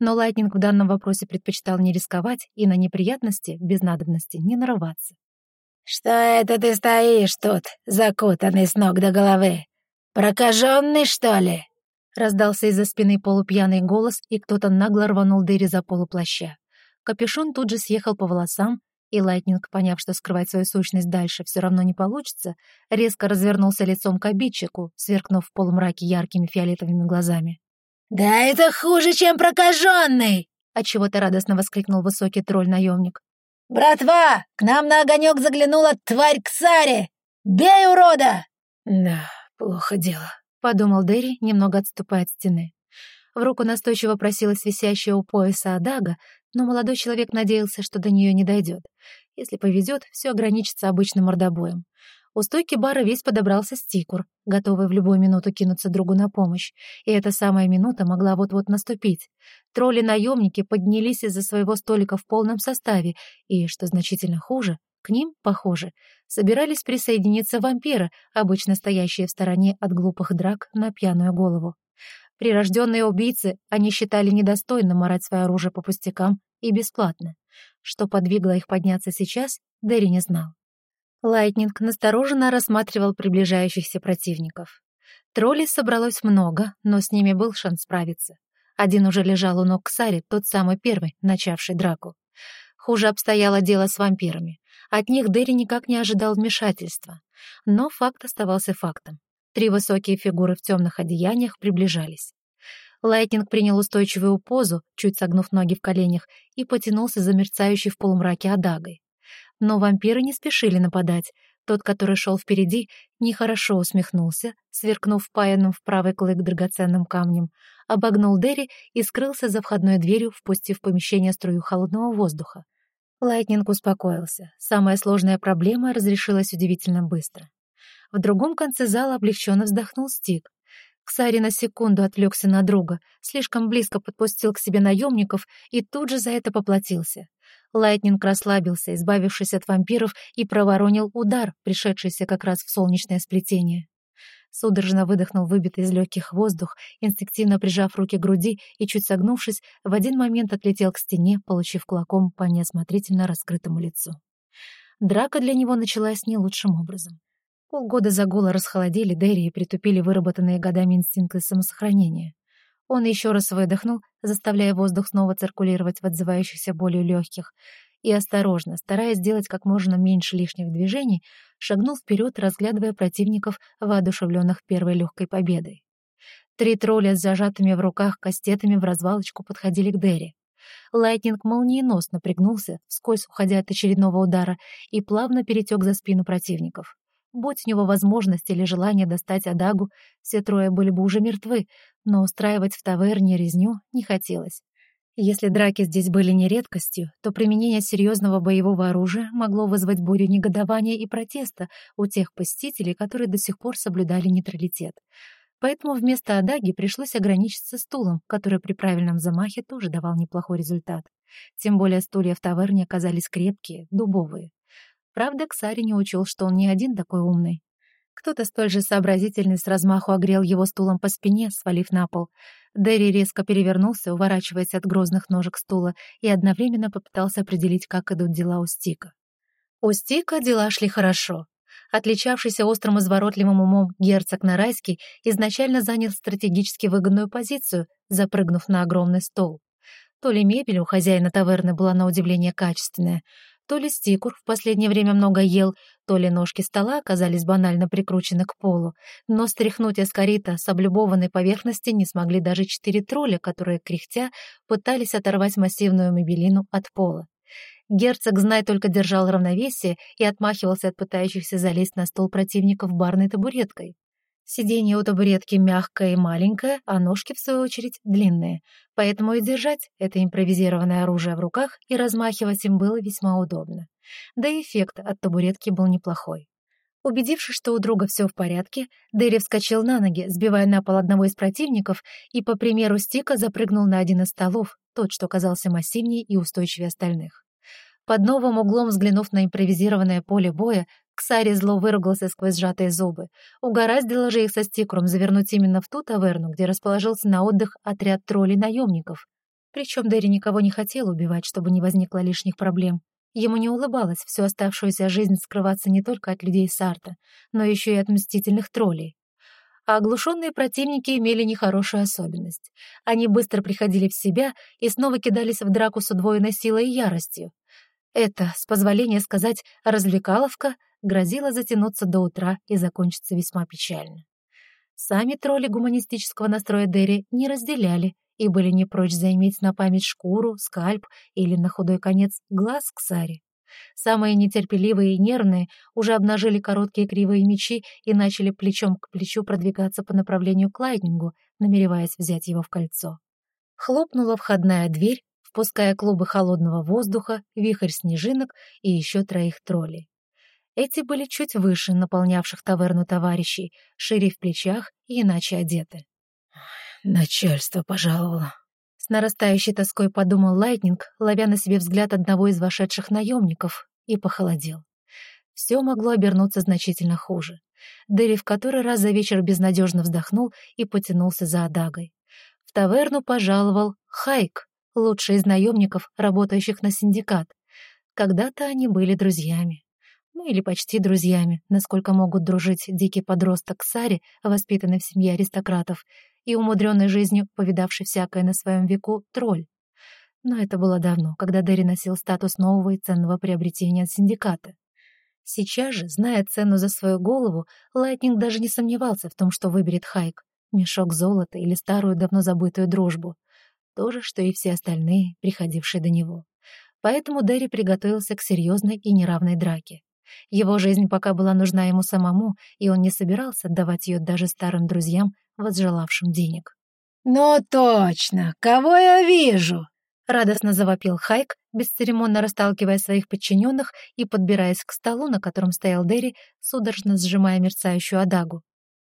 Но Лайтнинг в данном вопросе предпочитал не рисковать и на неприятности, без надобности, не нарываться. «Что это ты стоишь тут, закутанный с ног до головы? Прокаженный, что ли?» Раздался из-за спины полупьяный голос, и кто-то нагло рванул Дэри за полуплаща. Капюшон тут же съехал по волосам, и Лайтнинг, поняв, что скрывать свою сущность дальше все равно не получится, резко развернулся лицом к обидчику, сверкнув в полумраке яркими фиолетовыми глазами. «Да это хуже, чем прокаженный!» — отчего-то радостно воскликнул высокий тролль-наемник. «Братва, к нам на огонек заглянула тварь Ксари! Бей, урода!» «Да, плохо дело», — подумал Дерри, немного отступая от стены. В руку настойчиво просилась висящая у пояса Адага, но молодой человек надеялся, что до нее не дойдет. Если повезет, все ограничится обычным мордобоем. У стойки бара весь подобрался стикур, готовый в любую минуту кинуться другу на помощь, и эта самая минута могла вот-вот наступить. Тролли-наемники поднялись из-за своего столика в полном составе, и, что значительно хуже, к ним, похоже, собирались присоединиться вампиры, обычно стоящие в стороне от глупых драк на пьяную голову. Прирожденные убийцы они считали недостойным морать свое оружие по пустякам и бесплатно. Что подвигло их подняться сейчас, Дерри не знал. Лайтнинг настороженно рассматривал приближающихся противников. Троллей собралось много, но с ними был шанс справиться. Один уже лежал у ног Ксари, тот самый первый, начавший драку. Хуже обстояло дело с вампирами. От них Дерри никак не ожидал вмешательства. Но факт оставался фактом. Три высокие фигуры в темных одеяниях приближались. Лайтнинг принял устойчивую позу, чуть согнув ноги в коленях, и потянулся за мерцающей в полумраке адагой. Но вампиры не спешили нападать. Тот, который шел впереди, нехорошо усмехнулся, сверкнув впаянным в правый клык драгоценным камнем, обогнул Дерри и скрылся за входной дверью, впустив в помещение струю холодного воздуха. Лайтнинг успокоился. Самая сложная проблема разрешилась удивительно быстро. В другом конце зала облегченно вздохнул Стик. Ксари на секунду отвлекся на друга, слишком близко подпустил к себе наемников и тут же за это поплатился. Лайтнинг расслабился, избавившись от вампиров, и проворонил удар, пришедшийся как раз в солнечное сплетение. Судорожно выдохнул выбитый из легких воздух, инстинктивно прижав руки к груди и, чуть согнувшись, в один момент отлетел к стене, получив кулаком по неосмотрительно раскрытому лицу. Драка для него началась не лучшим образом. Полгода загула расхолодили Дерри и притупили выработанные годами инстинкты самосохранения. Он еще раз выдохнул, заставляя воздух снова циркулировать в отзывающихся болью легких, и осторожно, стараясь сделать как можно меньше лишних движений, шагнул вперед, разглядывая противников, воодушевленных первой легкой победой. Три тролля с зажатыми в руках кастетами в развалочку подходили к Дерри. Лайтнинг молниеносно пригнулся, вскользь уходя от очередного удара, и плавно перетек за спину противников. Будь у него возможность или желание достать Адагу, все трое были бы уже мертвы, но устраивать в таверне резню не хотелось. Если драки здесь были не редкостью, то применение серьезного боевого оружия могло вызвать бурю негодования и протеста у тех посетителей, которые до сих пор соблюдали нейтралитет. Поэтому вместо Адаги пришлось ограничиться стулом, который при правильном замахе тоже давал неплохой результат. Тем более стулья в таверне оказались крепкие, дубовые. Правда, Ксари не учел, что он не один такой умный. Кто-то столь же сообразительный с размаху огрел его стулом по спине, свалив на пол. Дерри резко перевернулся, уворачиваясь от грозных ножек стула, и одновременно попытался определить, как идут дела у Стика. У Стика дела шли хорошо. Отличавшийся острым изворотливым умом герцог Нарайский изначально занял стратегически выгодную позицию, запрыгнув на огромный стол. То ли мебель у хозяина таверны была на удивление качественная, то ли стикур в последнее время много ел, то ли ножки стола оказались банально прикручены к полу, но стряхнуть эскорита с облюбованной поверхности не смогли даже четыре тролля, которые, кряхтя, пытались оторвать массивную мебелину от пола. Герцог, знай, только держал равновесие и отмахивался от пытающихся залезть на стол противников барной табуреткой. Сиденье у табуретки мягкое и маленькое, а ножки, в свою очередь, длинные. Поэтому и держать это импровизированное оружие в руках и размахивать им было весьма удобно. Да и эффект от табуретки был неплохой. Убедившись, что у друга все в порядке, Дерри вскочил на ноги, сбивая на пол одного из противников, и, по примеру Стика, запрыгнул на один из столов, тот, что казался массивнее и устойчивее остальных. Под новым углом взглянув на импровизированное поле боя, Ксари зло выругался сквозь сжатые зубы. Угораздило же их со Стикром завернуть именно в ту таверну, где расположился на отдых отряд троллей-наемников. Причем Дерри никого не хотел убивать, чтобы не возникло лишних проблем. Ему не улыбалось всю оставшуюся жизнь скрываться не только от людей Сарта, но еще и от мстительных троллей. А оглушенные противники имели нехорошую особенность. Они быстро приходили в себя и снова кидались в драку с удвоенной силой и яростью. Это, с позволения сказать, развлекаловка грозила затянуться до утра и закончиться весьма печально. Сами тролли гуманистического настроя Дерри не разделяли и были не прочь заиметь на память шкуру, скальп или, на худой конец, глаз к Саре. Самые нетерпеливые и нервные уже обнажили короткие кривые мечи и начали плечом к плечу продвигаться по направлению к Лайтнингу, намереваясь взять его в кольцо. Хлопнула входная дверь, впуская клубы холодного воздуха, вихрь снежинок и еще троих троллей. Эти были чуть выше наполнявших таверну товарищей, шире в плечах и иначе одеты. «Начальство пожаловало», — с нарастающей тоской подумал Лайтнинг, ловя на себе взгляд одного из вошедших наемников, и похолодел. Все могло обернуться значительно хуже. Дерри в который раз за вечер безнадежно вздохнул и потянулся за Адагой. В таверну пожаловал Хайк, лучший из наемников, работающих на синдикат. Когда-то они были друзьями. Ну или почти друзьями, насколько могут дружить дикий подросток Ксари, воспитанный в семье аристократов, и умудренный жизнью, повидавший всякое на своем веку, тролль. Но это было давно, когда Дерри носил статус нового и ценного приобретения от синдиката. Сейчас же, зная цену за свою голову, Лайтнинг даже не сомневался в том, что выберет Хайк — мешок золота или старую давно забытую дружбу. То же, что и все остальные, приходившие до него. Поэтому Дерри приготовился к серьезной и неравной драке. Его жизнь пока была нужна ему самому, и он не собирался давать ее даже старым друзьям, возжелавшим денег. «Ну точно! Кого я вижу?» — радостно завопил Хайк, бесцеремонно расталкивая своих подчиненных и подбираясь к столу, на котором стоял Дерри, судорожно сжимая мерцающую адагу.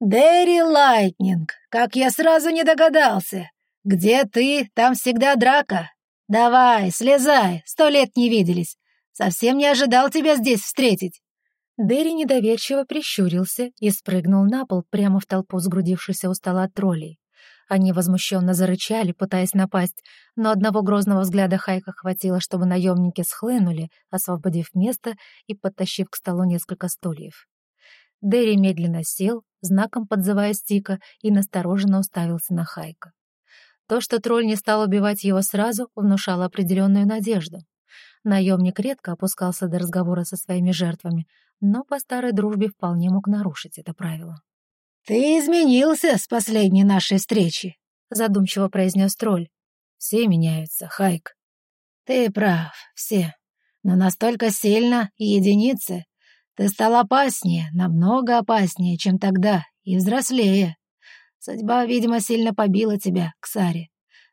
«Дерри Лайтнинг! Как я сразу не догадался! Где ты, там всегда драка! Давай, слезай, сто лет не виделись! Совсем не ожидал тебя здесь встретить!» Дерри недоверчиво прищурился и спрыгнул на пол прямо в толпу сгрудившихся у стола троллей. Они возмущенно зарычали, пытаясь напасть, но одного грозного взгляда Хайка хватило, чтобы наемники схлынули, освободив место и подтащив к столу несколько стульев. Дерри медленно сел, знаком подзывая Стика, и настороженно уставился на Хайка. То, что тролль не стал убивать его сразу, внушало определенную надежду. Наемник редко опускался до разговора со своими жертвами, но по старой дружбе вполне мог нарушить это правило. «Ты изменился с последней нашей встречи», — задумчиво произнес тролль. «Все меняются, Хайк». «Ты прав, все. Но настолько сильно единицы. Ты стал опаснее, намного опаснее, чем тогда, и взрослее. Судьба, видимо, сильно побила тебя, Ксари.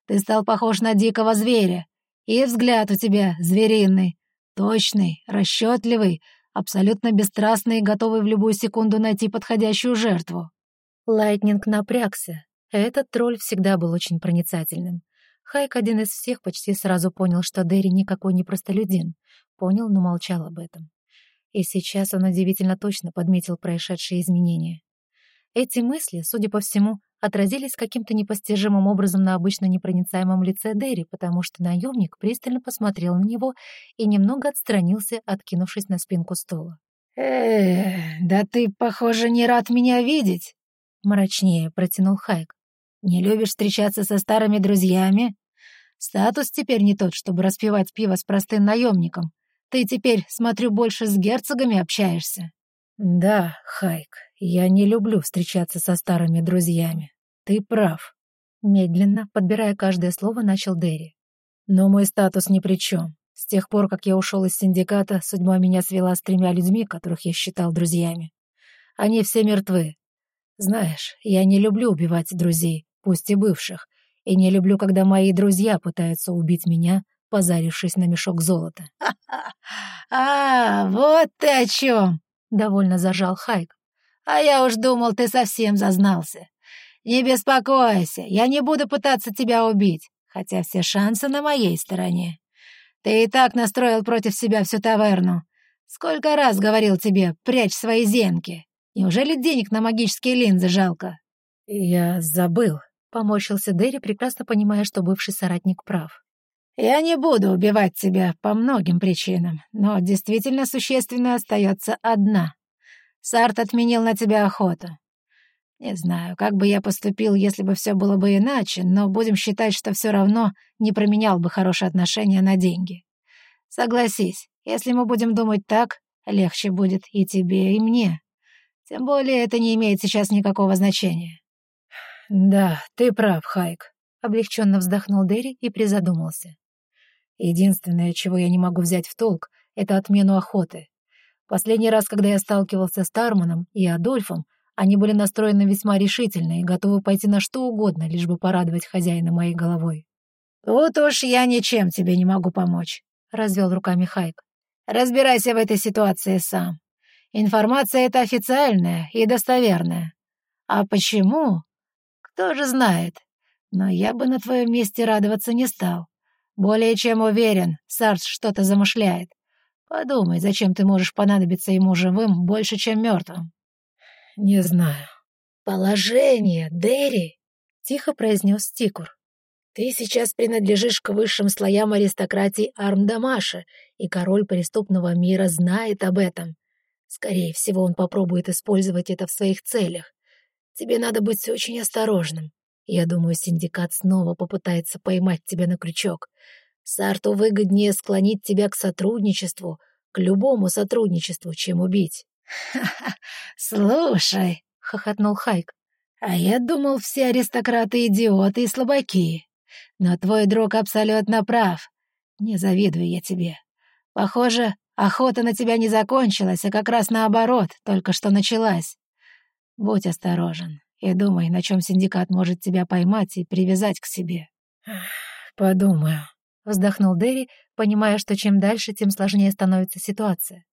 Ты стал похож на дикого зверя, и взгляд у тебя звериный, точный, расчетливый, абсолютно бесстрастный и готовый в любую секунду найти подходящую жертву. Лайтнинг напрягся. Этот тролль всегда был очень проницательным. Хайк один из всех почти сразу понял, что Дерри никакой не простолюдин. Понял, но молчал об этом. И сейчас он удивительно точно подметил происшедшие изменения. Эти мысли, судя по всему, отразились каким-то непостижимым образом на обычно непроницаемом лице Дерри, потому что наемник пристально посмотрел на него и немного отстранился, откинувшись на спинку стула. «Эх, да ты, похоже, не рад меня видеть!» Мрачнее протянул Хайк. «Не любишь встречаться со старыми друзьями? Статус теперь не тот, чтобы распивать пиво с простым наемником. Ты теперь, смотрю, больше с герцогами общаешься». «Да, Хайк, я не люблю встречаться со старыми друзьями. Ты прав». Медленно, подбирая каждое слово, начал Дерри. «Но мой статус ни при чем. С тех пор, как я ушел из синдиката, судьба меня свела с тремя людьми, которых я считал друзьями. Они все мертвы, знаешь, я не люблю убивать друзей, пусть и бывших, и не люблю, когда мои друзья пытаются убить меня, позарившись на мешок золота. «А, вот ты о чем!» — довольно зажал Хайк. «А я уж думал, ты совсем зазнался. Не беспокойся, я не буду пытаться тебя убить, хотя все шансы на моей стороне. Ты и так настроил против себя всю таверну. Сколько раз говорил тебе, прячь свои зенки. Неужели денег на магические линзы жалко?» «Я забыл», — поморщился Дерри, прекрасно понимая, что бывший соратник прав. «Я не буду убивать тебя по многим причинам, но действительно существенно остается одна. Сарт отменил на тебя охоту. Не знаю, как бы я поступил, если бы все было бы иначе, но будем считать, что все равно не променял бы хорошие отношения на деньги. Согласись, если мы будем думать так, легче будет и тебе, и мне. Тем более это не имеет сейчас никакого значения. «Да, ты прав, Хайк», — облегченно вздохнул Дерри и призадумался. «Единственное, чего я не могу взять в толк, это отмену охоты. Последний раз, когда я сталкивался с Тарманом и Адольфом, они были настроены весьма решительно и готовы пойти на что угодно, лишь бы порадовать хозяина моей головой». «Тут уж я ничем тебе не могу помочь», — развел руками Хайк. «Разбирайся в этой ситуации сам. Информация эта официальная и достоверная. А почему? Кто же знает. Но я бы на твоем месте радоваться не стал. Более чем уверен, Сарс что-то замышляет. Подумай, зачем ты можешь понадобиться ему живым больше, чем мертвым. Не знаю. Положение, Дерри, тихо произнес Тикур. Ты сейчас принадлежишь к высшим слоям аристократии Армдамаша, и король преступного мира знает об этом. Скорее всего, он попробует использовать это в своих целях. Тебе надо быть очень осторожным. Я думаю, синдикат снова попытается поймать тебя на крючок. Сарту выгоднее склонить тебя к сотрудничеству, к любому сотрудничеству, чем убить. «Ха-ха, слушай», — хохотнул Хайк, «а я думал, все аристократы идиоты и слабаки. Но твой друг абсолютно прав. Не завидую я тебе. Похоже, охота на тебя не закончилась, а как раз наоборот, только что началась. Будь осторожен и думай, на чем синдикат может тебя поймать и привязать к себе». «Подумаю», — вздохнул Дэри, понимая, что чем дальше, тем сложнее становится ситуация.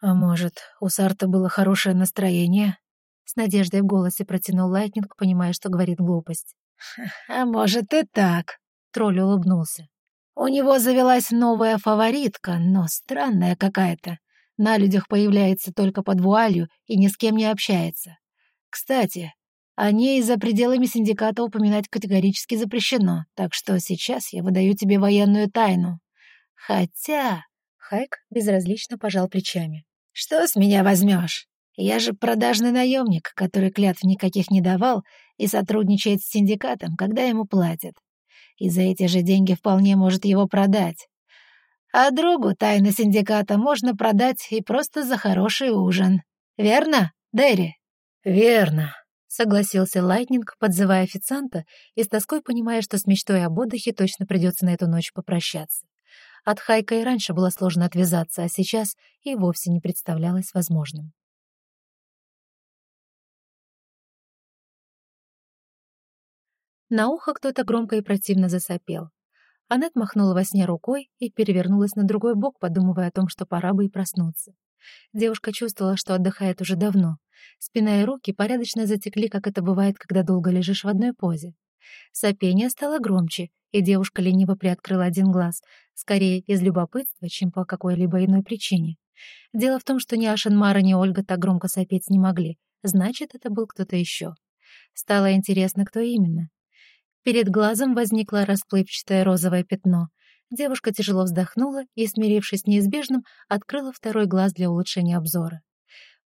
«А может, у Сарта было хорошее настроение?» С надеждой в голосе протянул Лайтнинг, понимая, что говорит глупость. «А может и так», — тролль улыбнулся. «У него завелась новая фаворитка, но странная какая-то. На людях появляется только под вуалью и ни с кем не общается. Кстати, о ней за пределами синдиката упоминать категорически запрещено, так что сейчас я выдаю тебе военную тайну. Хотя...» Хайк безразлично пожал плечами. «Что с меня возьмешь? Я же продажный наемник, который клятв никаких не давал и сотрудничает с синдикатом, когда ему платят. И за эти же деньги вполне может его продать. А другу тайны синдиката можно продать и просто за хороший ужин. Верно, Дерри? Верно, согласился Лайтнинг, подзывая официанта и с тоской понимая, что с мечтой об отдыхе точно придется на эту ночь попрощаться. От Хайка и раньше было сложно отвязаться, а сейчас и вовсе не представлялось возможным. На ухо кто-то громко и противно засопел. Аннет махнула во сне рукой и перевернулась на другой бок, подумывая о том, что пора бы и проснуться. Девушка чувствовала, что отдыхает уже давно. Спина и руки порядочно затекли, как это бывает, когда долго лежишь в одной позе. Сопение стало громче, и девушка лениво приоткрыла один глаз, скорее из любопытства, чем по какой-либо иной причине. Дело в том, что ни Ашенмара, ни Ольга так громко сопеть не могли, значит, это был кто-то еще. Стало интересно, кто именно. Перед глазом возникло расплывчатое розовое пятно. Девушка тяжело вздохнула и, смирившись с неизбежным, открыла второй глаз для улучшения обзора.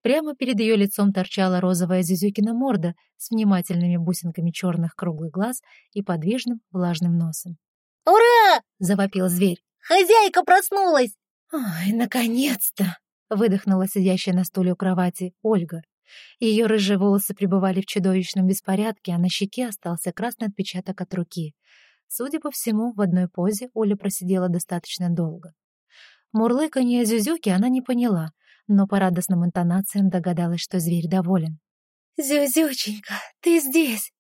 Прямо перед ее лицом торчала розовая Зюзюкина морда с внимательными бусинками черных круглых глаз и подвижным влажным носом. «Ура!» — завопил зверь. «Хозяйка проснулась!» «Ой, наконец-то!» — выдохнула сидящая на стуле у кровати Ольга. Ее рыжие волосы пребывали в чудовищном беспорядке, а на щеке остался красный отпечаток от руки. Судя по всему, в одной позе Оля просидела достаточно долго. Мурлыканье Зюзюки она не поняла, но по радостным интонациям догадалась, что зверь доволен. «Зюзюченька, ты здесь!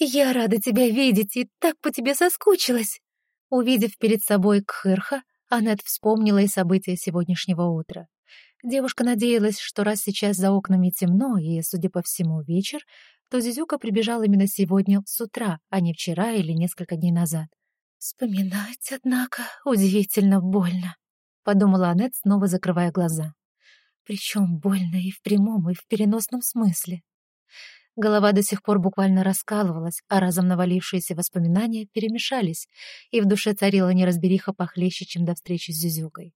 Я рада тебя видеть и так по тебе соскучилась!» Увидев перед собой Кхырха, Аннет вспомнила и события сегодняшнего утра. Девушка надеялась, что раз сейчас за окнами темно и, судя по всему, вечер, то Зизюка прибежал именно сегодня с утра, а не вчера или несколько дней назад. «Вспоминать, однако, удивительно больно», — подумала Аннет, снова закрывая глаза. «Причем больно и в прямом, и в переносном смысле». Голова до сих пор буквально раскалывалась, а разом навалившиеся воспоминания перемешались, и в душе царила неразбериха похлеще, чем до встречи с Зюзюкой.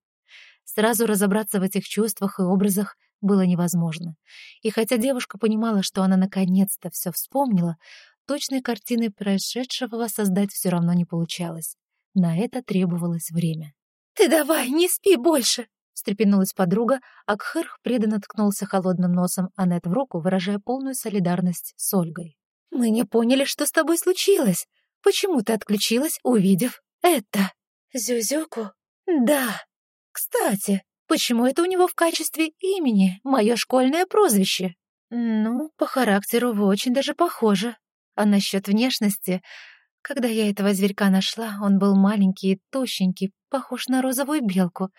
Сразу разобраться в этих чувствах и образах было невозможно. И хотя девушка понимала, что она наконец-то все вспомнила, точной картины происшедшего воссоздать все равно не получалось. На это требовалось время. «Ты давай, не спи больше!» — встрепенулась подруга, а Кхырх преданно ткнулся холодным носом Аннет в руку, выражая полную солидарность с Ольгой. «Мы не поняли, что с тобой случилось. Почему ты отключилась, увидев это?» «Зюзюку?» «Да», кстати, почему это у него в качестве имени, мое школьное прозвище? Ну, по характеру вы очень даже похожи. А насчет внешности... Когда я этого зверька нашла, он был маленький и тощенький, похож на розовую белку.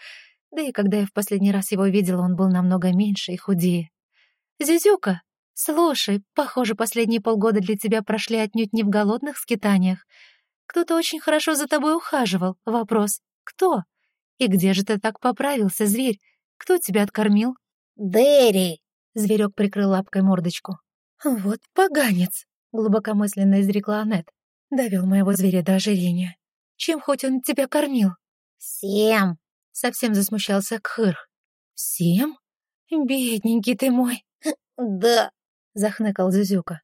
Да и когда я в последний раз его видела, он был намного меньше и худее. «Зюзюка, слушай, похоже, последние полгода для тебя прошли отнюдь не в голодных скитаниях. Кто-то очень хорошо за тобой ухаживал. Вопрос — кто? И где же ты так поправился, зверь? Кто тебя откормил?» «Дерри!» — зверек прикрыл лапкой мордочку. «Вот поганец!» — глубокомысленно изрекла Аннет. Довел моего зверя до ожирения. Чем хоть он тебя кормил? Всем. Совсем засмущался Кхыр. Всем? Бедненький ты мой. Да, захныкал Зюзюка.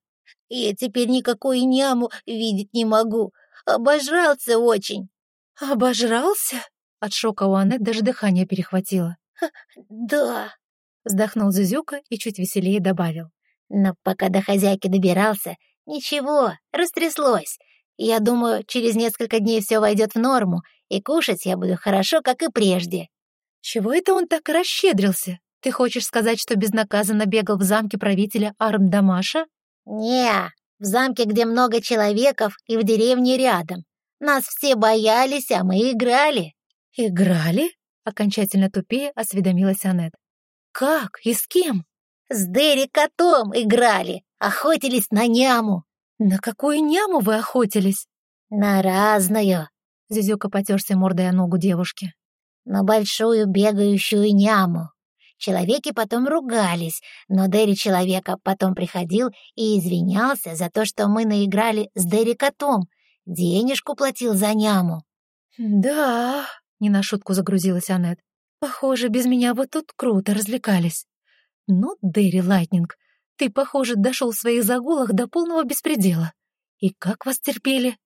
Я теперь никакую няму видеть не могу. Обожрался очень. Обожрался? От шока у Аннет даже дыхание перехватило. Да. Вздохнул Зюзюка и чуть веселее добавил. Но пока до хозяйки добирался, ничего, растряслось. Я думаю, через несколько дней все войдет в норму, и кушать я буду хорошо, как и прежде. Чего это он так расщедрился? Ты хочешь сказать, что безнаказанно бегал в замке правителя Армдамаша? Не, в замке, где много человеков, и в деревне рядом. Нас все боялись, а мы играли. Играли? Окончательно тупее осведомилась Аннет. Как и с кем? С Дерри котом играли, охотились на няму. На какую няму вы охотились? На разную. Зизюка потерся мордой о ногу девушки. На большую бегающую няму. Человеки потом ругались, но Дерри человека потом приходил и извинялся за то, что мы наиграли с Дерри котом. Денежку платил за няму. «Да», — не на шутку загрузилась Аннет. «Похоже, без меня вы тут круто развлекались». «Ну, Дерри Лайтнинг, ты, похоже, дошел в своих загулах до полного беспредела. И как вас терпели?»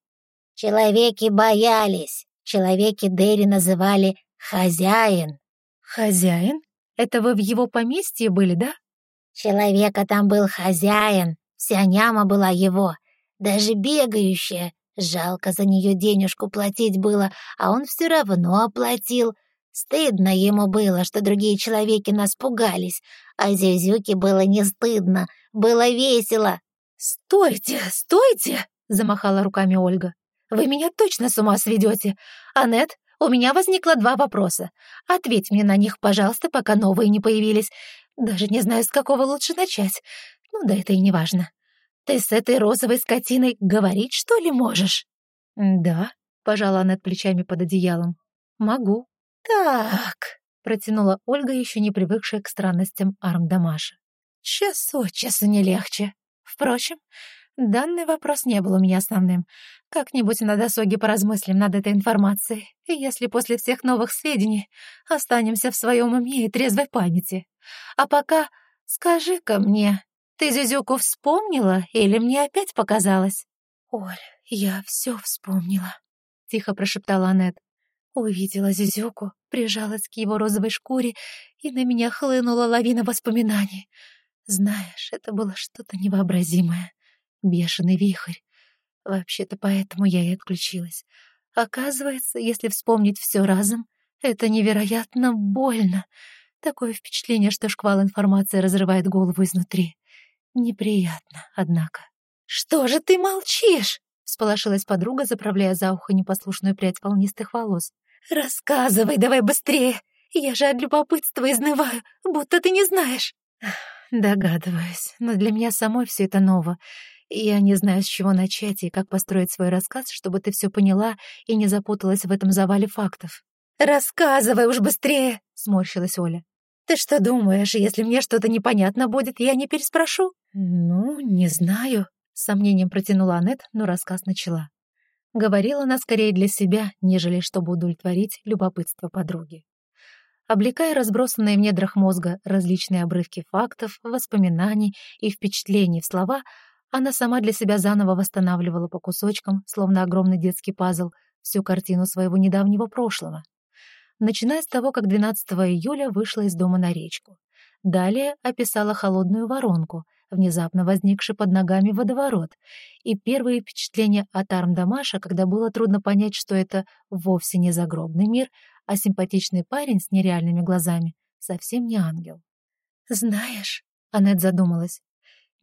«Человеки боялись. Человеки Дерри называли «хозяин». «Хозяин? Это вы в его поместье были, да?» «Человека там был хозяин. Вся няма была его. Даже бегающая. Жалко за нее денежку платить было, а он все равно оплатил. Стыдно ему было, что другие человеки нас пугались, а Зюзюке было не стыдно, было весело. «Стойте, стойте!» — замахала руками Ольга. «Вы меня точно с ума сведете! Аннет, у меня возникло два вопроса. Ответь мне на них, пожалуйста, пока новые не появились. Даже не знаю, с какого лучше начать. Ну да это и не важно. Ты с этой розовой скотиной говорить, что ли, можешь?» «Да», — пожала Аннет плечами под одеялом. «Могу». «Так», — протянула Ольга, еще не привыкшая к странностям Армдамаша. «Час от часу не легче. Впрочем, данный вопрос не был у меня основным. Как-нибудь на досуге поразмыслим над этой информацией, если после всех новых сведений останемся в своем уме и трезвой памяти. А пока скажи-ка мне, ты Зюзюку вспомнила или мне опять показалось?» «Оль, я все вспомнила», — тихо прошептала Аннет. Увидела Зизюку, прижалась к его розовой шкуре, и на меня хлынула лавина воспоминаний. Знаешь, это было что-то невообразимое. Бешеный вихрь. Вообще-то поэтому я и отключилась. Оказывается, если вспомнить все разом, это невероятно больно. Такое впечатление, что шквал информации разрывает голову изнутри. Неприятно, однако. «Что же ты молчишь?» — всполошилась подруга, заправляя за ухо непослушную прядь волнистых волос. «Рассказывай давай быстрее! Я же от любопытства изнываю, будто ты не знаешь!» «Догадываюсь, но для меня самой все это ново. Я не знаю, с чего начать и как построить свой рассказ, чтобы ты все поняла и не запуталась в этом завале фактов». «Рассказывай уж быстрее!» — сморщилась Оля. «Ты что думаешь, если мне что-то непонятно будет, я не переспрошу?» «Ну, не знаю», — с сомнением протянула Аннет, но рассказ начала. Говорила она скорее для себя, нежели чтобы удовлетворить любопытство подруги. Облекая разбросанные в недрах мозга различные обрывки фактов, воспоминаний и впечатлений в слова, она сама для себя заново восстанавливала по кусочкам, словно огромный детский пазл, всю картину своего недавнего прошлого. Начиная с того, как 12 июля вышла из дома на речку. Далее описала холодную воронку, внезапно возникший под ногами водоворот, и первые впечатления от Армдамаша, когда было трудно понять, что это вовсе не загробный мир, а симпатичный парень с нереальными глазами, совсем не ангел. «Знаешь», — Аннет задумалась,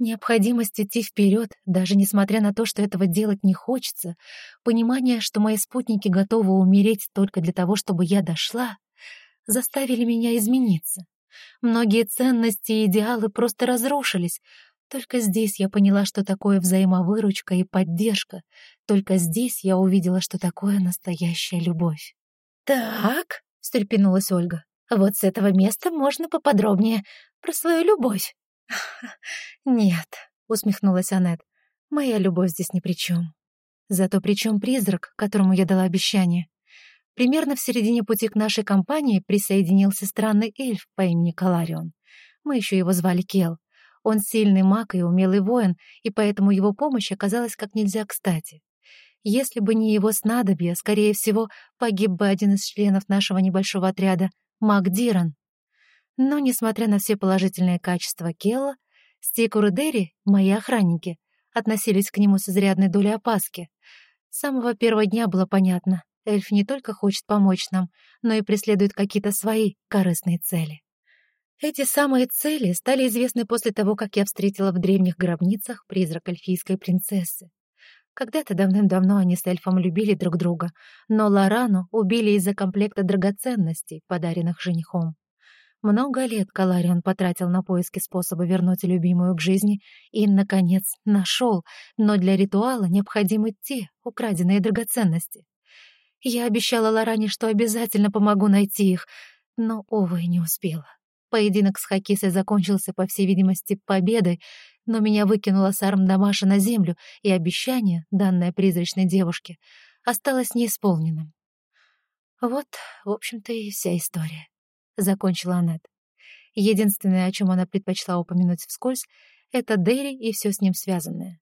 Необходимость идти вперед, даже несмотря на то, что этого делать не хочется, понимание, что мои спутники готовы умереть только для того, чтобы я дошла, заставили меня измениться. Многие ценности и идеалы просто разрушились. Только здесь я поняла, что такое взаимовыручка и поддержка. Только здесь я увидела, что такое настоящая любовь. «Так», — встрепенулась Ольга, — «вот с этого места можно поподробнее про свою любовь». «Нет», — усмехнулась Аннет, — «моя любовь здесь ни при чем». Зато при чем призрак, которому я дала обещание? Примерно в середине пути к нашей компании присоединился странный эльф по имени Каларион. Мы еще его звали Кел. Он сильный маг и умелый воин, и поэтому его помощь оказалась как нельзя кстати. Если бы не его снадобье, скорее всего, погиб бы один из членов нашего небольшого отряда — маг Диран. Но, несмотря на все положительные качества Келла, Стикур и Дерри, мои охранники, относились к нему с изрядной долей опаски. С самого первого дня было понятно, эльф не только хочет помочь нам, но и преследует какие-то свои корыстные цели. Эти самые цели стали известны после того, как я встретила в древних гробницах призрак эльфийской принцессы. Когда-то давным-давно они с эльфом любили друг друга, но Лорану убили из-за комплекта драгоценностей, подаренных женихом. Много лет Каларион потратил на поиски способа вернуть любимую к жизни и, наконец, нашел, но для ритуала необходимы те украденные драгоценности. Я обещала Лоране, что обязательно помогу найти их, но, увы, не успела. Поединок с Хакисой закончился, по всей видимости, победой, но меня выкинула Сарм Дамаша на землю, и обещание, данное призрачной девушке, осталось неисполненным. Вот, в общем-то, и вся история. — закончила Аннет. Единственное, о чем она предпочла упомянуть вскользь, это Дерри и все с ним связанное.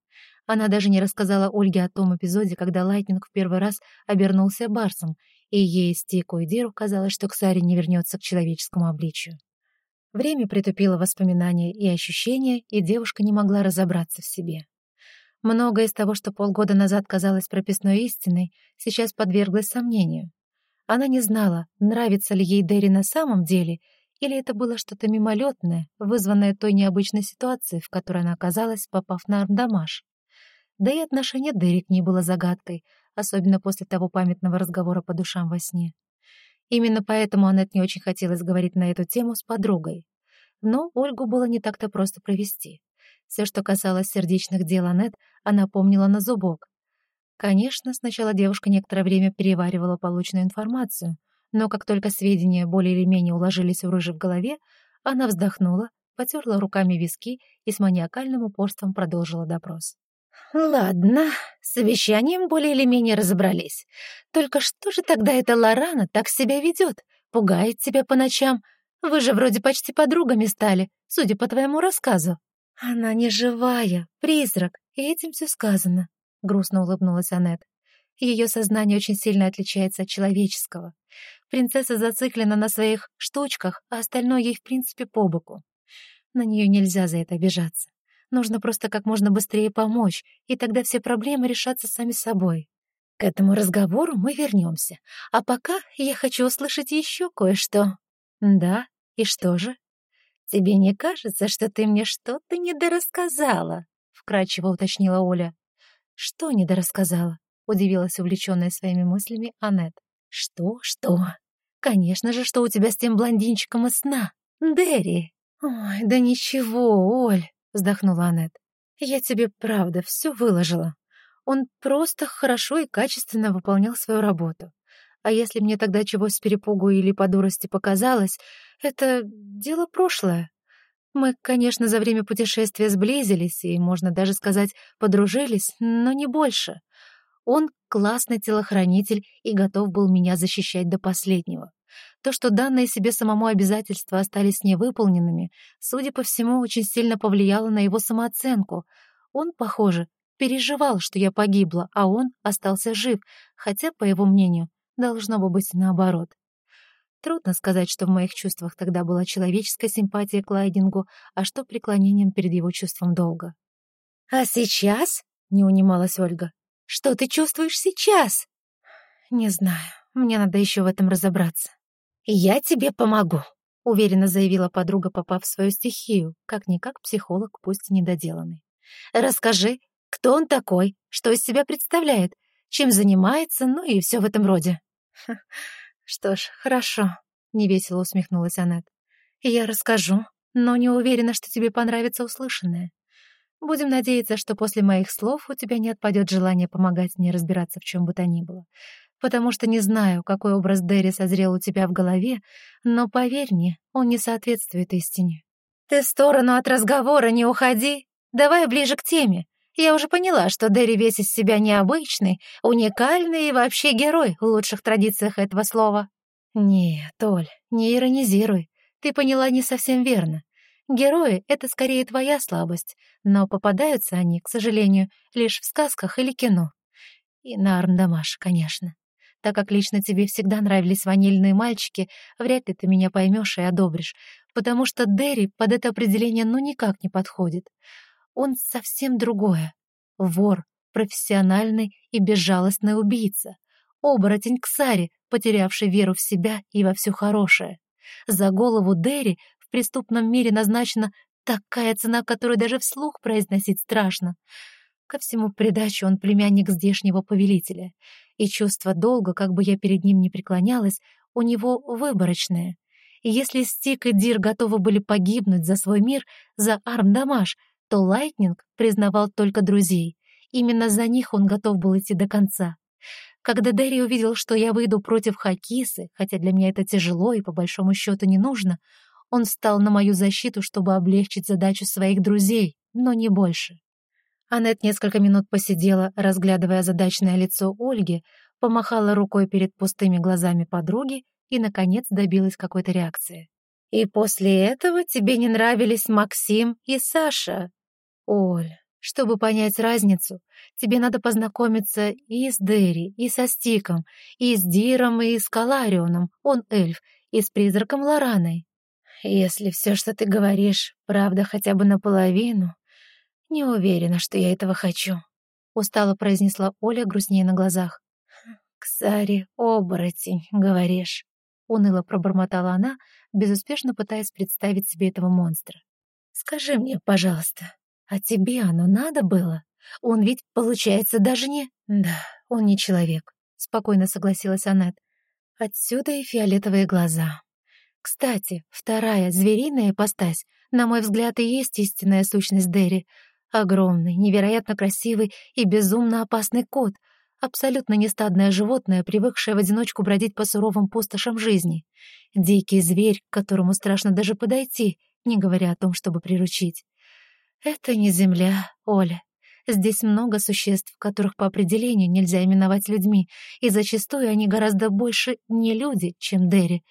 Она даже не рассказала Ольге о том эпизоде, когда Лайтнинг в первый раз обернулся барсом, и ей, Стику и Диру казалось, что Ксари не вернется к человеческому обличию. Время притупило воспоминания и ощущения, и девушка не могла разобраться в себе. Многое из того, что полгода назад казалось прописной истиной, сейчас подверглось сомнению. Она не знала, нравится ли ей Дерри на самом деле, или это было что-то мимолетное, вызванное той необычной ситуацией, в которой она оказалась, попав на Арм-Дамаш. Да и отношение Дерри к ней было загадкой, особенно после того памятного разговора по душам во сне. Именно поэтому Аннет не очень хотелось говорить на эту тему с подругой. Но Ольгу было не так-то просто провести. Все, что касалось сердечных дел Аннет, она помнила на зубок, Конечно, сначала девушка некоторое время переваривала полученную информацию, но как только сведения более или менее уложились в рыжи в голове, она вздохнула, потерла руками виски и с маниакальным упорством продолжила допрос. «Ладно, с совещанием более или менее разобрались. Только что же тогда эта Лорана так себя ведет? Пугает тебя по ночам? Вы же вроде почти подругами стали, судя по твоему рассказу». «Она не живая, призрак, и этим все сказано», — грустно улыбнулась Аннет. Ее сознание очень сильно отличается от человеческого. Принцесса зациклена на своих штучках, а остальное ей, в принципе, по боку. На нее нельзя за это обижаться. Нужно просто как можно быстрее помочь, и тогда все проблемы решатся сами собой. К этому разговору мы вернемся. А пока я хочу услышать еще кое-что. Да, и что же? Тебе не кажется, что ты мне что-то недорассказала? Вкрадчиво уточнила Оля. «Что недорассказала?» — удивилась увлеченная своими мыслями Аннет. «Что? Что? Конечно же, что у тебя с тем блондинчиком из сна. Дерри!» «Ой, да ничего, Оль!» — вздохнула Аннет. «Я тебе, правда, все выложила. Он просто хорошо и качественно выполнял свою работу. А если мне тогда чего с перепугу или по дурости показалось, это дело прошлое. Мы, конечно, за время путешествия сблизились и, можно даже сказать, подружились, но не больше. Он классный телохранитель и готов был меня защищать до последнего. То, что данные себе самому обязательства остались невыполненными, судя по всему, очень сильно повлияло на его самооценку. Он, похоже, переживал, что я погибла, а он остался жив, хотя, по его мнению, должно бы быть наоборот. Трудно сказать, что в моих чувствах тогда была человеческая симпатия к Лайдингу, а что преклонением перед его чувством долга. «А сейчас?» — не унималась Ольга. «Что ты чувствуешь сейчас?» «Не знаю. Мне надо еще в этом разобраться». «Я тебе помогу», — уверенно заявила подруга, попав в свою стихию, как-никак психолог, пусть и недоделанный. «Расскажи, кто он такой, что из себя представляет, чем занимается, ну и все в этом роде». «Что ж, хорошо», — невесело усмехнулась Аннет. «Я расскажу, но не уверена, что тебе понравится услышанное. Будем надеяться, что после моих слов у тебя не отпадет желание помогать мне разбираться в чем бы то ни было. Потому что не знаю, какой образ Дерри созрел у тебя в голове, но, поверь мне, он не соответствует истине». «Ты в сторону от разговора не уходи. Давай ближе к теме. Я уже поняла, что Дерри весь из себя необычный, уникальный и вообще герой в лучших традициях этого слова. Нет, Толь, не иронизируй. Ты поняла не совсем верно. Герои — это скорее твоя слабость, но попадаются они, к сожалению, лишь в сказках или кино. И на Армдамаш, конечно. Так как лично тебе всегда нравились ванильные мальчики, вряд ли ты меня поймешь и одобришь, потому что Дерри под это определение ну никак не подходит. Он совсем другое. Вор, профессиональный и безжалостный убийца. Оборотень Ксари, потерявший веру в себя и во все хорошее. За голову Дерри в преступном мире назначена такая цена, которую даже вслух произносить страшно. Ко всему в придачу он племянник здешнего повелителя. И чувство долга, как бы я перед ним не преклонялась, у него выборочное. И если Стик и Дир готовы были погибнуть за свой мир, за Арм-Дамаш, то Лайтнинг признавал только друзей. Именно за них он готов был идти до конца. Когда Дерри увидел, что я выйду против Хакисы, хотя для меня это тяжело и по большому счету не нужно, он встал на мою защиту, чтобы облегчить задачу своих друзей, но не больше. Аннет несколько минут посидела, разглядывая задачное лицо Ольги, помахала рукой перед пустыми глазами подруги и, наконец, добилась какой-то реакции. «И после этого тебе не нравились Максим и Саша?» «Оль, чтобы понять разницу, тебе надо познакомиться и с Дерри, и со Стиком, и с Диром, и с Каларионом, он эльф, и с призраком Лораной. Если все, что ты говоришь, правда хотя бы наполовину, не уверена, что я этого хочу», — устало произнесла Оля грустнее на глазах. «Ксари, оборотень, говоришь», — уныло пробормотала она, безуспешно пытаясь представить себе этого монстра. «Скажи мне, пожалуйста, а тебе оно надо было? Он ведь, получается, даже не... Да, он не человек, спокойно согласилась Аннет. Отсюда и фиолетовые глаза. Кстати, вторая, звериная ипостась, на мой взгляд, и есть истинная сущность Дерри. Огромный, невероятно красивый и безумно опасный кот, абсолютно нестадное животное, привыкшее в одиночку бродить по суровым пустошам жизни. Дикий зверь, к которому страшно даже подойти, не говоря о том, чтобы приручить. Это не Земля, Оля. Здесь много существ, которых по определению нельзя именовать людьми, и зачастую они гораздо больше не люди, чем Дерри.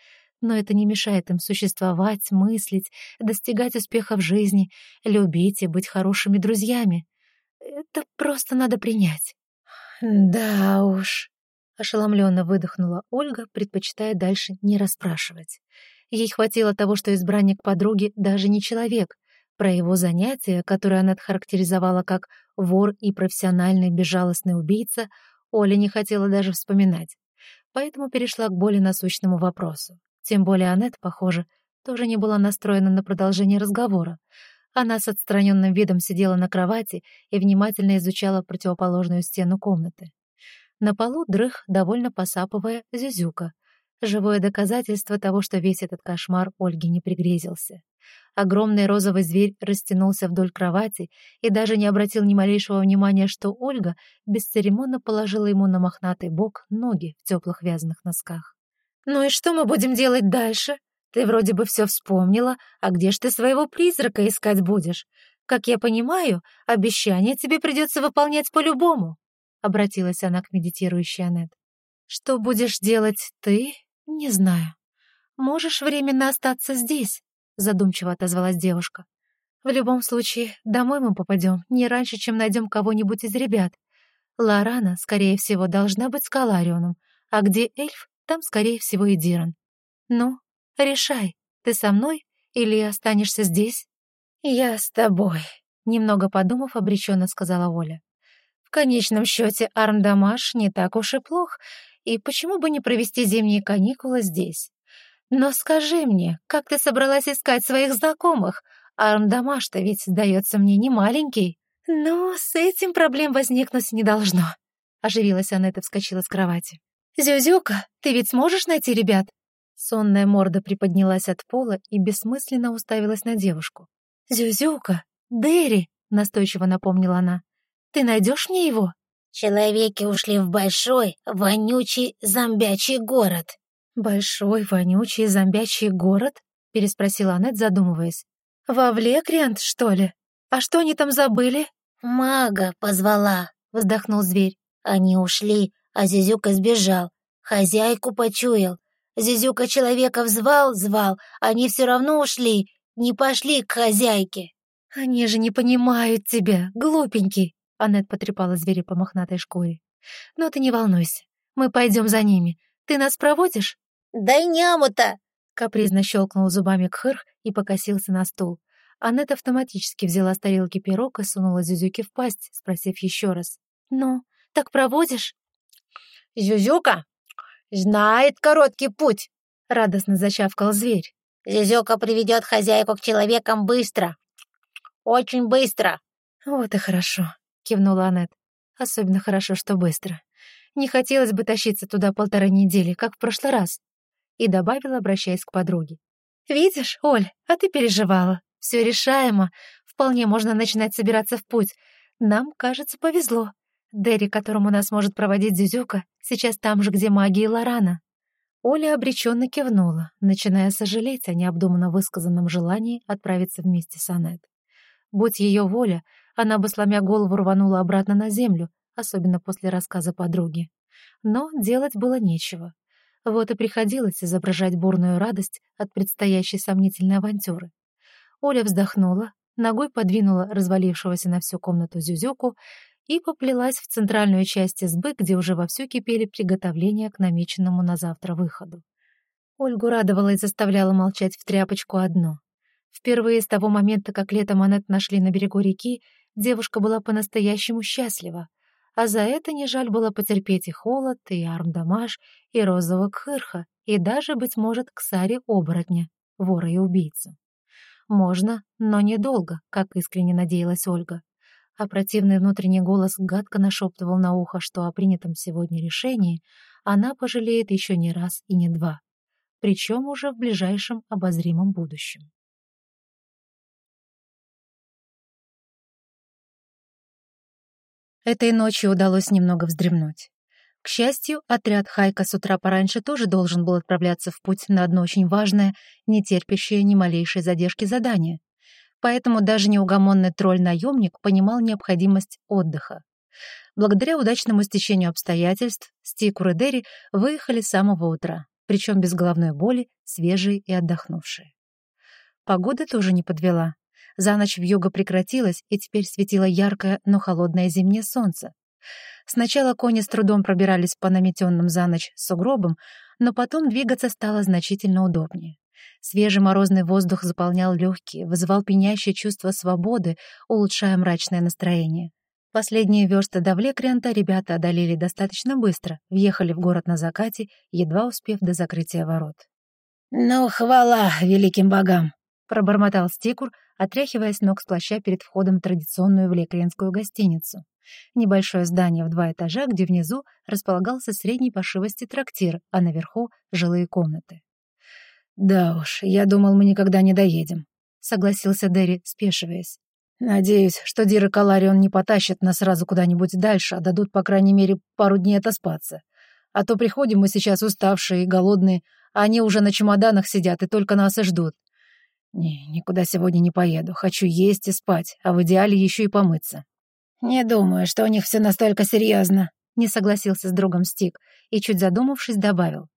Но это не мешает им существовать, мыслить, достигать успеха в жизни, любить и быть хорошими друзьями. Это просто надо принять. «Да уж», — ошеломленно выдохнула Ольга, предпочитая дальше не расспрашивать. Ей хватило того, что избранник подруги даже не человек — про его занятия, которые она характеризовала как вор и профессиональный безжалостный убийца, Оля не хотела даже вспоминать. Поэтому перешла к более насущному вопросу. Тем более Аннет, похоже, тоже не была настроена на продолжение разговора. Она с отстраненным видом сидела на кровати и внимательно изучала противоположную стену комнаты. На полу дрых, довольно посапывая, зюзюка. Живое доказательство того, что весь этот кошмар Ольге не пригрезился. Огромный розовый зверь растянулся вдоль кровати и даже не обратил ни малейшего внимания, что Ольга бесцеремонно положила ему на мохнатый бок ноги в теплых вязаных носках. «Ну и что мы будем делать дальше? Ты вроде бы все вспомнила, а где ж ты своего призрака искать будешь? Как я понимаю, обещание тебе придется выполнять по-любому», — обратилась она к медитирующей Аннет. «Что будешь делать ты, не знаю. Можешь временно остаться здесь, задумчиво отозвалась девушка. В любом случае, домой мы попадем не раньше, чем найдем кого-нибудь из ребят. Лорана, скорее всего, должна быть с Каларионом, а где эльф, там, скорее всего, и Диран. Ну, решай, ты со мной или останешься здесь? Я с тобой, немного подумав, обреченно сказала Оля. В конечном счете, Армдамаш не так уж и плох, и почему бы не провести зимние каникулы здесь? Но скажи мне, как ты собралась искать своих знакомых? Армдамаш-то ведь, сдается мне, не маленький. Ну, с этим проблем возникнуть не должно. Оживилась Анетта, вскочила с кровати. «Зюзюка, ты ведь сможешь найти ребят?» Сонная морда приподнялась от пола и бессмысленно уставилась на девушку. «Зюзюка, Дерри!» — настойчиво напомнила она. «Ты найдешь мне его?» «Человеки ушли в большой, вонючий зомбячий город», «Большой, вонючий, зомбячий город?» — переспросила Аннет, задумываясь. «Во Влекриант, что ли? А что они там забыли?» «Мага позвала», — вздохнул зверь. «Они ушли, а Зизюка сбежал. Хозяйку почуял. Зизюка человека взвал, звал, они все равно ушли, не пошли к хозяйке». «Они же не понимают тебя, глупенький!» Аннет потрепала зверя по мохнатой шкуре. «Но ты не волнуйся, мы пойдем за ними. Ты нас проводишь?» «Дай няму-то!» Капризно щелкнул зубами Кхырх и покосился на стул. Аннет автоматически взяла с тарелки пирог и сунула Зюзюке в пасть, спросив еще раз. «Ну, так проводишь?» «Зюзюка знает короткий путь!» — радостно зачавкал зверь. «Зюзюка приведет хозяйку к человекам быстро. Очень быстро!» «Вот и хорошо», — кивнула Аннет. «Особенно хорошо, что быстро. Не хотелось бы тащиться туда полтора недели, как в прошлый раз и добавила, обращаясь к подруге. «Видишь, Оль, а ты переживала. Все решаемо. Вполне можно начинать собираться в путь. Нам, кажется, повезло. Дерри, которому нас может проводить Зюзюка, сейчас там же, где магия и Лорана». Оля обреченно кивнула, начиная сожалеть о необдуманно высказанном желании отправиться вместе с Аннет. Будь ее воля, она бы, сломя голову, рванула обратно на землю, особенно после рассказа подруги. Но делать было нечего. Вот и приходилось изображать бурную радость от предстоящей сомнительной авантюры. Оля вздохнула, ногой подвинула развалившегося на всю комнату Зюзюку и поплелась в центральную часть избы, где уже вовсю кипели приготовления к намеченному на завтра выходу. Ольгу радовала и заставляла молчать в тряпочку одно. Впервые с того момента, как летом Анет нашли на берегу реки, девушка была по-настоящему счастлива а за это не жаль было потерпеть и холод, и армдамаш, и розового кхырха, и даже, быть может, к саре оборотня, вора и убийцу. Можно, но недолго, как искренне надеялась Ольга. А противный внутренний голос гадко нашептывал на ухо, что о принятом сегодня решении она пожалеет еще не раз и не два, причем уже в ближайшем обозримом будущем. Этой ночью удалось немного вздремнуть. К счастью, отряд Хайка с утра пораньше тоже должен был отправляться в путь на одно очень важное, не терпящее ни малейшей задержки задание. Поэтому даже неугомонный тролль-наемник понимал необходимость отдыха. Благодаря удачному стечению обстоятельств Стикур и Дерри выехали с самого утра, причем без головной боли, свежие и отдохнувшие. Погода тоже не подвела. За ночь вьюга прекратилась, и теперь светило яркое, но холодное зимнее солнце. Сначала кони с трудом пробирались по наметенным за ночь сугробам, но потом двигаться стало значительно удобнее. Свежий морозный воздух заполнял легкие, вызывал пенящее чувство свободы, улучшая мрачное настроение. Последние версты до Влекрента ребята одолели достаточно быстро, въехали в город на закате, едва успев до закрытия ворот. «Ну, хвала великим богам!» — пробормотал Стикур, отряхивая с ног с плаща перед входом в традиционную влекренскую гостиницу. Небольшое здание в два этажа, где внизу располагался средней пошивости трактир, а наверху — жилые комнаты. «Да уж, я думал, мы никогда не доедем», — согласился Дерри, спешиваясь. «Надеюсь, что Дир Каларион не потащат нас сразу куда-нибудь дальше, а дадут, по крайней мере, пару дней отоспаться. А то приходим мы сейчас уставшие и голодные, а они уже на чемоданах сидят и только нас и ждут. «Не, никуда сегодня не поеду. Хочу есть и спать, а в идеале еще и помыться». «Не думаю, что у них все настолько серьезно», — не согласился с другом Стик и, чуть задумавшись, добавил.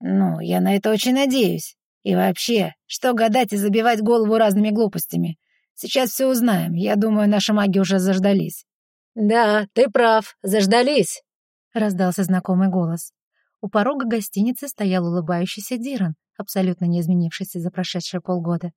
«Ну, я на это очень надеюсь. И вообще, что гадать и забивать голову разными глупостями? Сейчас все узнаем. Я думаю, наши маги уже заждались». «Да, ты прав, заждались», — раздался знакомый голос. У порога гостиницы стоял улыбающийся Диран, абсолютно не изменившийся за прошедшие полгода.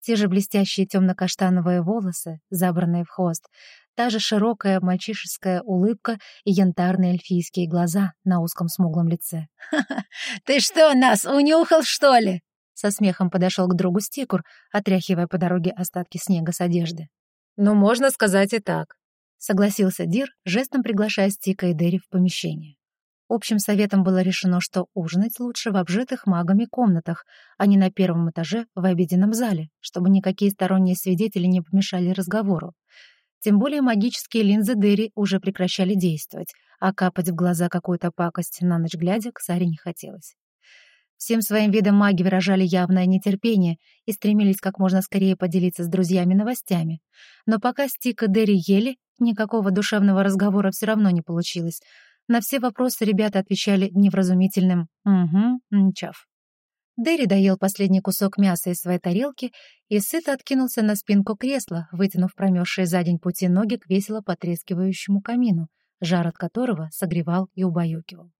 Те же блестящие темно-каштановые волосы, забранные в хвост, та же широкая мальчишеская улыбка и янтарные эльфийские глаза на узком смуглом лице. «Ха-ха! Ты что, нас унюхал, что ли?» Со смехом подошел к другу Стик, отряхивая по дороге остатки снега с одежды. «Ну, можно сказать и так», — согласился Дир, жестом приглашая Стика и Дерри в помещение. Общим советом было решено, что ужинать лучше в обжитых магами комнатах, а не на первом этаже в обеденном зале, чтобы никакие сторонние свидетели не помешали разговору. Тем более магические линзы Дерри уже прекращали действовать, а капать в глаза какую-то пакость на ночь глядя Ксари не хотелось. Всем своим видом маги выражали явное нетерпение и стремились как можно скорее поделиться с друзьями новостями. Но пока Стик и Дерри ели, Никакого душевного разговора все равно не получилось. На все вопросы ребята отвечали невразумительным «Угу, нчав». Дэри доел последний кусок мяса из своей тарелки и сыто откинулся на спинку кресла, вытянув промерзшие за день пути ноги к весело потрескивающему камину, жар от которого согревал и убаюкивал.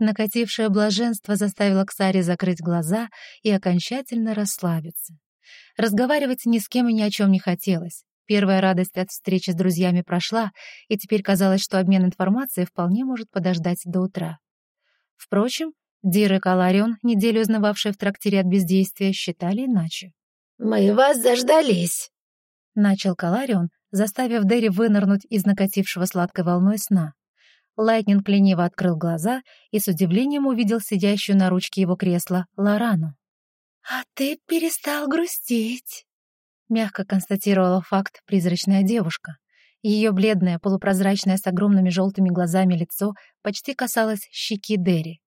Накатившее блаженство заставило Ксари закрыть глаза и окончательно расслабиться. Разговаривать ни с кем и ни о чем не хотелось. Первая радость от встречи с друзьями прошла, и теперь казалось, что обмен информацией вполне может подождать до утра. Впрочем, Дир и Каларион, неделю изнывавшие в трактире от бездействия, считали иначе. «Мы вас заждались», — начал Каларион, заставив Дерри вынырнуть из накатившего сладкой волной сна. Лайтнинг лениво открыл глаза и с удивлением увидел сидящую на ручке его кресла Лорану. «А ты перестал грустить», — мягко констатировала факт призрачная девушка. Ее бледное, полупрозрачное с огромными желтыми глазами лицо почти касалось щеки Дерри.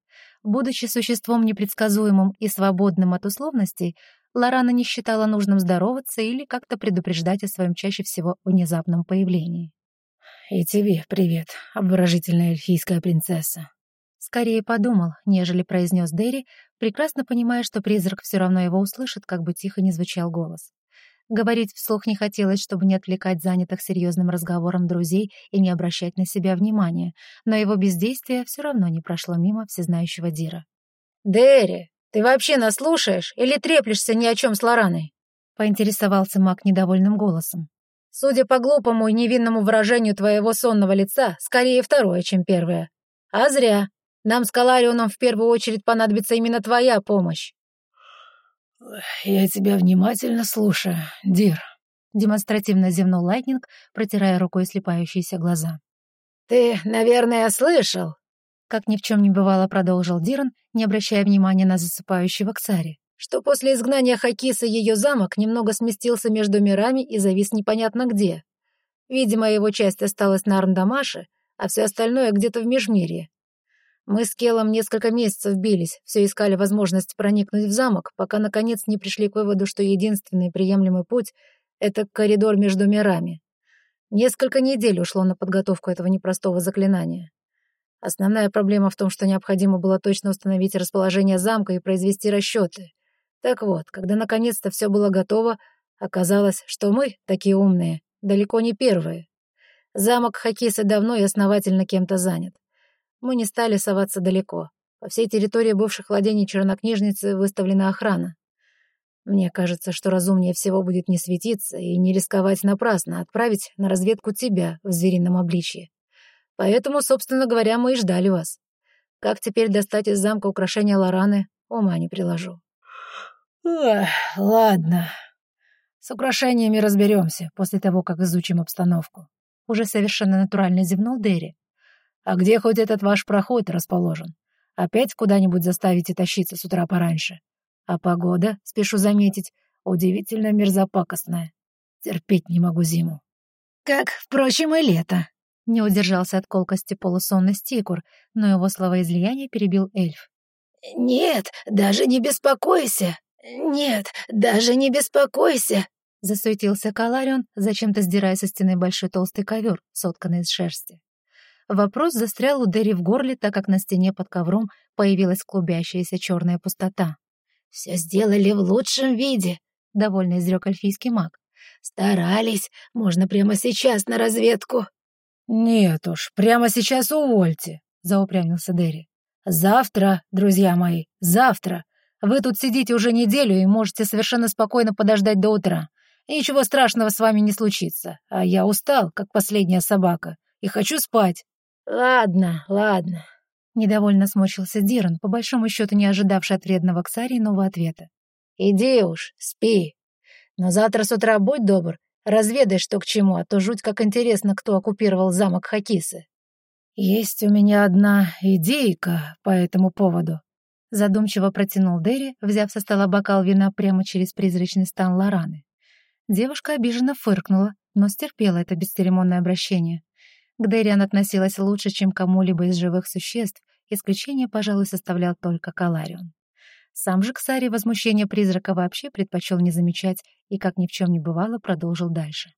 Будучи существом непредсказуемым и свободным от условностей, Лорана не считала нужным здороваться или как-то предупреждать о своем чаще всего внезапном появлении. «И тебе привет, обворожительная эльфийская принцесса». Скорее подумал, нежели произнес Дерри, прекрасно понимая, что призрак все равно его услышит, как бы тихо ни звучал голос. Говорить вслух не хотелось, чтобы не отвлекать занятых серьезным разговором друзей и не обращать на себя внимания, но его бездействие все равно не прошло мимо всезнающего Дира. «Дерри, ты вообще нас слушаешь или треплешься ни о чем с Лораной?» — поинтересовался маг недовольным голосом. «Судя по глупому и невинному выражению твоего сонного лица, скорее второе, чем первое. А зря. Нам с Каларионом в первую очередь понадобится именно твоя помощь. «Я тебя внимательно слушаю, Дир», — демонстративно зевнул Лайтнинг, протирая рукой слипающиеся глаза. «Ты, наверное, слышал?» Как ни в чем не бывало, продолжил Диран, не обращая внимания на засыпающего Ксари. «Что после изгнания Хакиса ее замок немного сместился между мирами и завис непонятно где. Видимо, его часть осталась на Арндамаше, а все остальное где-то в Межмирье. Мы с Келом несколько месяцев бились, все искали возможность проникнуть в замок, пока, наконец, не пришли к выводу, что единственный приемлемый путь — это коридор между мирами. Несколько недель ушло на подготовку этого непростого заклинания. Основная проблема в том, что необходимо было точно установить расположение замка и произвести расчеты. Так вот, когда наконец-то все было готово, оказалось, что мы, такие умные, далеко не первые. Замок Хакиса давно и основательно кем-то занят. Мы не стали соваться далеко. По всей территории бывших владений чернокнижницы выставлена охрана. Мне кажется, что разумнее всего будет не светиться и не рисковать напрасно, отправить на разведку тебя в зверином обличье. Поэтому, собственно говоря, мы и ждали вас. Как теперь достать из замка украшения Лораны, ума не приложу. Ладно. С украшениями разберемся после того, как изучим обстановку. Уже совершенно натурально зевнул Дерри. А где хоть этот ваш проход расположен? Опять куда-нибудь заставите тащиться с утра пораньше? А погода, спешу заметить, удивительно мерзопакостная. Терпеть не могу зиму. Как, впрочем, и лето. Не удержался от колкости полусонный стикур, но его словоизлияние перебил эльф. «Нет, даже не беспокойся! Нет, даже не беспокойся!» Засуетился Каларион, зачем-то сдирая со стены большой толстый ковер, сотканный из шерсти. Вопрос застрял у Дерри в горле, так как на стене под ковром появилась клубящаяся черная пустота. «Все сделали в лучшем виде», — довольно изрек эльфийский маг. «Старались. Можно прямо сейчас на разведку». «Нет уж, прямо сейчас увольте», — заупрямился Дерри. «Завтра, друзья мои, завтра. Вы тут сидите уже неделю и можете совершенно спокойно подождать до утра. Ничего страшного с вами не случится. А я устал, как последняя собака, и хочу спать. «Ладно, ладно», — недовольно сморщился Диран, по большому счету не ожидавший от вредного Ксари нового ответа. «Иди уж, спи. Но завтра с утра будь добр, разведай, что к чему, а то жуть как интересно, кто оккупировал замок Хакисы». «Есть у меня одна идейка по этому поводу», — задумчиво протянул Дерри, взяв со стола бокал вина прямо через призрачный стан Лораны. Девушка обиженно фыркнула, но стерпела это бесцеремонное обращение. К Дэриан относилась лучше, чем кому-либо из живых существ, исключение, пожалуй, составлял только Каларион. Сам же Ксари возмущение призрака вообще предпочел не замечать и, как ни в чем не бывало, продолжил дальше.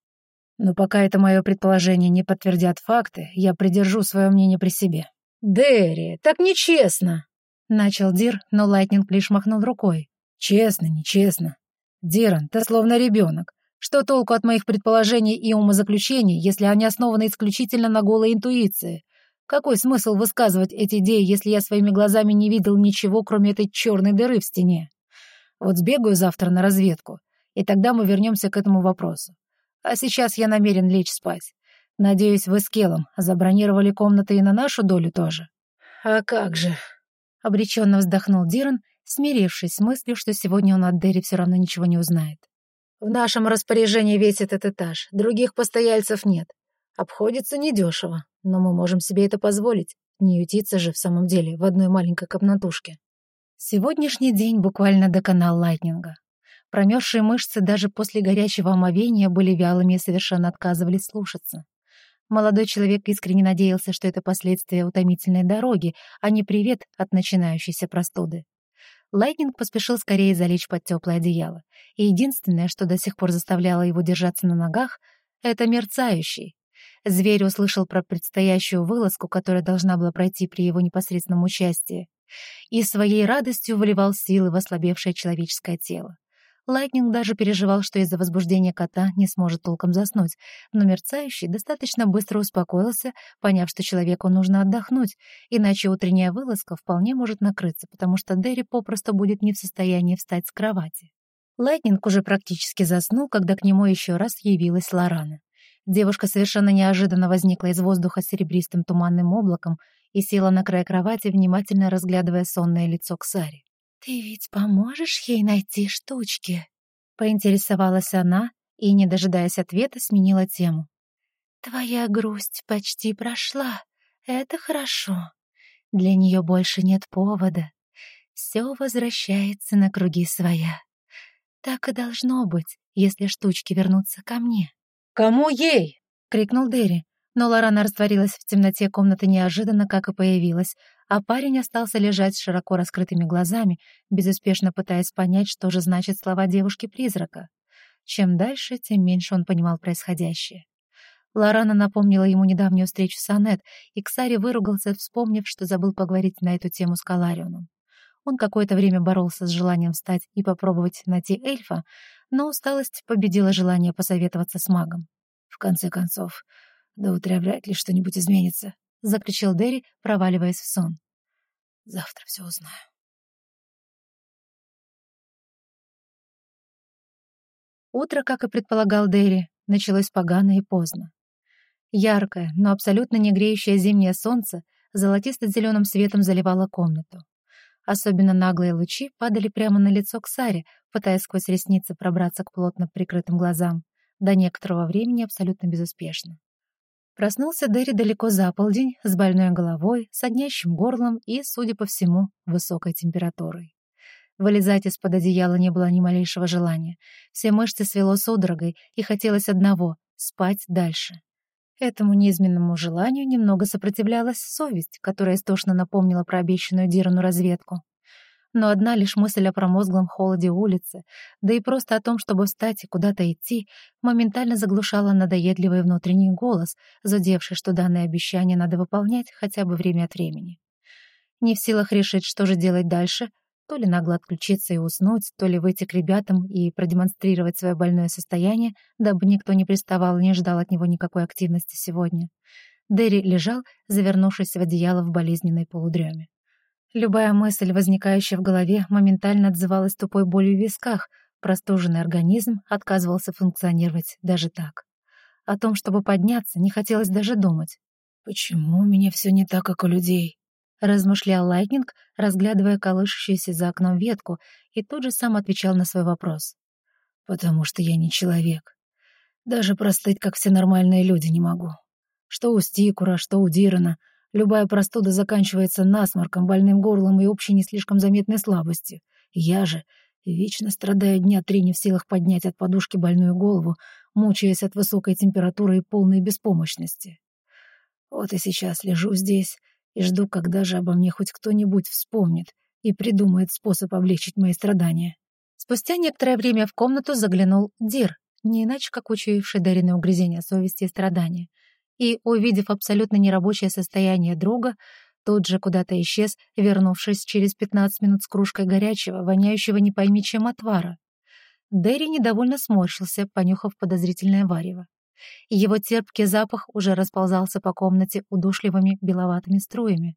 Но пока это мое предположение не подтвердят факты, я придержу свое мнение при себе. «Дерри, так нечестно!» — начал Дир, но Лайтнинг лишь махнул рукой. «Честно, нечестно. Диран, ты словно ребенок. Что толку от моих предположений и умозаключений, если они основаны исключительно на голой интуиции? Какой смысл высказывать эти идеи, если я своими глазами не видел ничего, кроме этой черной дыры в стене? Вот сбегаю завтра на разведку, и тогда мы вернемся к этому вопросу. А сейчас я намерен лечь спать. Надеюсь, вы с Келом забронировали комнаты и на нашу долю тоже. А как же? Обреченно вздохнул Диран, смирившись с мыслью, что сегодня он от Дерри все равно ничего не узнает. В нашем распоряжении весь этот этаж, других постояльцев нет. Обходится недешево, но мы можем себе это позволить. Не ютиться же в самом деле в одной маленькой комнатушке. Сегодняшний день буквально доконал Лайтнинга. Промерзшие мышцы даже после горячего омовения были вялыми и совершенно отказывались слушаться. Молодой человек искренне надеялся, что это последствия утомительной дороги, а не привет от начинающейся простуды. Лайтнинг поспешил скорее залечь под теплое одеяло, и единственное, что до сих пор заставляло его держаться на ногах, — это мерцающий. Зверь услышал про предстоящую вылазку, которая должна была пройти при его непосредственном участии, и своей радостью выливал силы в ослабевшее человеческое тело. Лайтнинг даже переживал, что из-за возбуждения кота не сможет толком заснуть, но мерцающий достаточно быстро успокоился, поняв, что человеку нужно отдохнуть, иначе утренняя вылазка вполне может накрыться, потому что Дерри попросту будет не в состоянии встать с кровати. Лайтнинг уже практически заснул, когда к нему еще раз явилась Лорана. Девушка совершенно неожиданно возникла из воздуха серебристым туманным облаком и села на край кровати, внимательно разглядывая сонное лицо Ксари. «Ты ведь поможешь ей найти штучки?» Поинтересовалась она и, не дожидаясь ответа, сменила тему. «Твоя грусть почти прошла. Это хорошо. Для нее больше нет повода. Все возвращается на круги своя. Так и должно быть, если штучки вернутся ко мне». «Кому ей?» — крикнул Дерри. Но Лорана растворилась в темноте комнаты неожиданно, как и появилась, а парень остался лежать с широко раскрытыми глазами, безуспешно пытаясь понять, что же значит слова девушки-призрака. Чем дальше, тем меньше он понимал происходящее. Лорана напомнила ему недавнюю встречу с Аннет, и Ксари выругался, вспомнив, что забыл поговорить на эту тему с Каларионом. Он какое-то время боролся с желанием встать и попробовать найти эльфа, но усталость победила желание посоветоваться с магом. В конце концов, «До утра вряд ли что-нибудь изменится», — закричал Дерри, проваливаясь в сон. «Завтра все узнаю». Утро, как и предполагал Дерри, началось погано и поздно. Яркое, но абсолютно не греющее зимнее солнце золотисто-зеленым светом заливало комнату. Особенно наглые лучи падали прямо на лицо Ксари, пытаясь сквозь ресницы пробраться к плотно прикрытым глазам. До некоторого времени абсолютно безуспешно. Проснулся Дерри далеко за полдень, с больной головой, с однящим горлом и, судя по всему, высокой температурой. Вылезать из-под одеяла не было ни малейшего желания. Все мышцы свело судорогой, и хотелось одного — спать дальше. Этому неизменному желанию немного сопротивлялась совесть, которая истошно напомнила про обещанную Дирану разведку но одна лишь мысль о промозглом холоде улицы, да и просто о том, чтобы встать и куда-то идти, моментально заглушала надоедливый внутренний голос, задевший, что данное обещание надо выполнять хотя бы время от времени. Не в силах решить, что же делать дальше, то ли нагло отключиться и уснуть, то ли выйти к ребятам и продемонстрировать свое больное состояние, дабы никто не приставал и не ждал от него никакой активности сегодня. Дерри лежал, завернувшись в одеяло в болезненной полудреме. Любая мысль, возникающая в голове, моментально отзывалась тупой болью в висках, простуженный организм отказывался функционировать даже так. О том, чтобы подняться, не хотелось даже думать. «Почему у меня все не так, как у людей?» — размышлял Лайтнинг, разглядывая колышущуюся за окном ветку, и тут же сам отвечал на свой вопрос. «Потому что я не человек. Даже простыть, как все нормальные люди, не могу. Что у Стикура, что у Дирана — Любая простуда заканчивается насморком, больным горлом и общей не слишком заметной слабостью. Я же, вечно страдая дня три, не в силах поднять от подушки больную голову, мучаясь от высокой температуры и полной беспомощности. Вот и сейчас лежу здесь и жду, когда же обо мне хоть кто-нибудь вспомнит и придумает способ облегчить мои страдания. Спустя некоторое время в комнату заглянул Дир, не иначе как учуявший Дарины угрызения совести и страдания, и, увидев абсолютно нерабочее состояние друга, тут же куда-то исчез, вернувшись через 15 минут с кружкой горячего, воняющего не пойми чем отвара. Дэри недовольно сморщился, понюхав подозрительное варево. Его терпкий запах уже расползался по комнате удушливыми беловатыми струями.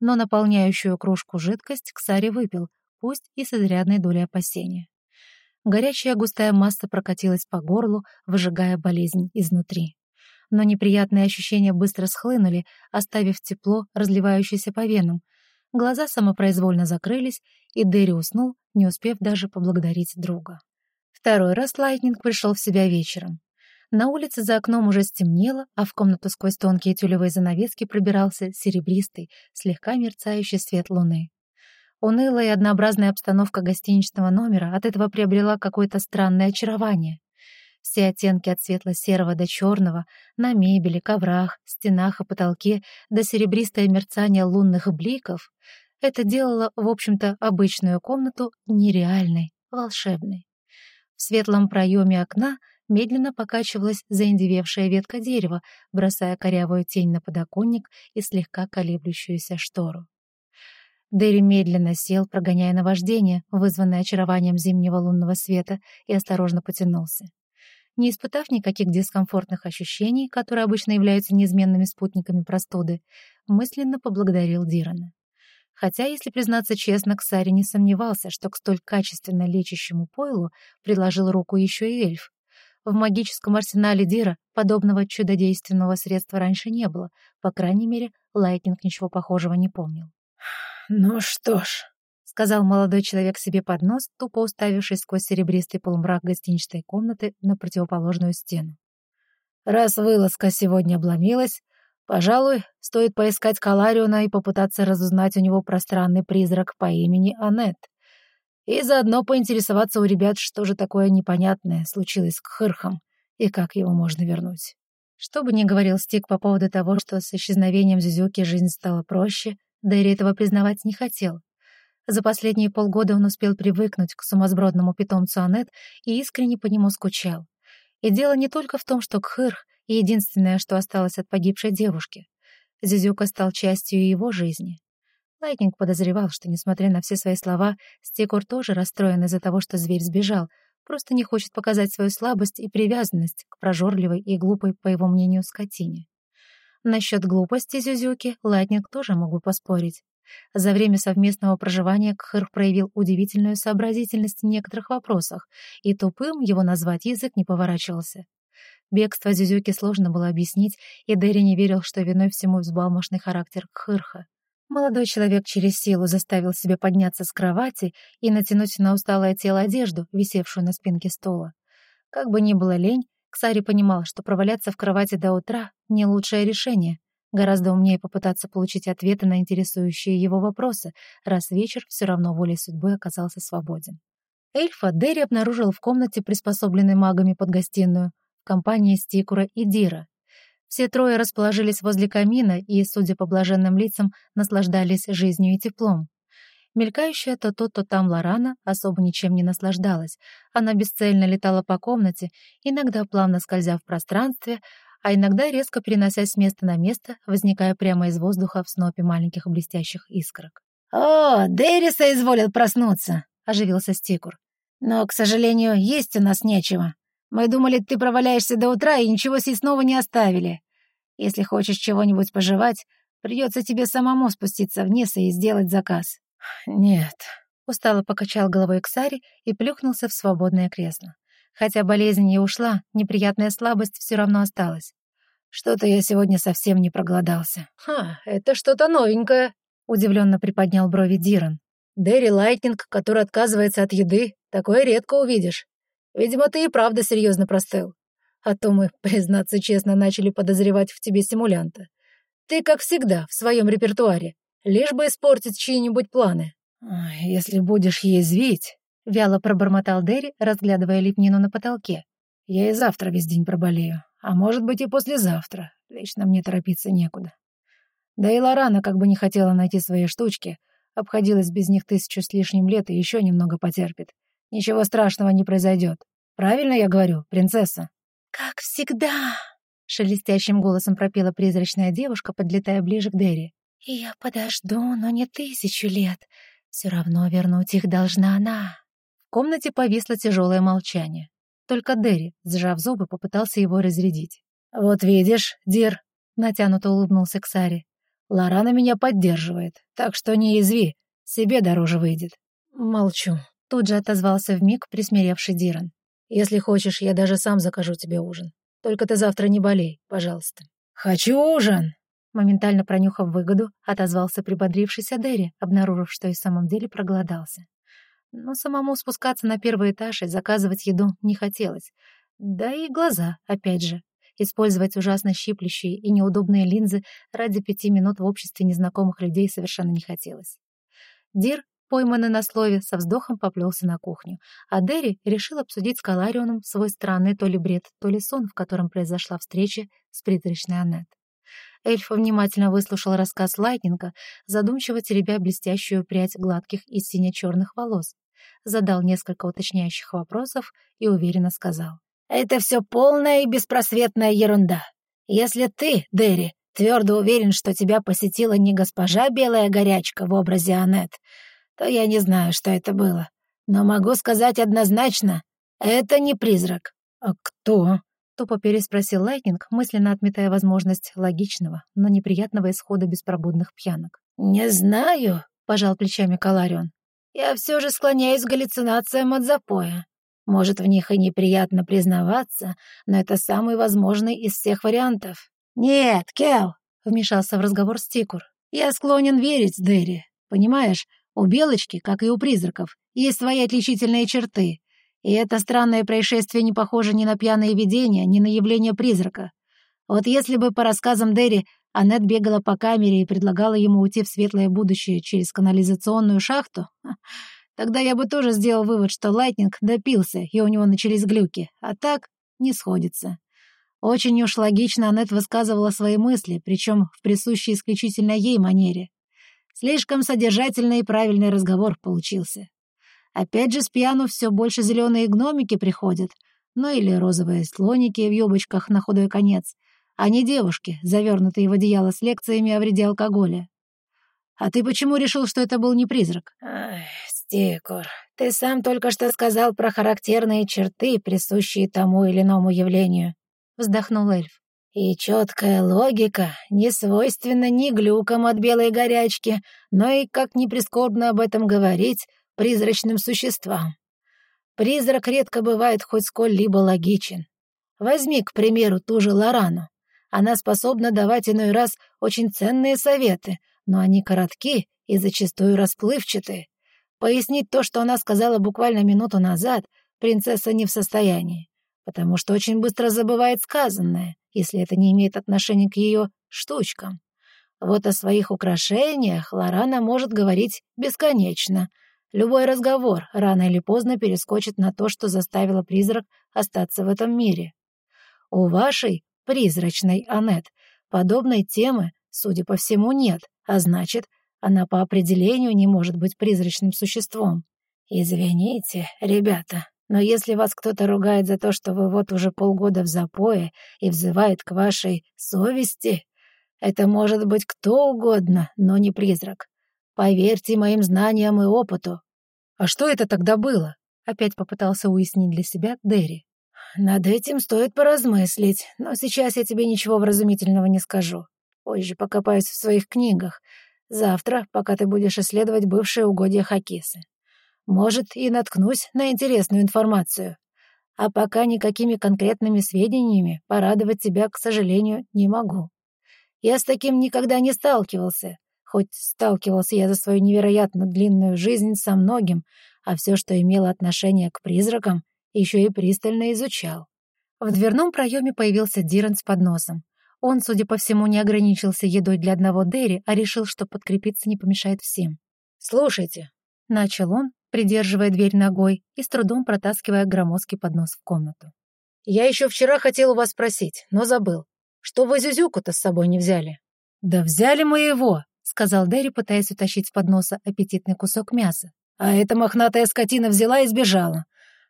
Но наполняющую кружку жидкость Ксари выпил, пусть и с изрядной долей опасения. Горячая густая масса прокатилась по горлу, выжигая болезнь изнутри. Но неприятные ощущения быстро схлынули, оставив тепло, разливающееся по венам. Глаза самопроизвольно закрылись, и Дерри уснул, не успев даже поблагодарить друга. Второй раз Лайтнинг пришел в себя вечером. На улице за окном уже стемнело, а в комнату сквозь тонкие тюлевые занавески пробирался серебристый, слегка мерцающий свет луны. Унылая и однообразная обстановка гостиничного номера от этого приобрела какое-то странное очарование. Все оттенки от светло-серого до черного на мебели, коврах, стенах и потолке до серебристое мерцание лунных бликов — это делало, в общем-то, обычную комнату нереальной, волшебной. В светлом проеме окна медленно покачивалась заиндевевшая ветка дерева, бросая корявую тень на подоконник и слегка колеблющуюся штору. Дэри медленно сел, прогоняя наваждение, вызванное очарованием зимнего лунного света, и осторожно потянулся. Не испытав никаких дискомфортных ощущений, которые обычно являются неизменными спутниками простуды, мысленно поблагодарил Дирана. Хотя, если признаться честно, Ксари не сомневался, что к столь качественно лечащему пойлу приложил руку еще и эльф. В магическом арсенале Дира подобного чудодейственного средства раньше не было, по крайней мере, Лайтнинг ничего похожего не помнил. «Ну что ж», — сказал молодой человек себе под нос, тупо уставившись сквозь серебристый полумрак гостиничной комнаты на противоположную стену. «Раз вылазка сегодня обломилась, пожалуй, стоит поискать Калариона и попытаться разузнать у него про странный призрак по имени Аннет. И заодно поинтересоваться у ребят, что же такое непонятное случилось с Кхырхом и как его можно вернуть». Что бы ни говорил Стик по поводу того, что с исчезновением Зюзюки жизнь стала проще — Дерри этого признавать не хотел. За последние полгода он успел привыкнуть к сумасбродному питомцу Аннет и искренне по нему скучал. И дело не только в том, что Кхырх — единственное, что осталось от погибшей девушки. Зюзюка стал частью его жизни. Лайтнинг подозревал, что, несмотря на все свои слова, Стекур тоже расстроен из-за того, что зверь сбежал, просто не хочет показать свою слабость и привязанность к прожорливой и глупой, по его мнению, скотине. Насчет глупости Зюзюки Латник тоже мог бы поспорить. За время совместного проживания Кхыр проявил удивительную сообразительность в некоторых вопросах, и тупым его назвать язык не поворачивался. Бегство Зюзюки сложно было объяснить, и Дэри не верил, что виной всему взбалмошный характер Кхырха. Молодой человек через силу заставил себя подняться с кровати и натянуть на усталое тело одежду, висевшую на спинке стола. Как бы ни было лень, Ксари понимал, что проваляться в кровати до утра — не лучшее решение. Гораздо умнее попытаться получить ответы на интересующие его вопросы, раз вечер все равно волей судьбы оказался свободен. Эльфа Дерри обнаружил в комнате, приспособленной магами под гостиную, в компании Стикура и Дира. Все трое расположились возле камина и, судя по блаженным лицам, наслаждались жизнью и теплом. Мелькающая то тут, то там Лорана особо ничем не наслаждалась. Она бесцельно летала по комнате, иногда плавно скользя в пространстве, а иногда резко переносясь с места на место, возникая прямо из воздуха в снопе маленьких блестящих искорок. «О, Дэриса изволил проснуться!» — оживился Стикур. «Но, к сожалению, есть у нас нечего. Мы думали, ты проваляешься до утра и ничего снова не оставили. Если хочешь чего-нибудь пожевать, придется тебе самому спуститься вниз и сделать заказ». «Нет», — устало покачал головой Ксари и плюхнулся в свободное кресло. Хотя болезнь не ушла, неприятная слабость все равно осталась. «Что-то я сегодня совсем не проголодался». «Ха, это что-то новенькое», — удивленно приподнял брови Диран. «Дерри Лайтнинг, который отказывается от еды, такое редко увидишь. Видимо, ты и правда серьезно простыл. А то мы, признаться честно, начали подозревать в тебе симулянта. Ты, как всегда, в своем репертуаре лишь бы испортить чьи-нибудь планы. «Если будешь язвить», — вяло пробормотал Дерри, разглядывая лепнину на потолке. «Я и завтра весь день проболею, а может быть и послезавтра. Лично мне торопиться некуда. Да и Лорана как бы не хотела найти свои штучки, обходилась без них тысячу с лишним лет и еще немного потерпит. Ничего страшного не произойдет. Правильно я говорю, принцесса?» «Как всегда!» — шелестящим голосом пропела призрачная девушка, подлетая ближе к Дерри. «Я подожду, но не тысячу лет. Все равно вернуть их должна она». В комнате повисло тяжелое молчание. Только Дерри, сжав зубы, попытался его разрядить. «Вот видишь, Дир», — натянуто улыбнулся Ксари, — «Лорана меня поддерживает, так что не зли, себе дороже выйдет». «Молчу», — тут же отозвался вмиг присмиревший Диран. «Если хочешь, я даже сам закажу тебе ужин. Только ты завтра не болей, пожалуйста». «Хочу ужин!» Моментально пронюхав выгоду, отозвался прибодрившийся Дерри, обнаружив, что и в самом деле проголодался. Но самому спускаться на первый этаж и заказывать еду не хотелось. Да и глаза, опять же. Использовать ужасно щиплющие и неудобные линзы ради пяти минут в обществе незнакомых людей совершенно не хотелось. Дир, пойманный на слове, со вздохом поплелся на кухню, а Дерри решил обсудить с Каларионом свой странный то ли бред, то ли сон, в котором произошла встреча с призрачной Аннет. Эльф внимательно выслушал рассказ Лайтнинга, задумчиво теребя блестящую прядь гладких и сине-черных волос, задал несколько уточняющих вопросов и уверенно сказал. «Это все полная и беспросветная ерунда. Если ты, Дерри, твердо уверен, что тебя посетила не госпожа Белая Горячка в образе Аннет, то я не знаю, что это было. Но могу сказать однозначно, это не призрак». «А кто?» Тупо переспросил Лайтнинг, мысленно отметая возможность логичного, но неприятного исхода беспробудных пьянок. «Не знаю», — пожал плечами Каларион. «Я все же склоняюсь к галлюцинациям от запоя. Может, в них и неприятно признаваться, но это самый возможный из всех вариантов». «Нет, Кел», — вмешался в разговор Стикур. «Я склонен верить Дерри. Понимаешь, у Белочки, как и у призраков, есть свои отличительные черты, и это странное происшествие не похоже ни на пьяное видение, ни на явление призрака. Вот если бы, по рассказам Дерри, Аннет бегала по камере и предлагала ему уйти в светлое будущее через канализационную шахту, тогда я бы тоже сделал вывод, что Лайтнинг допился, и у него начались глюки, а так не сходится. Очень уж логично Аннет высказывала свои мысли, причем в присущей исключительно ей манере. Слишком содержательный и правильный разговор получился. Опять же, с пьяну все больше зеленые гномики приходят, ну или розовые слоники в юбочках на худой конец, а не девушки, завернутые в одеяло с лекциями о вреде алкоголя. А ты почему решил, что это был не призрак? Ай, Стикур, ты сам только что сказал про характерные черты, присущие тому или иному явлению, вздохнул эльф. И четкая логика не свойственна ни глюкам от белой горячки, но и, как ни прискорбно об этом говорить, призрачным существам. Призрак редко бывает хоть сколь-либо логичен. Возьми, к примеру, ту же Лорану. Она способна давать иной раз очень ценные советы, но они коротки и зачастую расплывчаты. Пояснить то, что она сказала буквально минуту назад, принцесса не в состоянии, потому что очень быстро забывает сказанное, если это не имеет отношения к ее штучкам. Вот о своих украшениях Лорана может говорить бесконечно — Любой разговор рано или поздно перескочит на то, что заставило призрак остаться в этом мире. У вашей, призрачной Анет, подобной темы, судя по всему, нет, а значит, она по определению не может быть призрачным существом. Извините, ребята, но если вас кто-то ругает за то, что вы вот уже полгода в запое и взывает к вашей совести, это может быть кто угодно, но не призрак. Поверьте моим знаниям и опыту. А что это тогда было? Опять попытался уяснить для себя Дерри. Над этим стоит поразмыслить, но сейчас я тебе ничего вразумительного не скажу. Позже покопаюсь в своих книгах. Завтра, пока ты будешь исследовать бывшие угодья Хакисы. Может, и наткнусь на интересную информацию. А пока никакими конкретными сведениями порадовать тебя, к сожалению, не могу. Я с таким никогда не сталкивался, Хоть сталкивался я за свою невероятно длинную жизнь со многим, а все, что имело отношение к призракам, еще и пристально изучал. В дверном проеме появился Диран с подносом. Он, судя по всему, не ограничился едой для одного Дерри, а решил, что подкрепиться не помешает всем. «Слушайте», — начал он, придерживая дверь ногой и с трудом протаскивая громоздкий поднос в комнату. «Я еще вчера хотел у вас спросить, но забыл. Что вы Зюзюку-то с собой не взяли?» «Да взяли мы его!» — сказал Дерри, пытаясь утащить с подноса аппетитный кусок мяса. «А эта мохнатая скотина взяла и сбежала.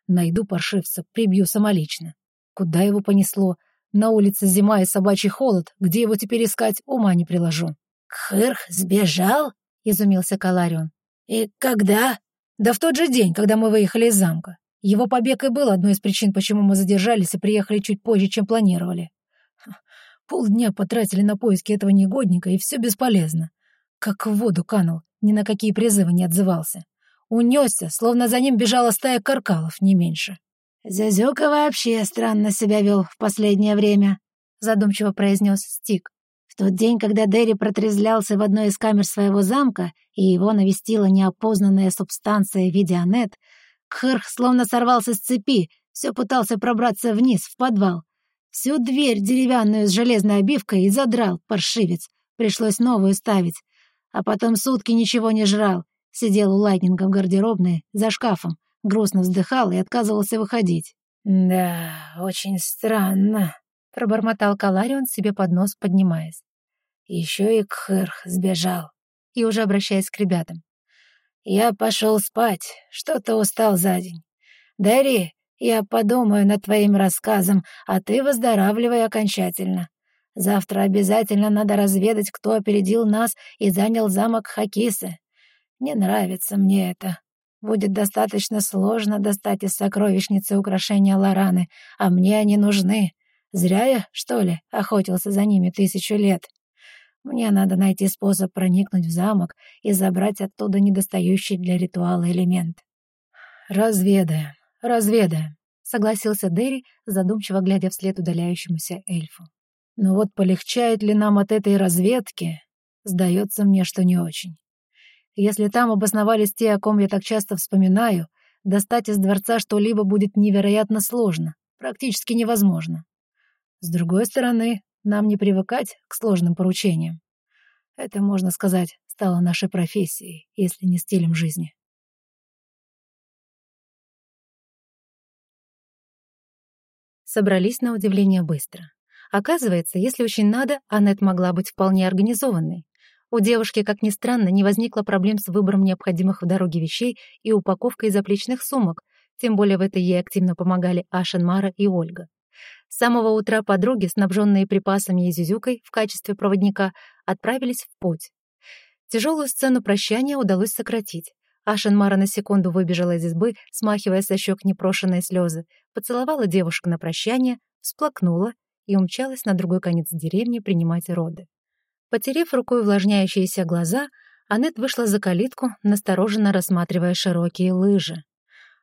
Найду паршивца, прибью самолично. Куда его понесло? На улице зима и собачий холод. Где его теперь искать, ума не приложу. «Кхырх сбежал?» — изумился Каларион. «И когда?» «Да в тот же день, когда мы выехали из замка. Его побег и был одной из причин, почему мы задержались и приехали чуть позже, чем планировали. Полдня потратили на поиски этого негодника, и все бесполезно. Как в воду канул, ни на какие призывы не отзывался. Унесся, словно за ним бежала стая каркалов, не меньше. «Зязюка вообще странно себя вел в последнее время», — задумчиво произнес Стик. В тот день, когда Дерри протрезлялся в одной из камер своего замка, и его навестила неопознанная субстанция в виде Анет, Кхырх словно сорвался с цепи, все пытался пробраться вниз, в подвал. Всю дверь деревянную с железной обивкой и задрал, паршивец. Пришлось новую ставить. А потом сутки ничего не жрал. Сидел у Лайтнинга в гардеробной, за шкафом, грустно вздыхал и отказывался выходить. «Да, очень странно», — пробормотал Каларион себе под нос, поднимаясь. Еще и Кхырх сбежал. И уже обращаясь к ребятам. «Я пошел спать, что-то устал за день. Дари, я подумаю над твоим рассказом, а ты выздоравливай окончательно. Завтра обязательно надо разведать, кто опередил нас и занял замок Хакисы. Не нравится мне это. Будет достаточно сложно достать из сокровищницы украшения Лораны, а мне они нужны. Зря я, что ли, охотился за ними тысячу лет. Мне надо найти способ проникнуть в замок и забрать оттуда недостающий для ритуала элемент. Разведаем, разведаем, согласился Дерри, задумчиво глядя вслед удаляющемуся эльфу. Но вот полегчает ли нам от этой разведки, сдается мне, что не очень. Если там обосновались те, о ком я так часто вспоминаю, достать из дворца что-либо будет невероятно сложно, практически невозможно. С другой стороны, нам не привыкать к сложным поручениям. Это, можно сказать, стало нашей профессией, если не стилем жизни. Собрались на удивление быстро. Оказывается, если очень надо, Аннет могла быть вполне организованной. У девушки, как ни странно, не возникло проблем с выбором необходимых в дороге вещей и упаковкой заплечных сумок, тем более в это ей активно помогали Ашен Мара и Ольга. С самого утра подруги, снабженные припасами и зюзюкой в качестве проводника, отправились в путь. Тяжелую сцену прощания удалось сократить. Ашен Мара на секунду выбежала из избы, смахивая со щек непрошенные слезы, поцеловала девушку на прощание, всплакнула и умчалась на другой конец деревни принимать роды. Потерев рукой увлажняющиеся глаза, Аннет вышла за калитку, настороженно рассматривая широкие лыжи.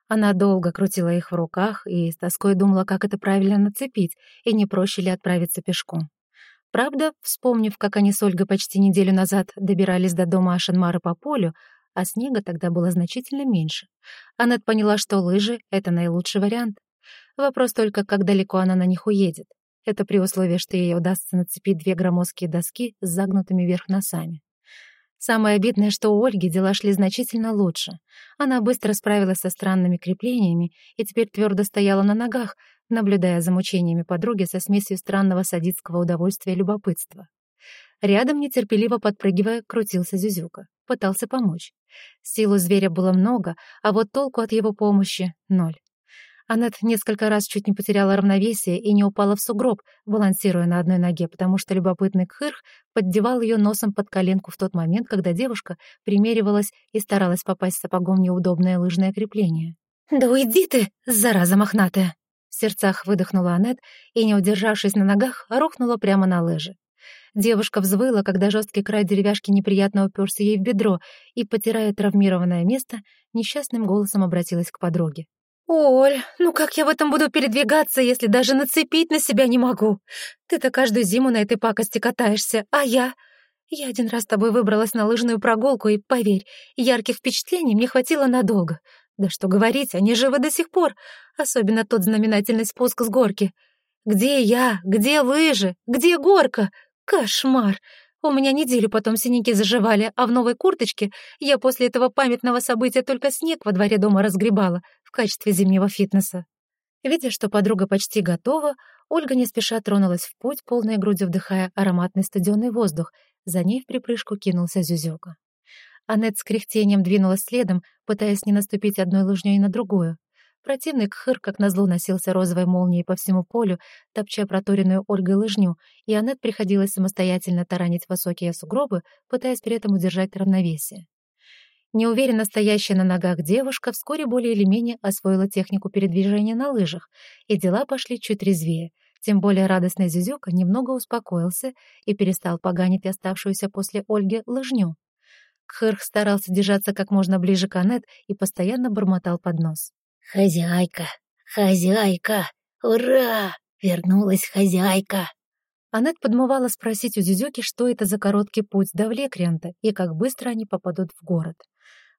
Она долго крутила их в руках и с тоской думала, как это правильно нацепить, и не проще ли отправиться пешком. Правда, вспомнив, как они с Ольгой почти неделю назад добирались до дома Ашенмары по полю, а снега тогда было значительно меньше, Аннет поняла, что лыжи — это наилучший вариант. Вопрос только, как далеко она на них уедет. Это при условии, что ей удастся нацепить две громоздкие доски с загнутыми вверх носами. Самое обидное, что у Ольги дела шли значительно лучше. Она быстро справилась со странными креплениями и теперь твердо стояла на ногах, наблюдая за мучениями подруги со смесью странного садистского удовольствия и любопытства. Рядом, нетерпеливо подпрыгивая, крутился Зюзюка. Пытался помочь. Силу зверя было много, а вот толку от его помощи — ноль. Аннет несколько раз чуть не потеряла равновесие и не упала в сугроб, балансируя на одной ноге, потому что любопытный Кхырх поддевал ее носом под коленку в тот момент, когда девушка примеривалась и старалась попасть сапогом в неудобное лыжное крепление. «Да уйди ты, зараза мохнатая!» В сердцах выдохнула Аннет и, не удержавшись на ногах, рухнула прямо на лыжи. Девушка взвыла, когда жесткий край деревяшки неприятно уперся ей в бедро и, потирая травмированное место, несчастным голосом обратилась к подруге. «Оль, ну как я в этом буду передвигаться, если даже нацепить на себя не могу? Ты-то каждую зиму на этой пакости катаешься, а я...» Я один раз с тобой выбралась на лыжную прогулку, и, поверь, ярких впечатлений мне хватило надолго. Да что говорить, они живы до сих пор, особенно тот знаменательный спуск с горки. Где я? Где лыжи? Где горка? Кошмар! У меня неделю потом синяки заживали, а в новой курточке я после этого памятного события только снег во дворе дома разгребала в качестве зимнего фитнеса. Видя, что подруга почти готова, Ольга не спеша тронулась в путь, полной грудью вдыхая ароматный студеный воздух. За ней в припрыжку кинулся Зюзёка. Аннет с кряхтением двинулась следом, пытаясь не наступить одной лыжнёй на другую. Противный кхыр, как назло, носился розовой молнией по всему полю, топча проторенную Ольгой лыжню, и Аннет приходилось самостоятельно таранить высокие сугробы, пытаясь при этом удержать равновесие. Неуверенно стоящая на ногах девушка вскоре более или менее освоила технику передвижения на лыжах, и дела пошли чуть резвее. Тем более радостный Зюзюка немного успокоился и перестал поганить оставшуюся после Ольги лыжню. Кхырх старался держаться как можно ближе к Аннет и постоянно бормотал под нос. «Хозяйка! Хозяйка! Ура! Вернулась хозяйка!» Аннет подмывала спросить у Зюзюки, что это за короткий путь до Влекрента и как быстро они попадут в город.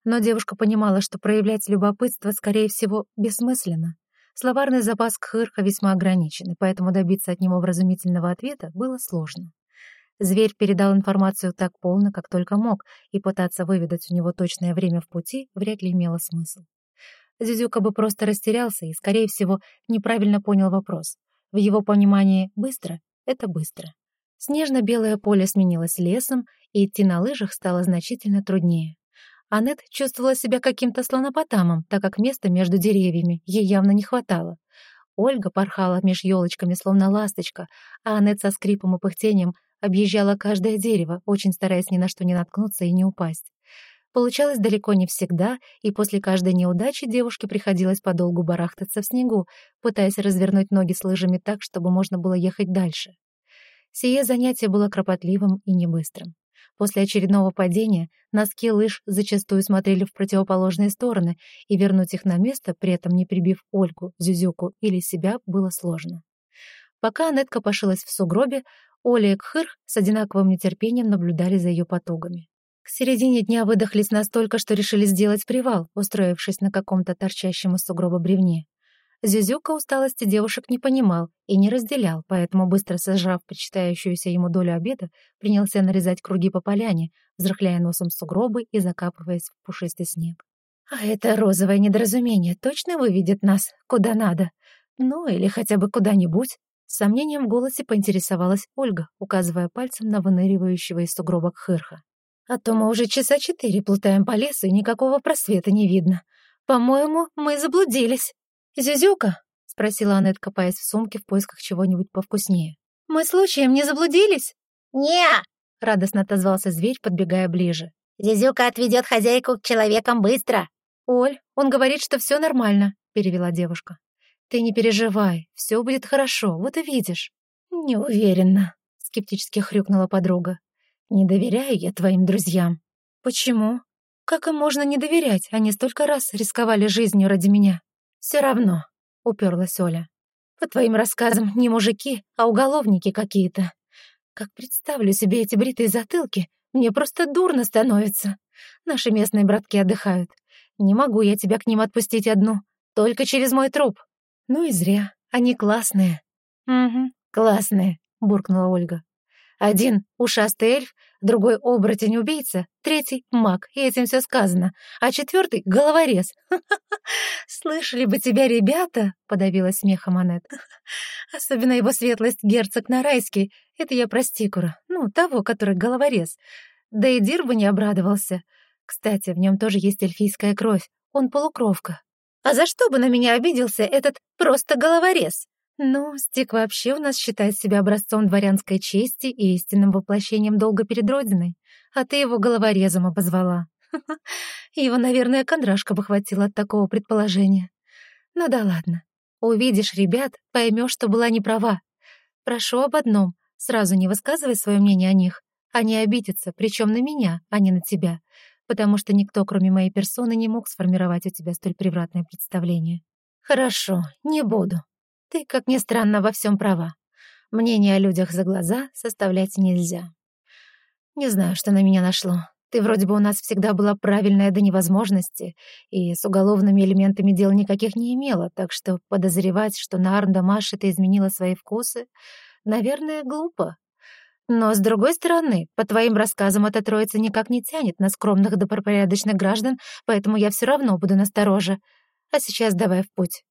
Но девушка понимала, что проявлять любопытство, скорее всего, бессмысленно. Словарный запас Кхырха весьма ограничен, и поэтому добиться от него вразумительного ответа было сложно. Зверь передал информацию так полно, как только мог, и пытаться выведать у него точное время в пути вряд ли имело смысл. Зюзюка бы просто растерялся и, скорее всего, неправильно понял вопрос. В его понимании «быстро» — это быстро. Снежно-белое поле сменилось лесом, и идти на лыжах стало значительно труднее. Аннет чувствовала себя каким-то слонопотамом, так как места между деревьями ей явно не хватало. Ольга порхала меж елочками, словно ласточка, а Аннет со скрипом и пыхтением объезжала каждое дерево, очень стараясь ни на что не наткнуться и не упасть. Получалось далеко не всегда, и после каждой неудачи девушке приходилось подолгу барахтаться в снегу, пытаясь развернуть ноги с лыжами так, чтобы можно было ехать дальше. Сие занятие было кропотливым и небыстрым. После очередного падения носки лыж зачастую смотрели в противоположные стороны, и вернуть их на место, при этом не прибив Ольгу, Зюзюку или себя, было сложно. Пока Анетка пошилась в сугробе, Оля и Кхыр с одинаковым нетерпением наблюдали за ее потугами. К середине дня выдохлись настолько, что решили сделать привал, устроившись на каком-то торчащем из сугроба бревне. Зюзюка усталости девушек не понимал и не разделял, поэтому, быстро сожрав причитающуюся ему долю обеда, принялся нарезать круги по поляне, взрыхляя носом сугробы и закапываясь в пушистый снег. «А это розовое недоразумение точно выведет нас куда надо? Ну, или хотя бы куда-нибудь?» С сомнением в голосе поинтересовалась Ольга, указывая пальцем на выныривающего из сугроба Хырха. А то мы уже часа четыре плутаем по лесу, и никакого просвета не видно. По-моему, мы заблудились. «Зюзюка?» — спросила Аннет, копаясь в сумке в поисках чего-нибудь повкуснее. «Мы случаем не заблудились?» «Не!» — радостно отозвался зверь, подбегая ближе. «Зюзюка отведет хозяйку к человекам быстро!» «Оль, он говорит, что все нормально», — перевела девушка. «Ты не переживай, все будет хорошо, вот и видишь». «Не уверена», — скептически хрюкнула подруга. «Не доверяю я твоим друзьям». «Почему? Как им можно не доверять? Они столько раз рисковали жизнью ради меня». «Все равно», — уперлась Оля. «По твоим рассказам не мужики, а уголовники какие-то. Как представлю себе эти бритые затылки, мне просто дурно становится. Наши местные братки отдыхают. Не могу я тебя к ним отпустить одну, только через мой труп». «Ну и зря, они классные». «Угу, классные», — буркнула Ольга. Один — ушастый эльф, другой — оборотень-убийца, третий — маг, и этим все сказано, а четвертый — головорез. «Слышали бы тебя, ребята!» — подавилась смехом Аннет. «Особенно его светлость герцог Нарайский, это я про Стикура, ну, того, который головорез. Да и Дир бы не обрадовался. Кстати, в нем тоже есть эльфийская кровь, он полукровка. А за что бы на меня обиделся этот просто головорез?» «Ну, Стик вообще у нас считает себя образцом дворянской чести и истинным воплощением долга перед Родиной, а ты его головорезом обозвала. Его, наверное, кондрашка бы хватило от такого предположения. Ну да ладно. Увидишь ребят, поймешь, что была не права. Прошу об одном, сразу не высказывай свое мнение о них. Они обидятся, причем на меня, а не на тебя, потому что никто, кроме моей персоны, не мог сформировать у тебя столь превратное представление. Хорошо, не буду. Ты, как ни странно, во всем права. Мнение о людях за глаза составлять нельзя. Не знаю, что на меня нашло. Ты вроде бы у нас всегда была правильная до невозможности, и с уголовными элементами дел никаких не имела, так что подозревать, что на Арнда Маши ты изменила свои вкусы, наверное, глупо. Но, с другой стороны, по твоим рассказам эта троица никак не тянет на скромных добропорядочных граждан, поэтому я все равно буду настороже. А сейчас давай в путь.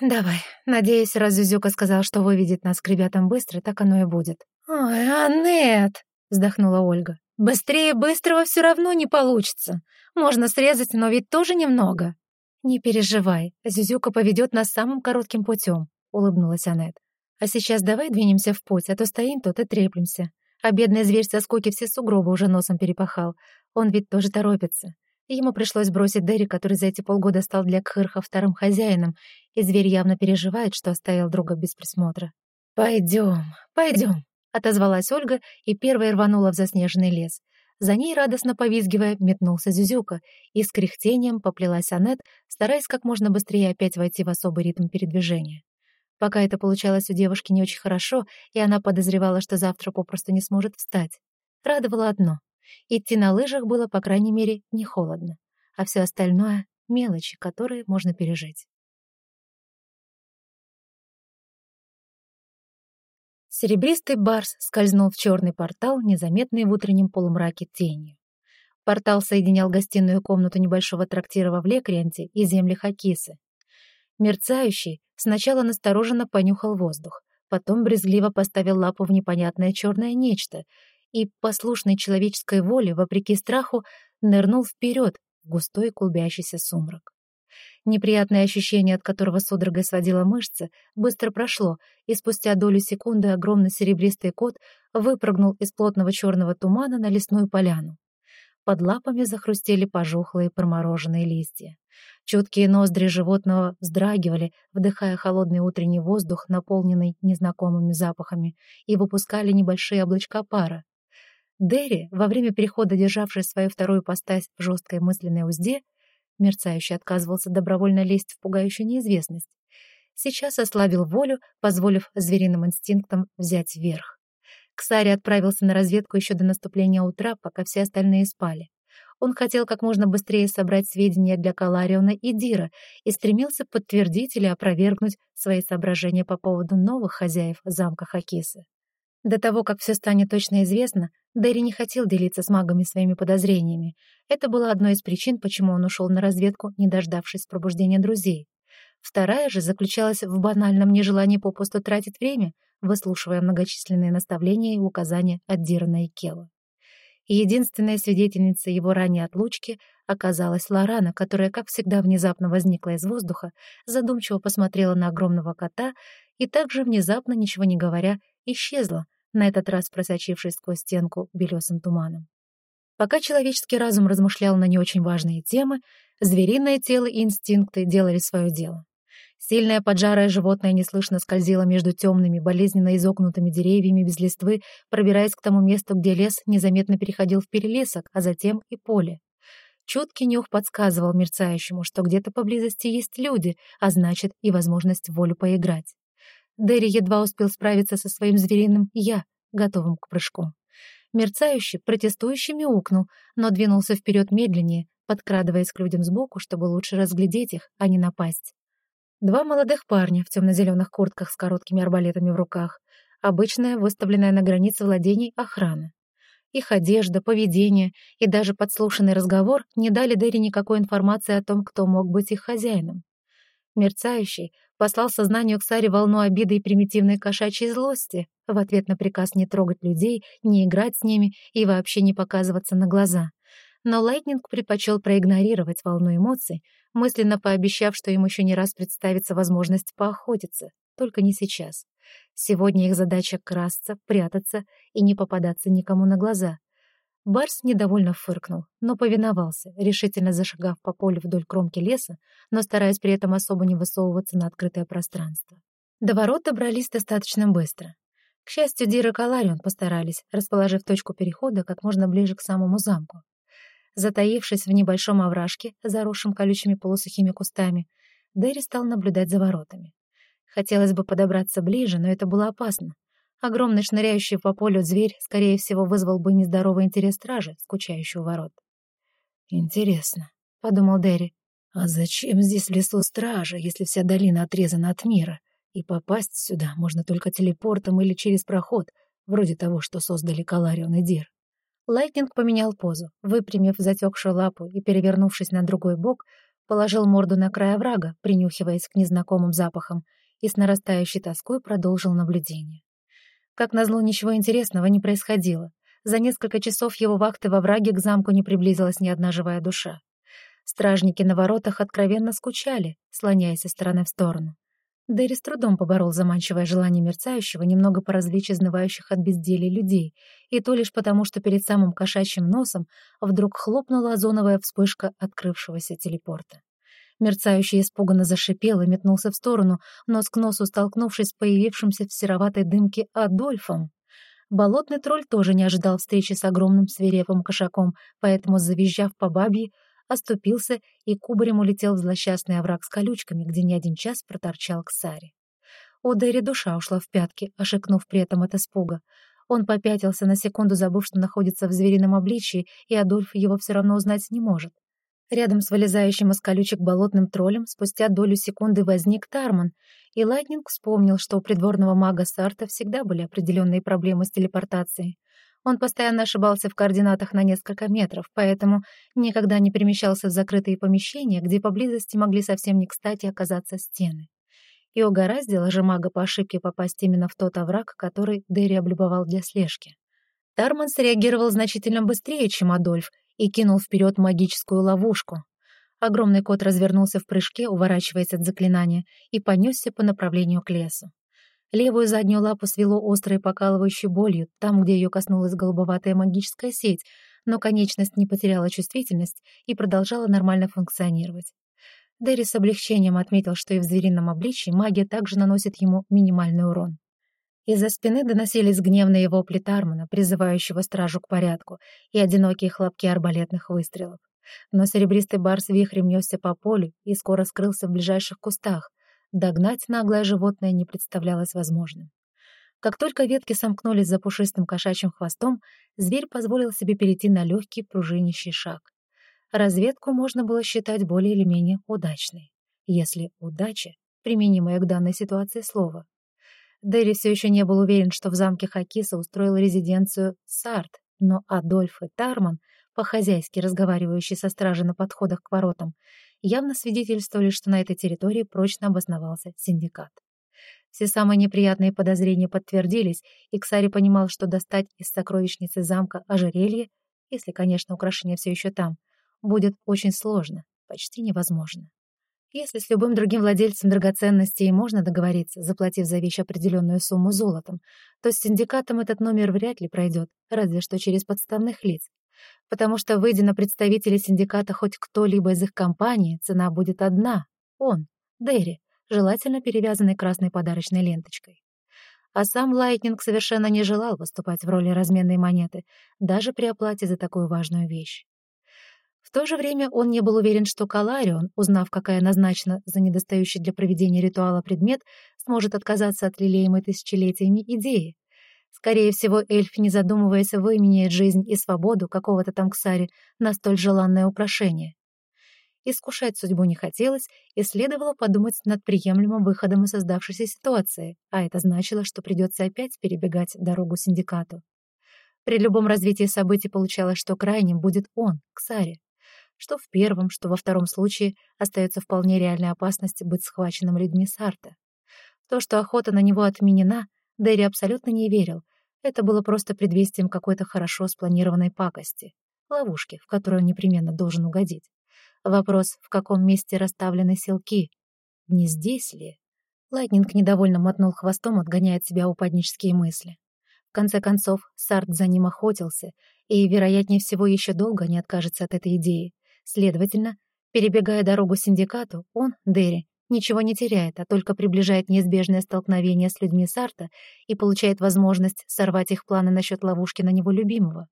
«Давай. Надеюсь, раз Зюзюка сказал, что выведет нас к ребятам быстро, так оно и будет». «Ой, Аннет!» — вздохнула Ольга. «Быстрее быстрого все равно не получится. Можно срезать, но ведь тоже немного». «Не переживай, Зюзюка поведет нас самым коротким путем», — улыбнулась Аннет. «А сейчас давай двинемся в путь, а то стоим тут и треплемся. А бедный зверь со скоки все сугробы уже носом перепахал. Он ведь тоже торопится. Ему пришлось бросить Дерри, который за эти полгода стал для Кхырха вторым хозяином, и зверь явно переживает, что оставил друга без присмотра. «Пойдем, пойдем», — отозвалась Ольга и первая рванула в заснеженный лес. За ней, радостно повизгивая, метнулся Зюзюка, и с кряхтением поплелась Аннет, стараясь как можно быстрее опять войти в особый ритм передвижения. Пока это получалось у девушки не очень хорошо, и она подозревала, что завтра попросту не сможет встать. Радовало одно — идти на лыжах было, по крайней мере, не холодно, а все остальное — мелочи, которые можно пережить. Серебристый барс скользнул в черный портал, незаметный в утреннем полумраке тенью. Портал соединял гостиную комнату небольшого трактира во Влекрианте и земли Хакисы. Мерцающий сначала настороженно понюхал воздух, потом брезгливо поставил лапу в непонятное черное нечто и, послушной человеческой воле, вопреки страху, нырнул вперед в густой клубящийся сумрак. Неприятное ощущение, от которого судорогой сводила мышцы, быстро прошло, и спустя долю секунды огромный серебристый кот выпрыгнул из плотного черного тумана на лесную поляну. Под лапами захрустели пожухлые промороженные листья. Чуткие ноздри животного вздрагивали, вдыхая холодный утренний воздух, наполненный незнакомыми запахами, и выпускали небольшие облачка пара. Дерри, во время перехода державший свою вторую постась в жесткой мысленной узде, Мерцающий отказывался добровольно лезть в пугающую неизвестность. Сейчас ослабил волю, позволив звериным инстинктам взять верх. Ксари отправился на разведку еще до наступления утра, пока все остальные спали. Он хотел как можно быстрее собрать сведения для Калариона и Дира и стремился подтвердить или опровергнуть свои соображения по поводу новых хозяев замка Хакисы. До того, как все станет точно известно, Дэри не хотел делиться с магами своими подозрениями. Это было одной из причин, почему он ушел на разведку, не дождавшись пробуждения друзей. Вторая же заключалась в банальном нежелании попусту тратить время, выслушивая многочисленные наставления и указания от Дирана и Кела. Единственная свидетельница его ранней отлучки оказалась Лорана, которая, как всегда, внезапно возникла из воздуха, задумчиво посмотрела на огромного кота и также внезапно, ничего не говоря, исчезла, на этот раз просочившись сквозь стенку белесым туманом. Пока человеческий разум размышлял на не очень важные темы, звериное тело и инстинкты делали свое дело. Сильное поджарое животное неслышно скользило между темными, болезненно изогнутыми деревьями без листвы, пробираясь к тому месту, где лес незаметно переходил в перелесок, а затем и поле. Чуткий нюх подсказывал мерцающему, что где-то поблизости есть люди, а значит и возможность волю поиграть. Дерри едва успел справиться со своим звериным «я», готовым к прыжку. Мерцающий, протестующий мяукнул, но двинулся вперед медленнее, подкрадываясь к людям сбоку, чтобы лучше разглядеть их, а не напасть. Два молодых парня в темно-зеленых куртках с короткими арбалетами в руках, обычная, выставленная на границе владений охрана. Их одежда, поведение и даже подслушанный разговор не дали Дерри никакой информации о том, кто мог быть их хозяином. Мерцающий послал сознанию Ксари волну обиды и примитивной кошачьей злости в ответ на приказ не трогать людей, не играть с ними и вообще не показываться на глаза. Но Лайтнинг предпочел проигнорировать волну эмоций, мысленно пообещав, что ему еще не раз представится возможность поохотиться, только не сейчас. Сегодня их задача красться, прятаться и не попадаться никому на глаза. Барс недовольно фыркнул, но повиновался, решительно зашагав по полю вдоль кромки леса, но стараясь при этом особо не высовываться на открытое пространство. До ворот добрались достаточно быстро. К счастью, Дир и Каларион постарались, расположив точку перехода как можно ближе к самому замку. Затаившись в небольшом овражке, заросшем колючими полусухими кустами, Дэри стал наблюдать за воротами. Хотелось бы подобраться ближе, но это было опасно. Огромный шныряющий по полю зверь, скорее всего, вызвал бы нездоровый интерес стражи, скучающего ворот. «Интересно», — подумал Дерри, — «а зачем здесь в лесу стража, если вся долина отрезана от мира, и попасть сюда можно только телепортом или через проход, вроде того, что создали Каларион и Дир?» Лайтнинг поменял позу, выпрямив затекшую лапу и, перевернувшись на другой бок, положил морду на край оврага, принюхиваясь к незнакомым запахам, и с нарастающей тоской продолжил наблюдение. Как назло, ничего интересного не происходило. За несколько часов его вахты во враге к замку не приблизилась ни одна живая душа. Стражники на воротах откровенно скучали, слоняясь из стороны в сторону. Дэри с трудом поборол заманчивое желание мерцающего немного поразвлечь изнывающих от безделия людей, и то лишь потому, что перед самым кошачьим носом вдруг хлопнула озоновая вспышка открывшегося телепорта. Мерцающий испуганно зашипел и метнулся в сторону, нос к носу столкнувшись с появившимся в сероватой дымке Адольфом. Болотный тролль тоже не ожидал встречи с огромным свирепым кошаком, поэтому, завизжав по бабье, оступился и кубарем улетел в злосчастный овраг с колючками, где не один час проторчал к Саре. У Дэри душа ушла в пятки, ошикнув при этом от испуга. Он попятился на секунду, забыв, что находится в зверином обличии, и Адольф его все равно узнать не может. Рядом с вылезающим из колючек болотным троллем спустя долю секунды возник Тарман, и Лайтнинг вспомнил, что у придворного мага Сарта всегда были определенные проблемы с телепортацией. Он постоянно ошибался в координатах на несколько метров, поэтому никогда не перемещался в закрытые помещения, где поблизости могли совсем некстати оказаться стены. И угораздило же мага по ошибке попасть именно в тот овраг, который Дерри облюбовал для слежки. Тарман среагировал значительно быстрее, чем Адольф, и кинул вперед магическую ловушку. Огромный кот развернулся в прыжке, уворачиваясь от заклинания, и понесся по направлению к лесу. Левую заднюю лапу свело острой покалывающей болью, там, где ее коснулась голубоватая магическая сеть, но конечность не потеряла чувствительность и продолжала нормально функционировать. Дерри с облегчением отметил, что и в зверином обличии магия также наносит ему минимальный урон. Из-за спины доносились гневные вопли Тармана, призывающего стражу к порядку, и одинокие хлопки арбалетных выстрелов. Но серебристый барс вихрем несся по полю и скоро скрылся в ближайших кустах, Догнать наглое животное не представлялось возможным. Как только ветки сомкнулись за пушистым кошачьим хвостом, зверь позволил себе перейти на легкий пружинищий шаг. Разведку можно было считать более или менее удачной, если удача — применимое к данной ситуации слово. Дерри все еще не был уверен, что в замке Хакиса устроил резиденцию Сарт, но Адольф и Тарман, по-хозяйски разговаривающие со стражей на подходах к воротам, явно свидетельствовали, что на этой территории прочно обосновался синдикат. Все самые неприятные подозрения подтвердились, и Ксари понимал, что достать из сокровищницы замка ожерелье, если, конечно, украшение все еще там, будет очень сложно, почти невозможно. Если с любым другим владельцем драгоценностей можно договориться, заплатив за вещь определенную сумму золотом, то с синдикатом этот номер вряд ли пройдет, разве что через подставных лиц, потому что, выйдя на представителей синдиката хоть кто-либо из их компании, цена будет одна — он, Дерри, желательно перевязанный красной подарочной ленточкой. А сам Лайтнинг совершенно не желал выступать в роли разменной монеты, даже при оплате за такую важную вещь. В то же время он не был уверен, что Каларион, узнав, какая назначена за недостающий для проведения ритуала предмет, сможет отказаться от лелеемой тысячелетиями идеи, Скорее всего, эльф, не задумываясь, выменяет жизнь и свободу какого-то там ксари на столь желанное украшение. Искушать судьбу не хотелось, и следовало подумать над приемлемым выходом из создавшейся ситуации, а это значило, что придется опять перебегать дорогу синдикату. При любом развитии событий получалось, что крайним будет он, Ксари. Что в первом, что во втором случае остается вполне реальная опасность быть схваченным людьми Сарта. То, что охота на него отменена, Дерри абсолютно не верил. Это было просто предвестием какой-то хорошо спланированной пакости, ловушки, в которую он непременно должен угодить. Вопрос, в каком месте расставлены силки? Не здесь ли? Лайтнинг недовольно мотнул хвостом, отгоняя от себя упаднические мысли. В конце концов, Сарт за ним охотился, и, вероятнее всего, еще долго не откажется от этой идеи. Следовательно, перебегая дорогу синдикату, он, Дерри, ничего не теряет, а только приближает неизбежное столкновение с людьми Сарта и получает возможность сорвать их планы насчет ловушки на него любимого.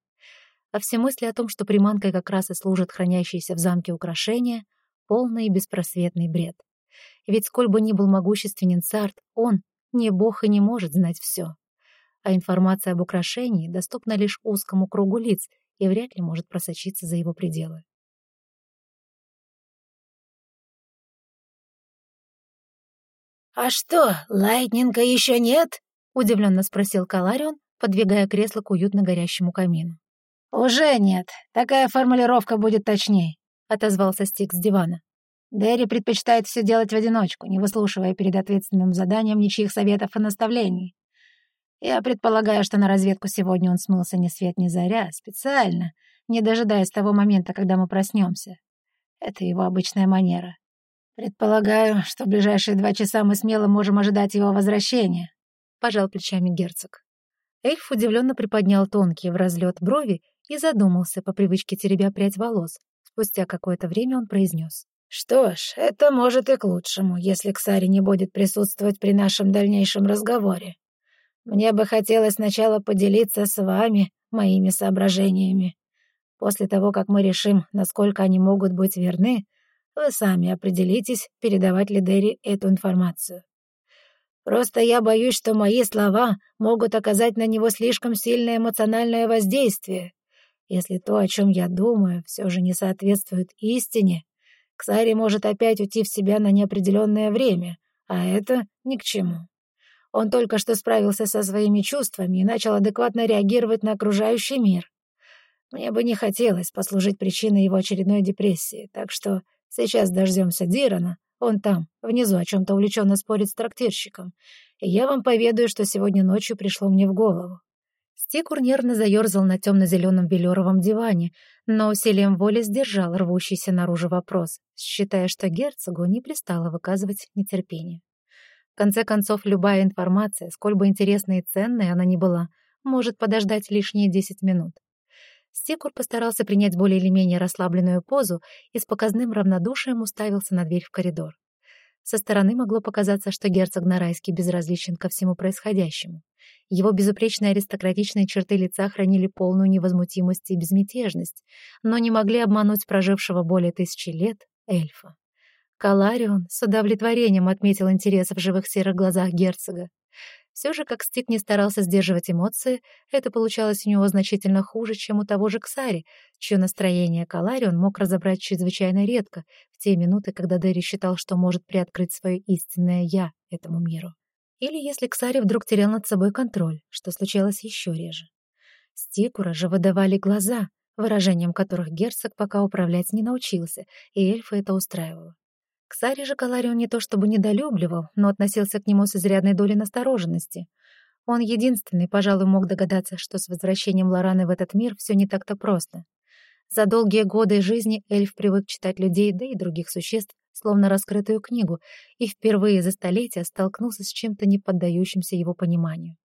А все мысли о том, что приманкой как раз и служат хранящиеся в замке украшения, полный и беспросветный бред. Ведь сколь бы ни был могущественен Сарт, он, не бог и не может знать все. А информация об украшении доступна лишь узкому кругу лиц и вряд ли может просочиться за его пределы. «А что, Лайтнинга еще нет?» — удивленно спросил Каларион, подвигая кресло к уютно горящему камину. «Уже нет. Такая формулировка будет точней», — отозвался Стик с дивана. Дерри предпочитает все делать в одиночку, не выслушивая перед ответственным заданием ничьих советов и наставлений. Я предполагаю, что на разведку сегодня он смылся ни свет ни заря, специально, не дожидаясь того момента, когда мы проснемся. Это его обычная манера. Предполагаю, что в ближайшие два часа мы смело можем ожидать его возвращения», — пожал плечами герцог. Эльф удивленно приподнял тонкие в разлет брови и задумался, по привычке теребя прядь волос. Спустя какое-то время он произнес. «Что ж, это может и к лучшему, если Ксари не будет присутствовать при нашем дальнейшем разговоре. Мне бы хотелось сначала поделиться с вами моими соображениями. После того, как мы решим, насколько они могут быть верны, вы сами определитесь, передавать ли Дерри эту информацию. Просто я боюсь, что мои слова могут оказать на него слишком сильное эмоциональное воздействие. Если то, о чем я думаю, все же не соответствует истине, Ксари может опять уйти в себя на неопределенное время, а это ни к чему. Он только что справился со своими чувствами и начал адекватно реагировать на окружающий мир. Мне бы не хотелось послужить причиной его очередной депрессии, так что сейчас дождемся Дирана, он там, внизу, о чем-то увлеченно спорит с трактирщиком, и я вам поведаю, что сегодня ночью пришло мне в голову. Стикур нервно заерзал на темно-зеленом велюровом диване, но усилием воли сдержал рвущийся наружу вопрос, считая, что герцогу не пристало выказывать нетерпение. В конце концов, любая информация, сколь бы интересной и ценной она ни была, может подождать лишние десять минут. Стекур постарался принять более или менее расслабленную позу и с показным равнодушием уставился на дверь в коридор. Со стороны могло показаться, что герцог Нарайский безразличен ко всему происходящему. Его безупречные аристократичные черты лица хранили полную невозмутимость и безмятежность, но не могли обмануть прожившего более тысячи лет эльфа. Каларион с удовлетворением отметил интерес в живых серых глазах герцога. Все же, как Стик не старался сдерживать эмоции, это получалось у него значительно хуже, чем у того же Ксари, чье настроение Калари он мог разобрать чрезвычайно редко, в те минуты, когда Дерри считал, что может приоткрыть свое истинное «я» этому миру. Или если Ксари вдруг терял над собой контроль, что случалось еще реже. Стикура же выдавали глаза, выражением которых герцог пока управлять не научился, и эльфа это устраивало. Ксари же Каларион не то чтобы недолюбливал, но относился к нему с изрядной долей настороженности. Он единственный, пожалуй, мог догадаться, что с возвращением Лораны в этот мир все не так-то просто. За долгие годы жизни эльф привык читать людей, да и других существ, словно раскрытую книгу, и впервые за столетия столкнулся с чем-то не поддающимся его пониманию.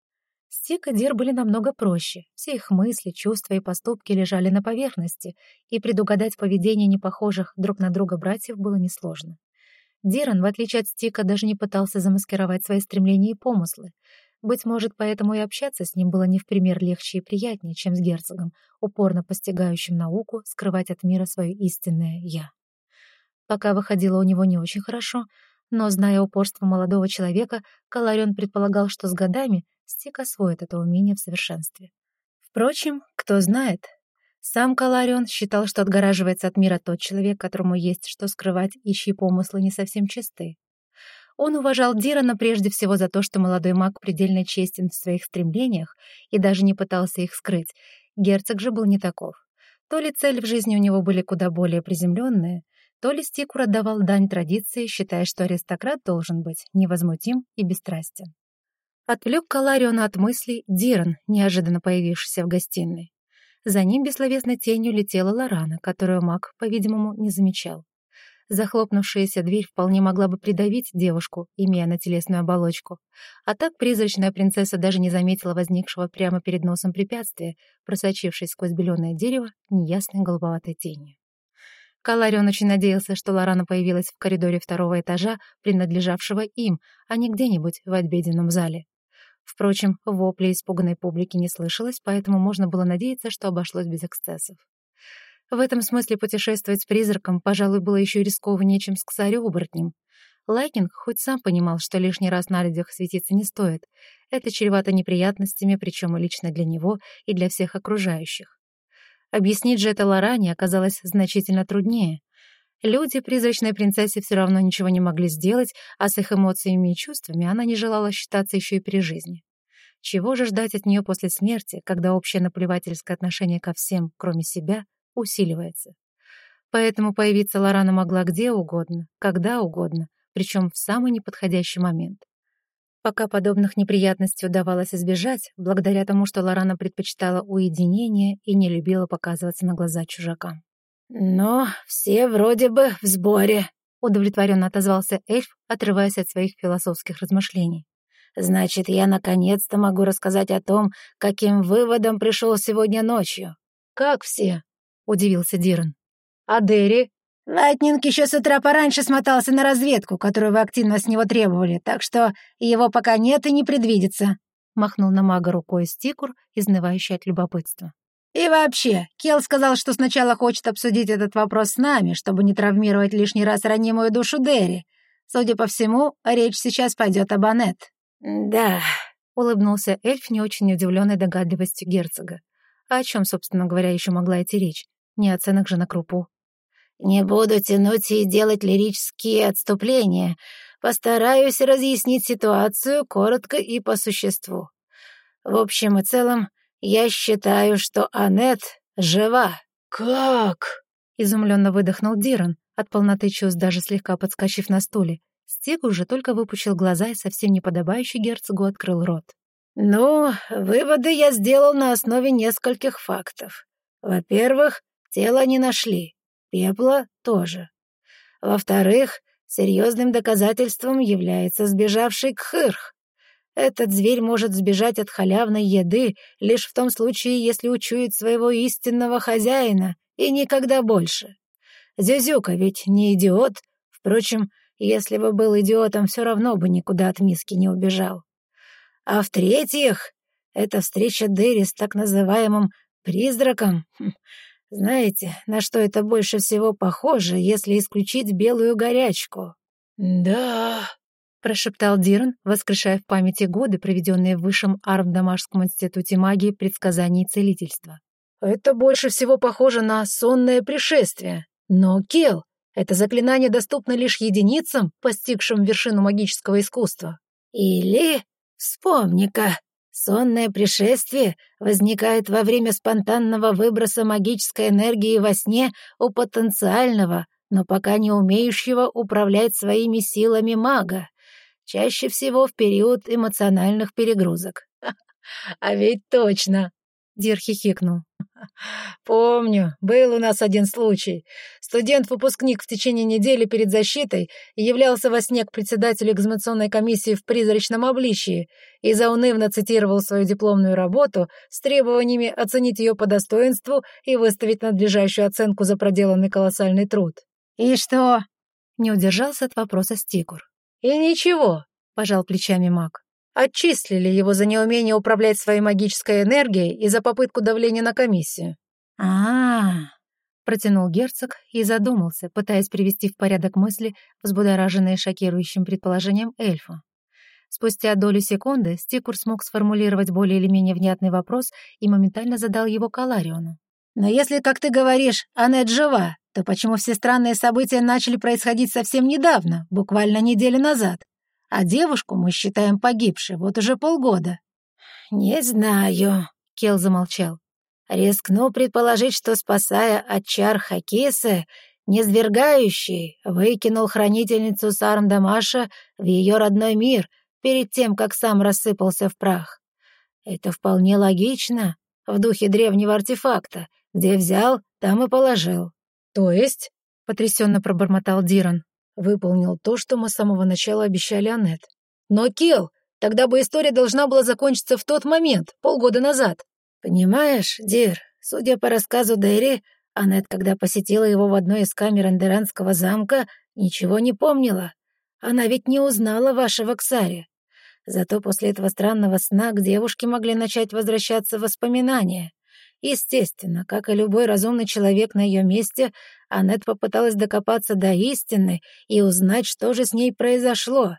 Стик и Дир были намного проще, все их мысли, чувства и поступки лежали на поверхности, и предугадать поведение непохожих друг на друга братьев было несложно. Диран, в отличие от Стика, даже не пытался замаскировать свои стремления и помыслы. Быть может, поэтому и общаться с ним было не в пример легче и приятнее, чем с герцогом, упорно постигающим науку скрывать от мира свое истинное «я». Пока выходило у него не очень хорошо, но, зная упорство молодого человека, Каларион предполагал, что с годами Стик освоит это умение в совершенстве. Впрочем, кто знает, сам Каларион считал, что отгораживается от мира тот человек, которому есть что скрывать и чьи помыслы не совсем чисты. Он уважал Дирана прежде всего за то, что молодой маг предельно честен в своих стремлениях и даже не пытался их скрыть. Герцог же был не таков. То ли цели в жизни у него были куда более приземленные, то ли Стикур отдавал дань традиции, считая, что аристократ должен быть невозмутим и бесстрастен. Отвлек Калариона от мыслей Диран, неожиданно появившийся в гостиной. За ним бессловесной тенью летела Лорана, которую маг, по-видимому, не замечал. Захлопнувшаяся дверь вполне могла бы придавить девушку, имея на телесную оболочку. А так призрачная принцесса даже не заметила возникшего прямо перед носом препятствия, просочившись сквозь беленое дерево неясной голубоватой тенью. Каларион очень надеялся, что Лорана появилась в коридоре второго этажа, принадлежавшего им, а не где-нибудь в обеденном зале. Впрочем, вопли испуганной публики не слышалось, поэтому можно было надеяться, что обошлось без эксцессов. В этом смысле путешествовать с призраком, пожалуй, было еще рискованнее, чем с ксари-оборотнем. Лайтнинг хоть сам понимал, что лишний раз на людях светиться не стоит. Это чревато неприятностями, причем и лично для него, и для всех окружающих. Объяснить же это Лоране оказалось значительно труднее. Люди призрачной принцессе все равно ничего не могли сделать, а с их эмоциями и чувствами она не желала считаться еще и при жизни. Чего же ждать от нее после смерти, когда общее наплевательское отношение ко всем, кроме себя, усиливается? Поэтому появиться Лорана могла где угодно, когда угодно, причем в самый неподходящий момент. Пока подобных неприятностей удавалось избежать, благодаря тому, что Лорана предпочитала уединение и не любила показываться на глаза чужакам. Но все вроде бы в сборе», — удовлетворенно отозвался эльф, отрываясь от своих философских размышлений. «Значит, я наконец-то могу рассказать о том, к каким выводам пришел сегодня ночью». «Как все?» — удивился Диран. «А Дерри?» «Лайтнинг еще с утра пораньше смотался на разведку, которую вы активно с него требовали, так что его пока нет и не предвидится», — махнул на мага рукой Стикур, изнывающий от любопытства. «И вообще, Кел сказал, что сначала хочет обсудить этот вопрос с нами, чтобы не травмировать лишний раз ранимую душу Дерри. Судя по всему, речь сейчас пойдет об Анет». «Да», — улыбнулся эльф, не очень удивленной догадливостью герцога. А о чем, собственно говоря, еще могла идти речь? Не о ценах же на крупу. «Не буду тянуть и делать лирические отступления. Постараюсь разъяснить ситуацию коротко и по существу. В общем и целом, я считаю, что Аннет жива». «Как?» — изумленно выдохнул Диран, от полноты чувств даже слегка подскочив на стуле. Стиг уже только выпучил глаза и совсем неподобающий герцогу открыл рот. «Ну, выводы я сделал на основе нескольких фактов. Во-первых, тело не нашли, пепла тоже. Во-вторых, серьезным доказательством является сбежавший Кхырх. Этот зверь может сбежать от халявной еды лишь в том случае, если учует своего истинного хозяина, и никогда больше. Зюзюка ведь не идиот. Впрочем, если бы был идиотом, все равно бы никуда от миски не убежал. А в-третьих, эта встреча Дерри с так называемым «призраком». Хм, знаете, на что это больше всего похоже, если исключить белую горячку? «Да», — прошептал Дирн, воскрешая в памяти годы, проведенные в Высшем Армдамашском институте магии, предсказаний и целительства. «Это больше всего похоже на сонное пришествие. Но, Кел, это заклинание доступно лишь единицам, постигшим вершину магического искусства». «Или, вспомни-ка, сонное пришествие возникает во время спонтанного выброса магической энергии во сне у потенциального, но пока не умеющего управлять своими силами мага чаще всего в период эмоциональных перегрузок. «А ведь точно!» — Дир хихикнул. «Помню, был у нас один случай. Студент-выпускник в течение недели перед защитой являлся во сне к председателю экзаменационной комиссии в призрачном обличии и заунывно цитировал свою дипломную работу с требованиями оценить ее по достоинству и выставить надлежащую оценку за проделанный колоссальный труд. «И что?» — не удержался от вопроса Стикур. «И ничего», — пожал плечами маг. «Отчислили его за неумение управлять своей магической энергией и за попытку давления на комиссию». А -а -а, протянул герцог и задумался, пытаясь привести в порядок мысли, взбудораженные шокирующим предположением эльфа. Спустя долю секунды Стикур смог сформулировать более или менее внятный вопрос и моментально задал его Калариону. «Но если, как ты говоришь, Аннет жива, то почему все странные события начали происходить совсем недавно, буквально неделю назад? А девушку мы считаем погибшей вот уже полгода». «Не знаю», — Кел замолчал. «Рискну предположить, что, спасая от чар Хакисы, незвергающий выкинул хранительницу Сармдамаша в ее родной мир перед тем, как сам рассыпался в прах. Это вполне логично, в духе древнего артефакта, где взял, там и положил. «То есть?» — потрясенно пробормотал Диран. «Выполнил то, что мы с самого начала обещали Аннет. Но, Кел, тогда бы история должна была закончиться в тот момент, полгода назад». «Понимаешь, Дир, судя по рассказу Дэри, Аннет, когда посетила его в одной из камер Андеранского замка, ничего не помнила. Она ведь не узнала вашего Ксари. Зато после этого странного сна к девушке могли начать возвращаться воспоминания. Естественно, как и любой разумный человек на ее месте, Аннет попыталась докопаться до истины и узнать, что же с ней произошло.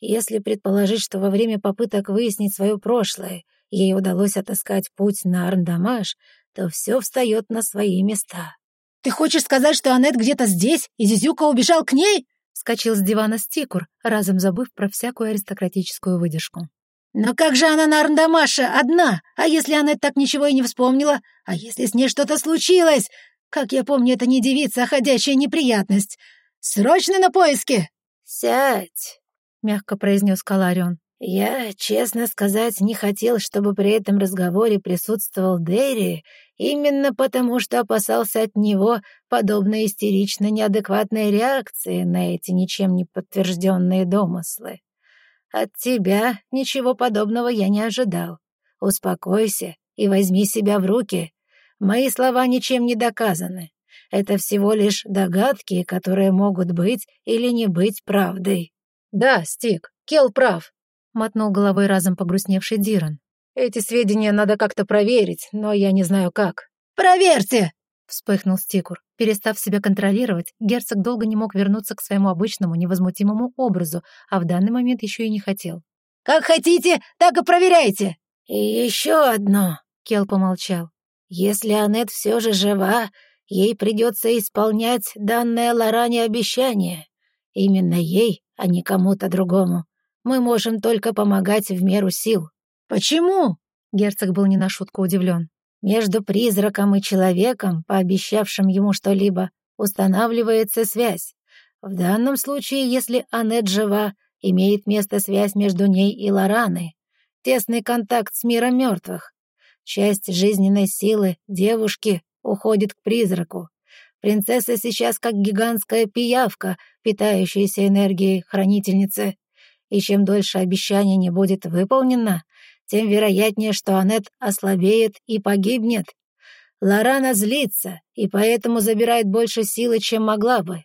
Если предположить, что во время попыток выяснить свое прошлое ей удалось отыскать путь на Арндамаш, то все встает на свои места. «Ты хочешь сказать, что Аннет где-то здесь, и Зизюка убежал к ней?» — скочил с дивана Стикур, разом забыв про всякую аристократическую выдержку. «Но как же она на Арндамаше одна? А если она так ничего и не вспомнила? А если с ней что-то случилось? Как я помню, это не девица, а ходячая неприятность. Срочно на поиски!» «Сядь!» — мягко произнес Каларион. «Я, честно сказать, не хотел, чтобы при этом разговоре присутствовал Дэри, именно потому что опасался от него подобной истерично неадекватной реакции на эти ничем не подтвержденные домыслы. От тебя ничего подобного я не ожидал. Успокойся и возьми себя в руки. Мои слова ничем не доказаны. Это всего лишь догадки, которые могут быть или не быть правдой. Да, Стик, Кел прав, мотнул головой разом погрустневший Диран. Эти сведения надо как-то проверить, но я не знаю как. Проверьте! Вспыхнул Стикур. Перестав себя контролировать, герцог долго не мог вернуться к своему обычному невозмутимому образу, а в данный момент еще и не хотел. «Как хотите, так и проверяйте!» «И еще одно!» — Кел помолчал. «Если Аннет все же жива, ей придется исполнять данное Лоране обещание. Именно ей, а не кому-то другому. Мы можем только помогать в меру сил». «Почему?» — герцог был не на шутку удивлен. Между призраком и человеком, пообещавшим ему что-либо, устанавливается связь. В данном случае, если Аннет жива, имеет место связь между ней и Лораной, тесный контакт с миром мертвых. Часть жизненной силы девушки уходит к призраку. Принцесса сейчас как гигантская пиявка, питающаяся энергией хранительницы. И чем дольше обещание не будет выполнено, тем вероятнее, что Аннет ослабеет и погибнет. Лорана злится и поэтому забирает больше силы, чем могла бы.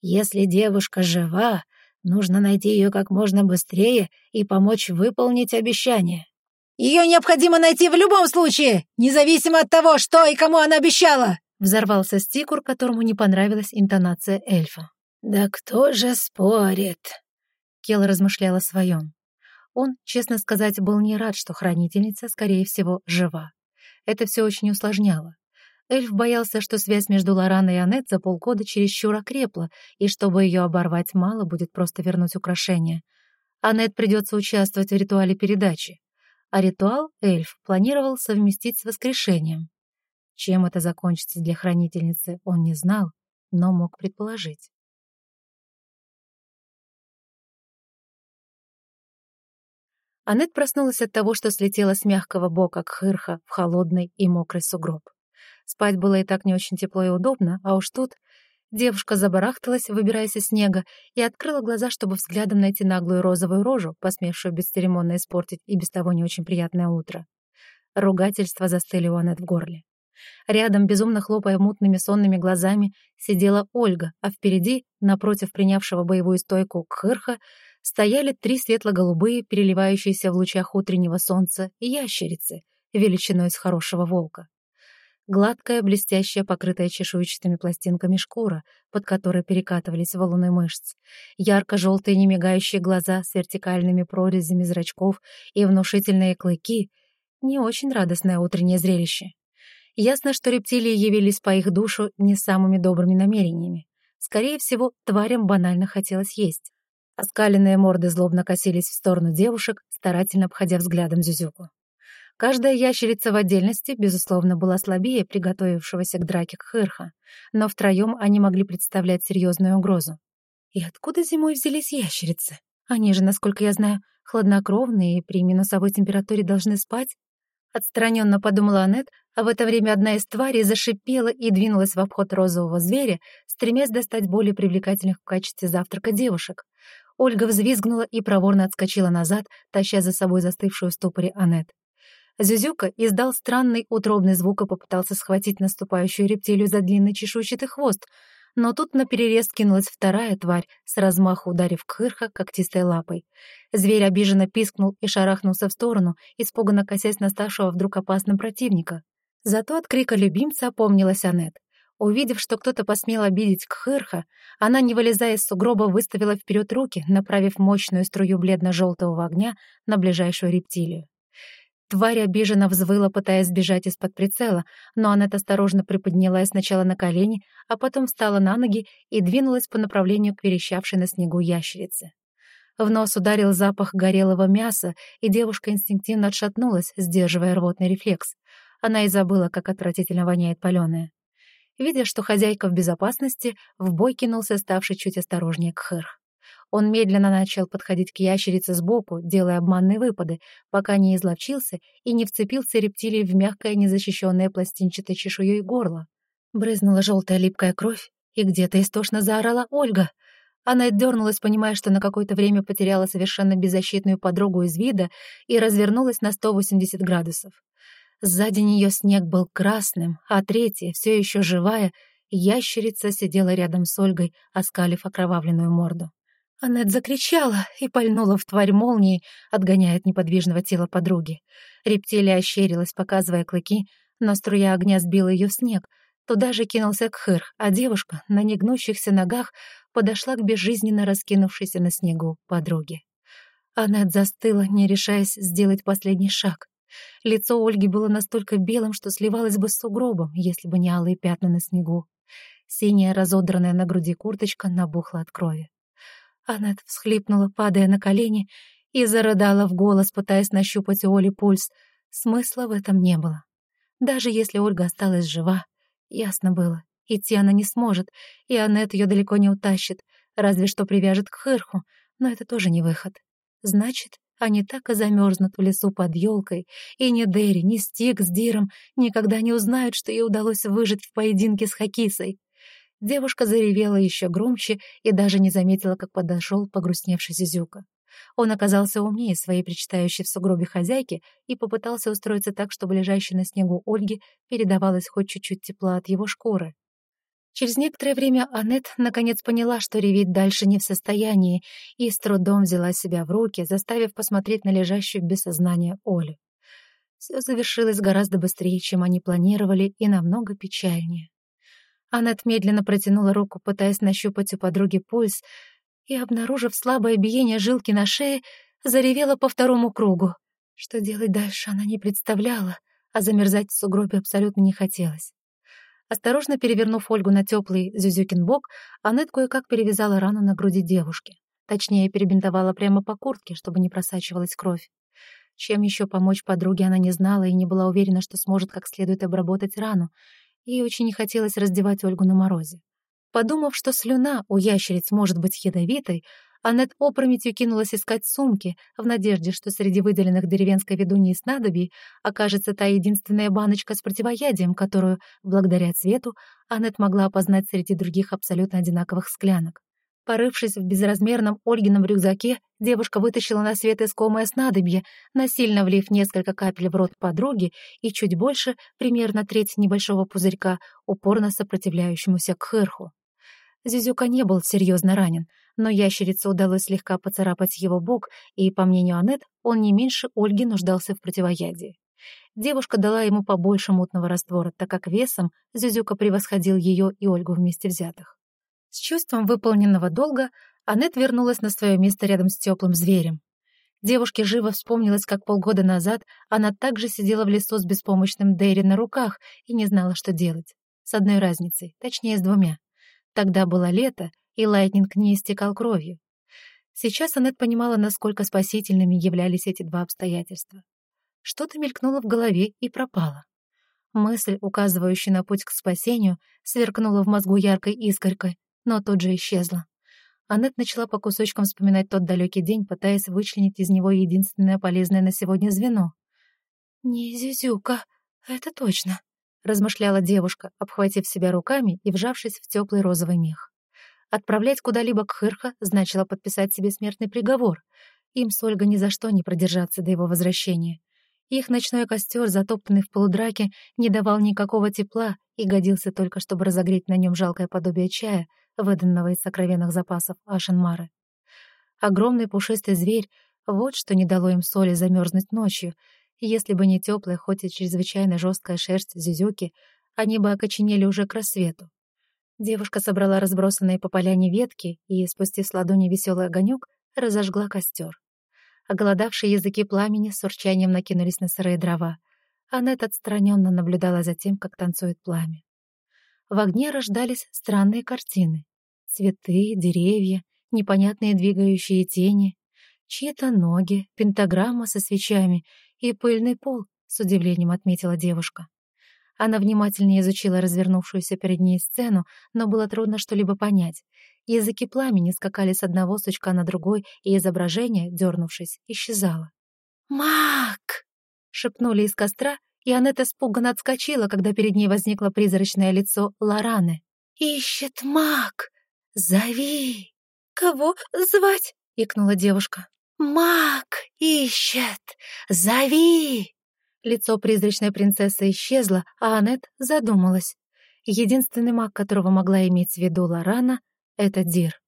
Если девушка жива, нужно найти ее как можно быстрее и помочь выполнить обещание. «Ее необходимо найти в любом случае, независимо от того, что и кому она обещала!» Взорвался Стикур, которому не понравилась интонация эльфа. «Да кто же спорит?» Кел размышлял о своем. Он, честно сказать, был не рад, что хранительница, скорее всего, жива. Это все очень усложняло. Эльф боялся, что связь между Лораной и Аннет за полгода чересчур окрепла, и чтобы ее оборвать мало, будет просто вернуть украшение. Аннет придется участвовать в ритуале передачи. А ритуал эльф планировал совместить с воскрешением. Чем это закончится для хранительницы, он не знал, но мог предположить. Аннет проснулась от того, что слетела с мягкого бока Кхырха в холодный и мокрый сугроб. Спать было и так не очень тепло и удобно, а уж тут... Девушка забарахталась, выбираясь из снега, и открыла глаза, чтобы взглядом найти наглую розовую рожу, посмевшую бесцеремонно испортить и без того не очень приятное утро. Ругательства застыли у Аннет в горле. Рядом, безумно хлопая мутными сонными глазами, сидела Ольга, а впереди, напротив принявшего боевую стойку Кхырха, стояли три светло-голубые, переливающиеся в лучах утреннего солнца, ящерицы, величиной с хорошего волка. Гладкая, блестящая, покрытая чешуйчатыми пластинками шкура, под которой перекатывались валуны мышц, ярко-желтые немигающие глаза с вертикальными прорезями зрачков и внушительные клыки — не очень радостное утреннее зрелище. Ясно, что рептилии явились по их душу не самыми добрыми намерениями. Скорее всего, тварям банально хотелось есть. Оскаленные морды злобно косились в сторону девушек, старательно обходя взглядом Зюзюку. Каждая ящерица в отдельности, безусловно, была слабее приготовившегося к драке Кхырха, но втроем они могли представлять серьезную угрозу. И откуда зимой взялись ящерицы? Они же, насколько я знаю, хладнокровные и при минусовой температуре должны спать. Отстраненно подумала Аннет, а в это время одна из тварей зашипела и двинулась в обход розового зверя, стремясь достать более привлекательных в качестве завтрака девушек. Ольга взвизгнула и проворно отскочила назад, таща за собой застывшую в ступоре Аннет. Зюзюка издал странный утробный звук и попытался схватить наступающую рептилию за длинный чешуйчатый хвост, но тут на перерез кинулась вторая тварь, с размаху ударив Кхырха когтистой лапой. Зверь обиженно пискнул и шарахнулся в сторону, испуганно косясь на ставшего вдруг опасным противника. Зато от крика любимца опомнилась Аннет. Увидев, что кто-то посмел обидеть Кхырха, она, не вылезая из сугроба, выставила вперед руки, направив мощную струю бледно-желтого огня на ближайшую рептилию. Тварь обиженно взвыла, пытаясь сбежать из-под прицела, но Аннет осторожно приподнялась сначала на колени, а потом встала на ноги и двинулась по направлению к верещавшей на снегу ящерице. В нос ударил запах горелого мяса, и девушка инстинктивно отшатнулась, сдерживая рвотный рефлекс. Она и забыла, как отвратительно воняет паленое. Видя, что хозяйка в безопасности, в бой кинулся ставший чуть осторожнее Кхырх. Он медленно начал подходить к ящерице сбоку, делая обманные выпады, пока не изловчился и не вцепился рептилией в мягкое, незащищенное пластинчатой чешуей горло. Брызнула желтая липкая кровь, и где-то истошно заорала Ольга. Она отдернулась, понимая, что на какое-то время потеряла совершенно беззащитную подругу из вида и развернулась на 180 градусов. Сзади нее снег был красным, а третья, все еще живая, ящерица сидела рядом с Ольгой, оскалив окровавленную морду. Аннет закричала и пальнула в тварь молнией, отгоняя от неподвижного тела подруги. Рептилия ощерилась, показывая клыки, но струя огня сбила ее снег. Туда же кинулся Кхыр, а девушка на негнущихся ногах подошла к безжизненно раскинувшейся на снегу подруге. Аннет застыла, не решаясь сделать последний шаг. Лицо Ольги было настолько белым, что сливалось бы с сугробом, если бы не алые пятна на снегу. Синяя разодранная на груди курточка набухла от крови. Аннет всхлипнула, падая на колени, и зарыдала в голос, пытаясь нащупать у Оли пульс. Смысла в этом не было. Даже если Ольга осталась жива, ясно было, идти она не сможет, и Аннет ее далеко не утащит, разве что привяжет к Хырху, но это тоже не выход. Значит, они так и замерзнут в лесу под елкой, и ни Дерри, ни Стик с Диром никогда не узнают, что ей удалось выжить в поединке с Хакисой. Девушка заревела еще громче и даже не заметила, как подошел погрустневший Зизюка. Он оказался умнее своей причитающей в сугробе хозяйки и попытался устроиться так, чтобы лежащей на снегу Ольге передавалось хоть чуть-чуть тепла от его шкуры. Через некоторое время Аннет наконец поняла, что реветь дальше не в состоянии, и с трудом взяла себя в руки, заставив посмотреть на лежащую без сознания Олю. Все завершилось гораздо быстрее, чем они планировали, и намного печальнее. Аннет медленно протянула руку, пытаясь нащупать у подруги пульс, и, обнаружив слабое биение жилки на шее, заревела по второму кругу. Что делать дальше, она не представляла, а замерзать в сугробе абсолютно не хотелось. Осторожно перевернув Ольгу на теплый Зюзюкин бок, Аннет кое-как перевязала рану на груди девушки. Точнее, перебинтовала прямо по куртке, чтобы не просачивалась кровь. Чем еще помочь подруге она не знала и не была уверена, что сможет как следует обработать рану. Ей очень не хотелось раздевать Ольгу на морозе. Подумав, что слюна у ящериц может быть ядовитой, Аннет опрометью кинулась искать сумки, в надежде, что среди выделенных деревенской ведуньи снадобий окажется та единственная баночка с противоядием, которую, благодаря цвету, Аннет могла опознать среди других абсолютно одинаковых склянок. Порывшись в безразмерном Ольгином рюкзаке, девушка вытащила на свет искомое снадобье, насильно влив несколько капель в рот подруги и чуть больше, примерно треть небольшого пузырька, упорно сопротивляющемуся к хырху. Зизюка не был серьезно ранен, но ящерице удалось слегка поцарапать его бок, и, по мнению Аннет, он не меньше Ольги нуждался в противоядии. Девушка дала ему побольше мутного раствора, так как весом Зюзюка превосходил ее и Ольгу вместе взятых. С чувством выполненного долга Аннет вернулась на свое место рядом с теплым зверем. Девушке живо вспомнилось, как полгода назад она также сидела в лесу с беспомощным Дэри на руках и не знала, что делать. С одной разницей, точнее, с двумя. Тогда было лето, и Лайтнинг не истекал кровью. Сейчас Аннет понимала, насколько спасительными являлись эти два обстоятельства. Что-то мелькнуло в голове и пропало. Мысль, указывающая на путь к спасению, сверкнула в мозгу яркой искоркой, но тут же исчезла. Аннет начала по кусочкам вспоминать тот далекий день, пытаясь вычленить из него единственное полезное на сегодня звено. «Не Зюзюка, это точно», — размышляла девушка, обхватив себя руками и вжавшись в теплый розовый мех. Отправлять куда-либо к Хырха значило подписать себе смертный приговор. Им с Ольгой ни за что не продержаться до его возвращения. Их ночной костер, затоптанный в полудраке, не давал никакого тепла и годился только, чтобы разогреть на нем жалкое подобие чая, выданного из сокровенных запасов Ашенмары. Огромный пушистый зверь — вот что не дало им соли замерзнуть ночью. Если бы не теплая, хоть и чрезвычайно жесткая шерсть Зюзюки, они бы окоченели уже к рассвету. Девушка собрала разбросанные по поляне ветки и, спустив с ладони веселый огонек, разожгла костер. Оголодавшие языки пламени с урчанием накинулись на сырые дрова. Аннет отстраненно наблюдала за тем, как танцует пламя. В огне рождались странные картины. Цветы, деревья, непонятные двигающие тени, чьи-то ноги, пентаграмма со свечами и пыльный пол, с удивлением отметила девушка. Она внимательнее изучила развернувшуюся перед ней сцену, но было трудно что-либо понять. Языки пламени скакали с одного сучка на другой, и изображение, дернувшись, исчезало. «Мак!» — шепнули из костра, и Аннет испуганно отскочила, когда перед ней возникло призрачное лицо Лораны. «Ищет маг! Зови!» «Кого звать?» — икнула девушка. «Маг ищет! Зови!» Лицо призрачной принцессы исчезло, а Аннет задумалась. Единственный маг, которого могла иметь в виду Лорана, — это Дир.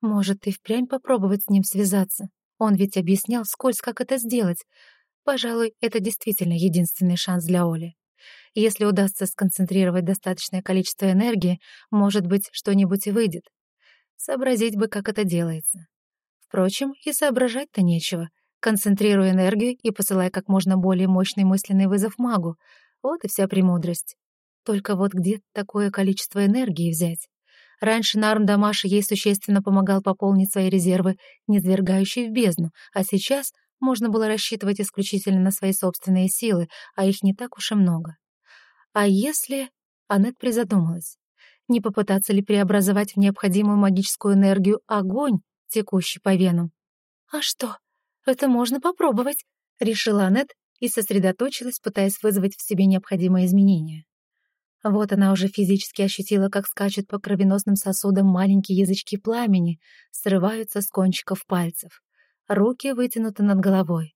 Может, и впрямь попробовать с ним связаться? Он ведь объяснял скользь, как это сделать. Пожалуй, это действительно единственный шанс для Оли. Если удастся сконцентрировать достаточное количество энергии, может быть, что-нибудь и выйдет. Сообразить бы, как это делается. Впрочем, и соображать-то нечего. Концентрируй энергию и посылай как можно более мощный мысленный вызов магу. Вот и вся премудрость. Только вот где такое количество энергии взять? Раньше Нарм Дамаши ей существенно помогал пополнить свои резервы, не свергающие в бездну, а сейчас можно было рассчитывать исключительно на свои собственные силы, а их не так уж и много. А если... Аннет призадумалась. Не попытаться ли преобразовать в необходимую магическую энергию огонь, текущий по венам? «А что, это можно попробовать», — решила Аннет и сосредоточилась, пытаясь вызвать в себе необходимые изменения. Вот она уже физически ощутила, как скачут по кровеносным сосудам маленькие язычки пламени, срываются с кончиков пальцев. Руки вытянуты над головой.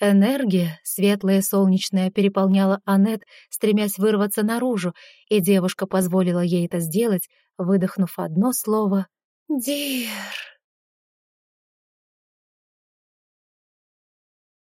Энергия, светлая солнечная, переполняла Аннет, стремясь вырваться наружу, и девушка позволила ей это сделать, выдохнув одно слово «Дир».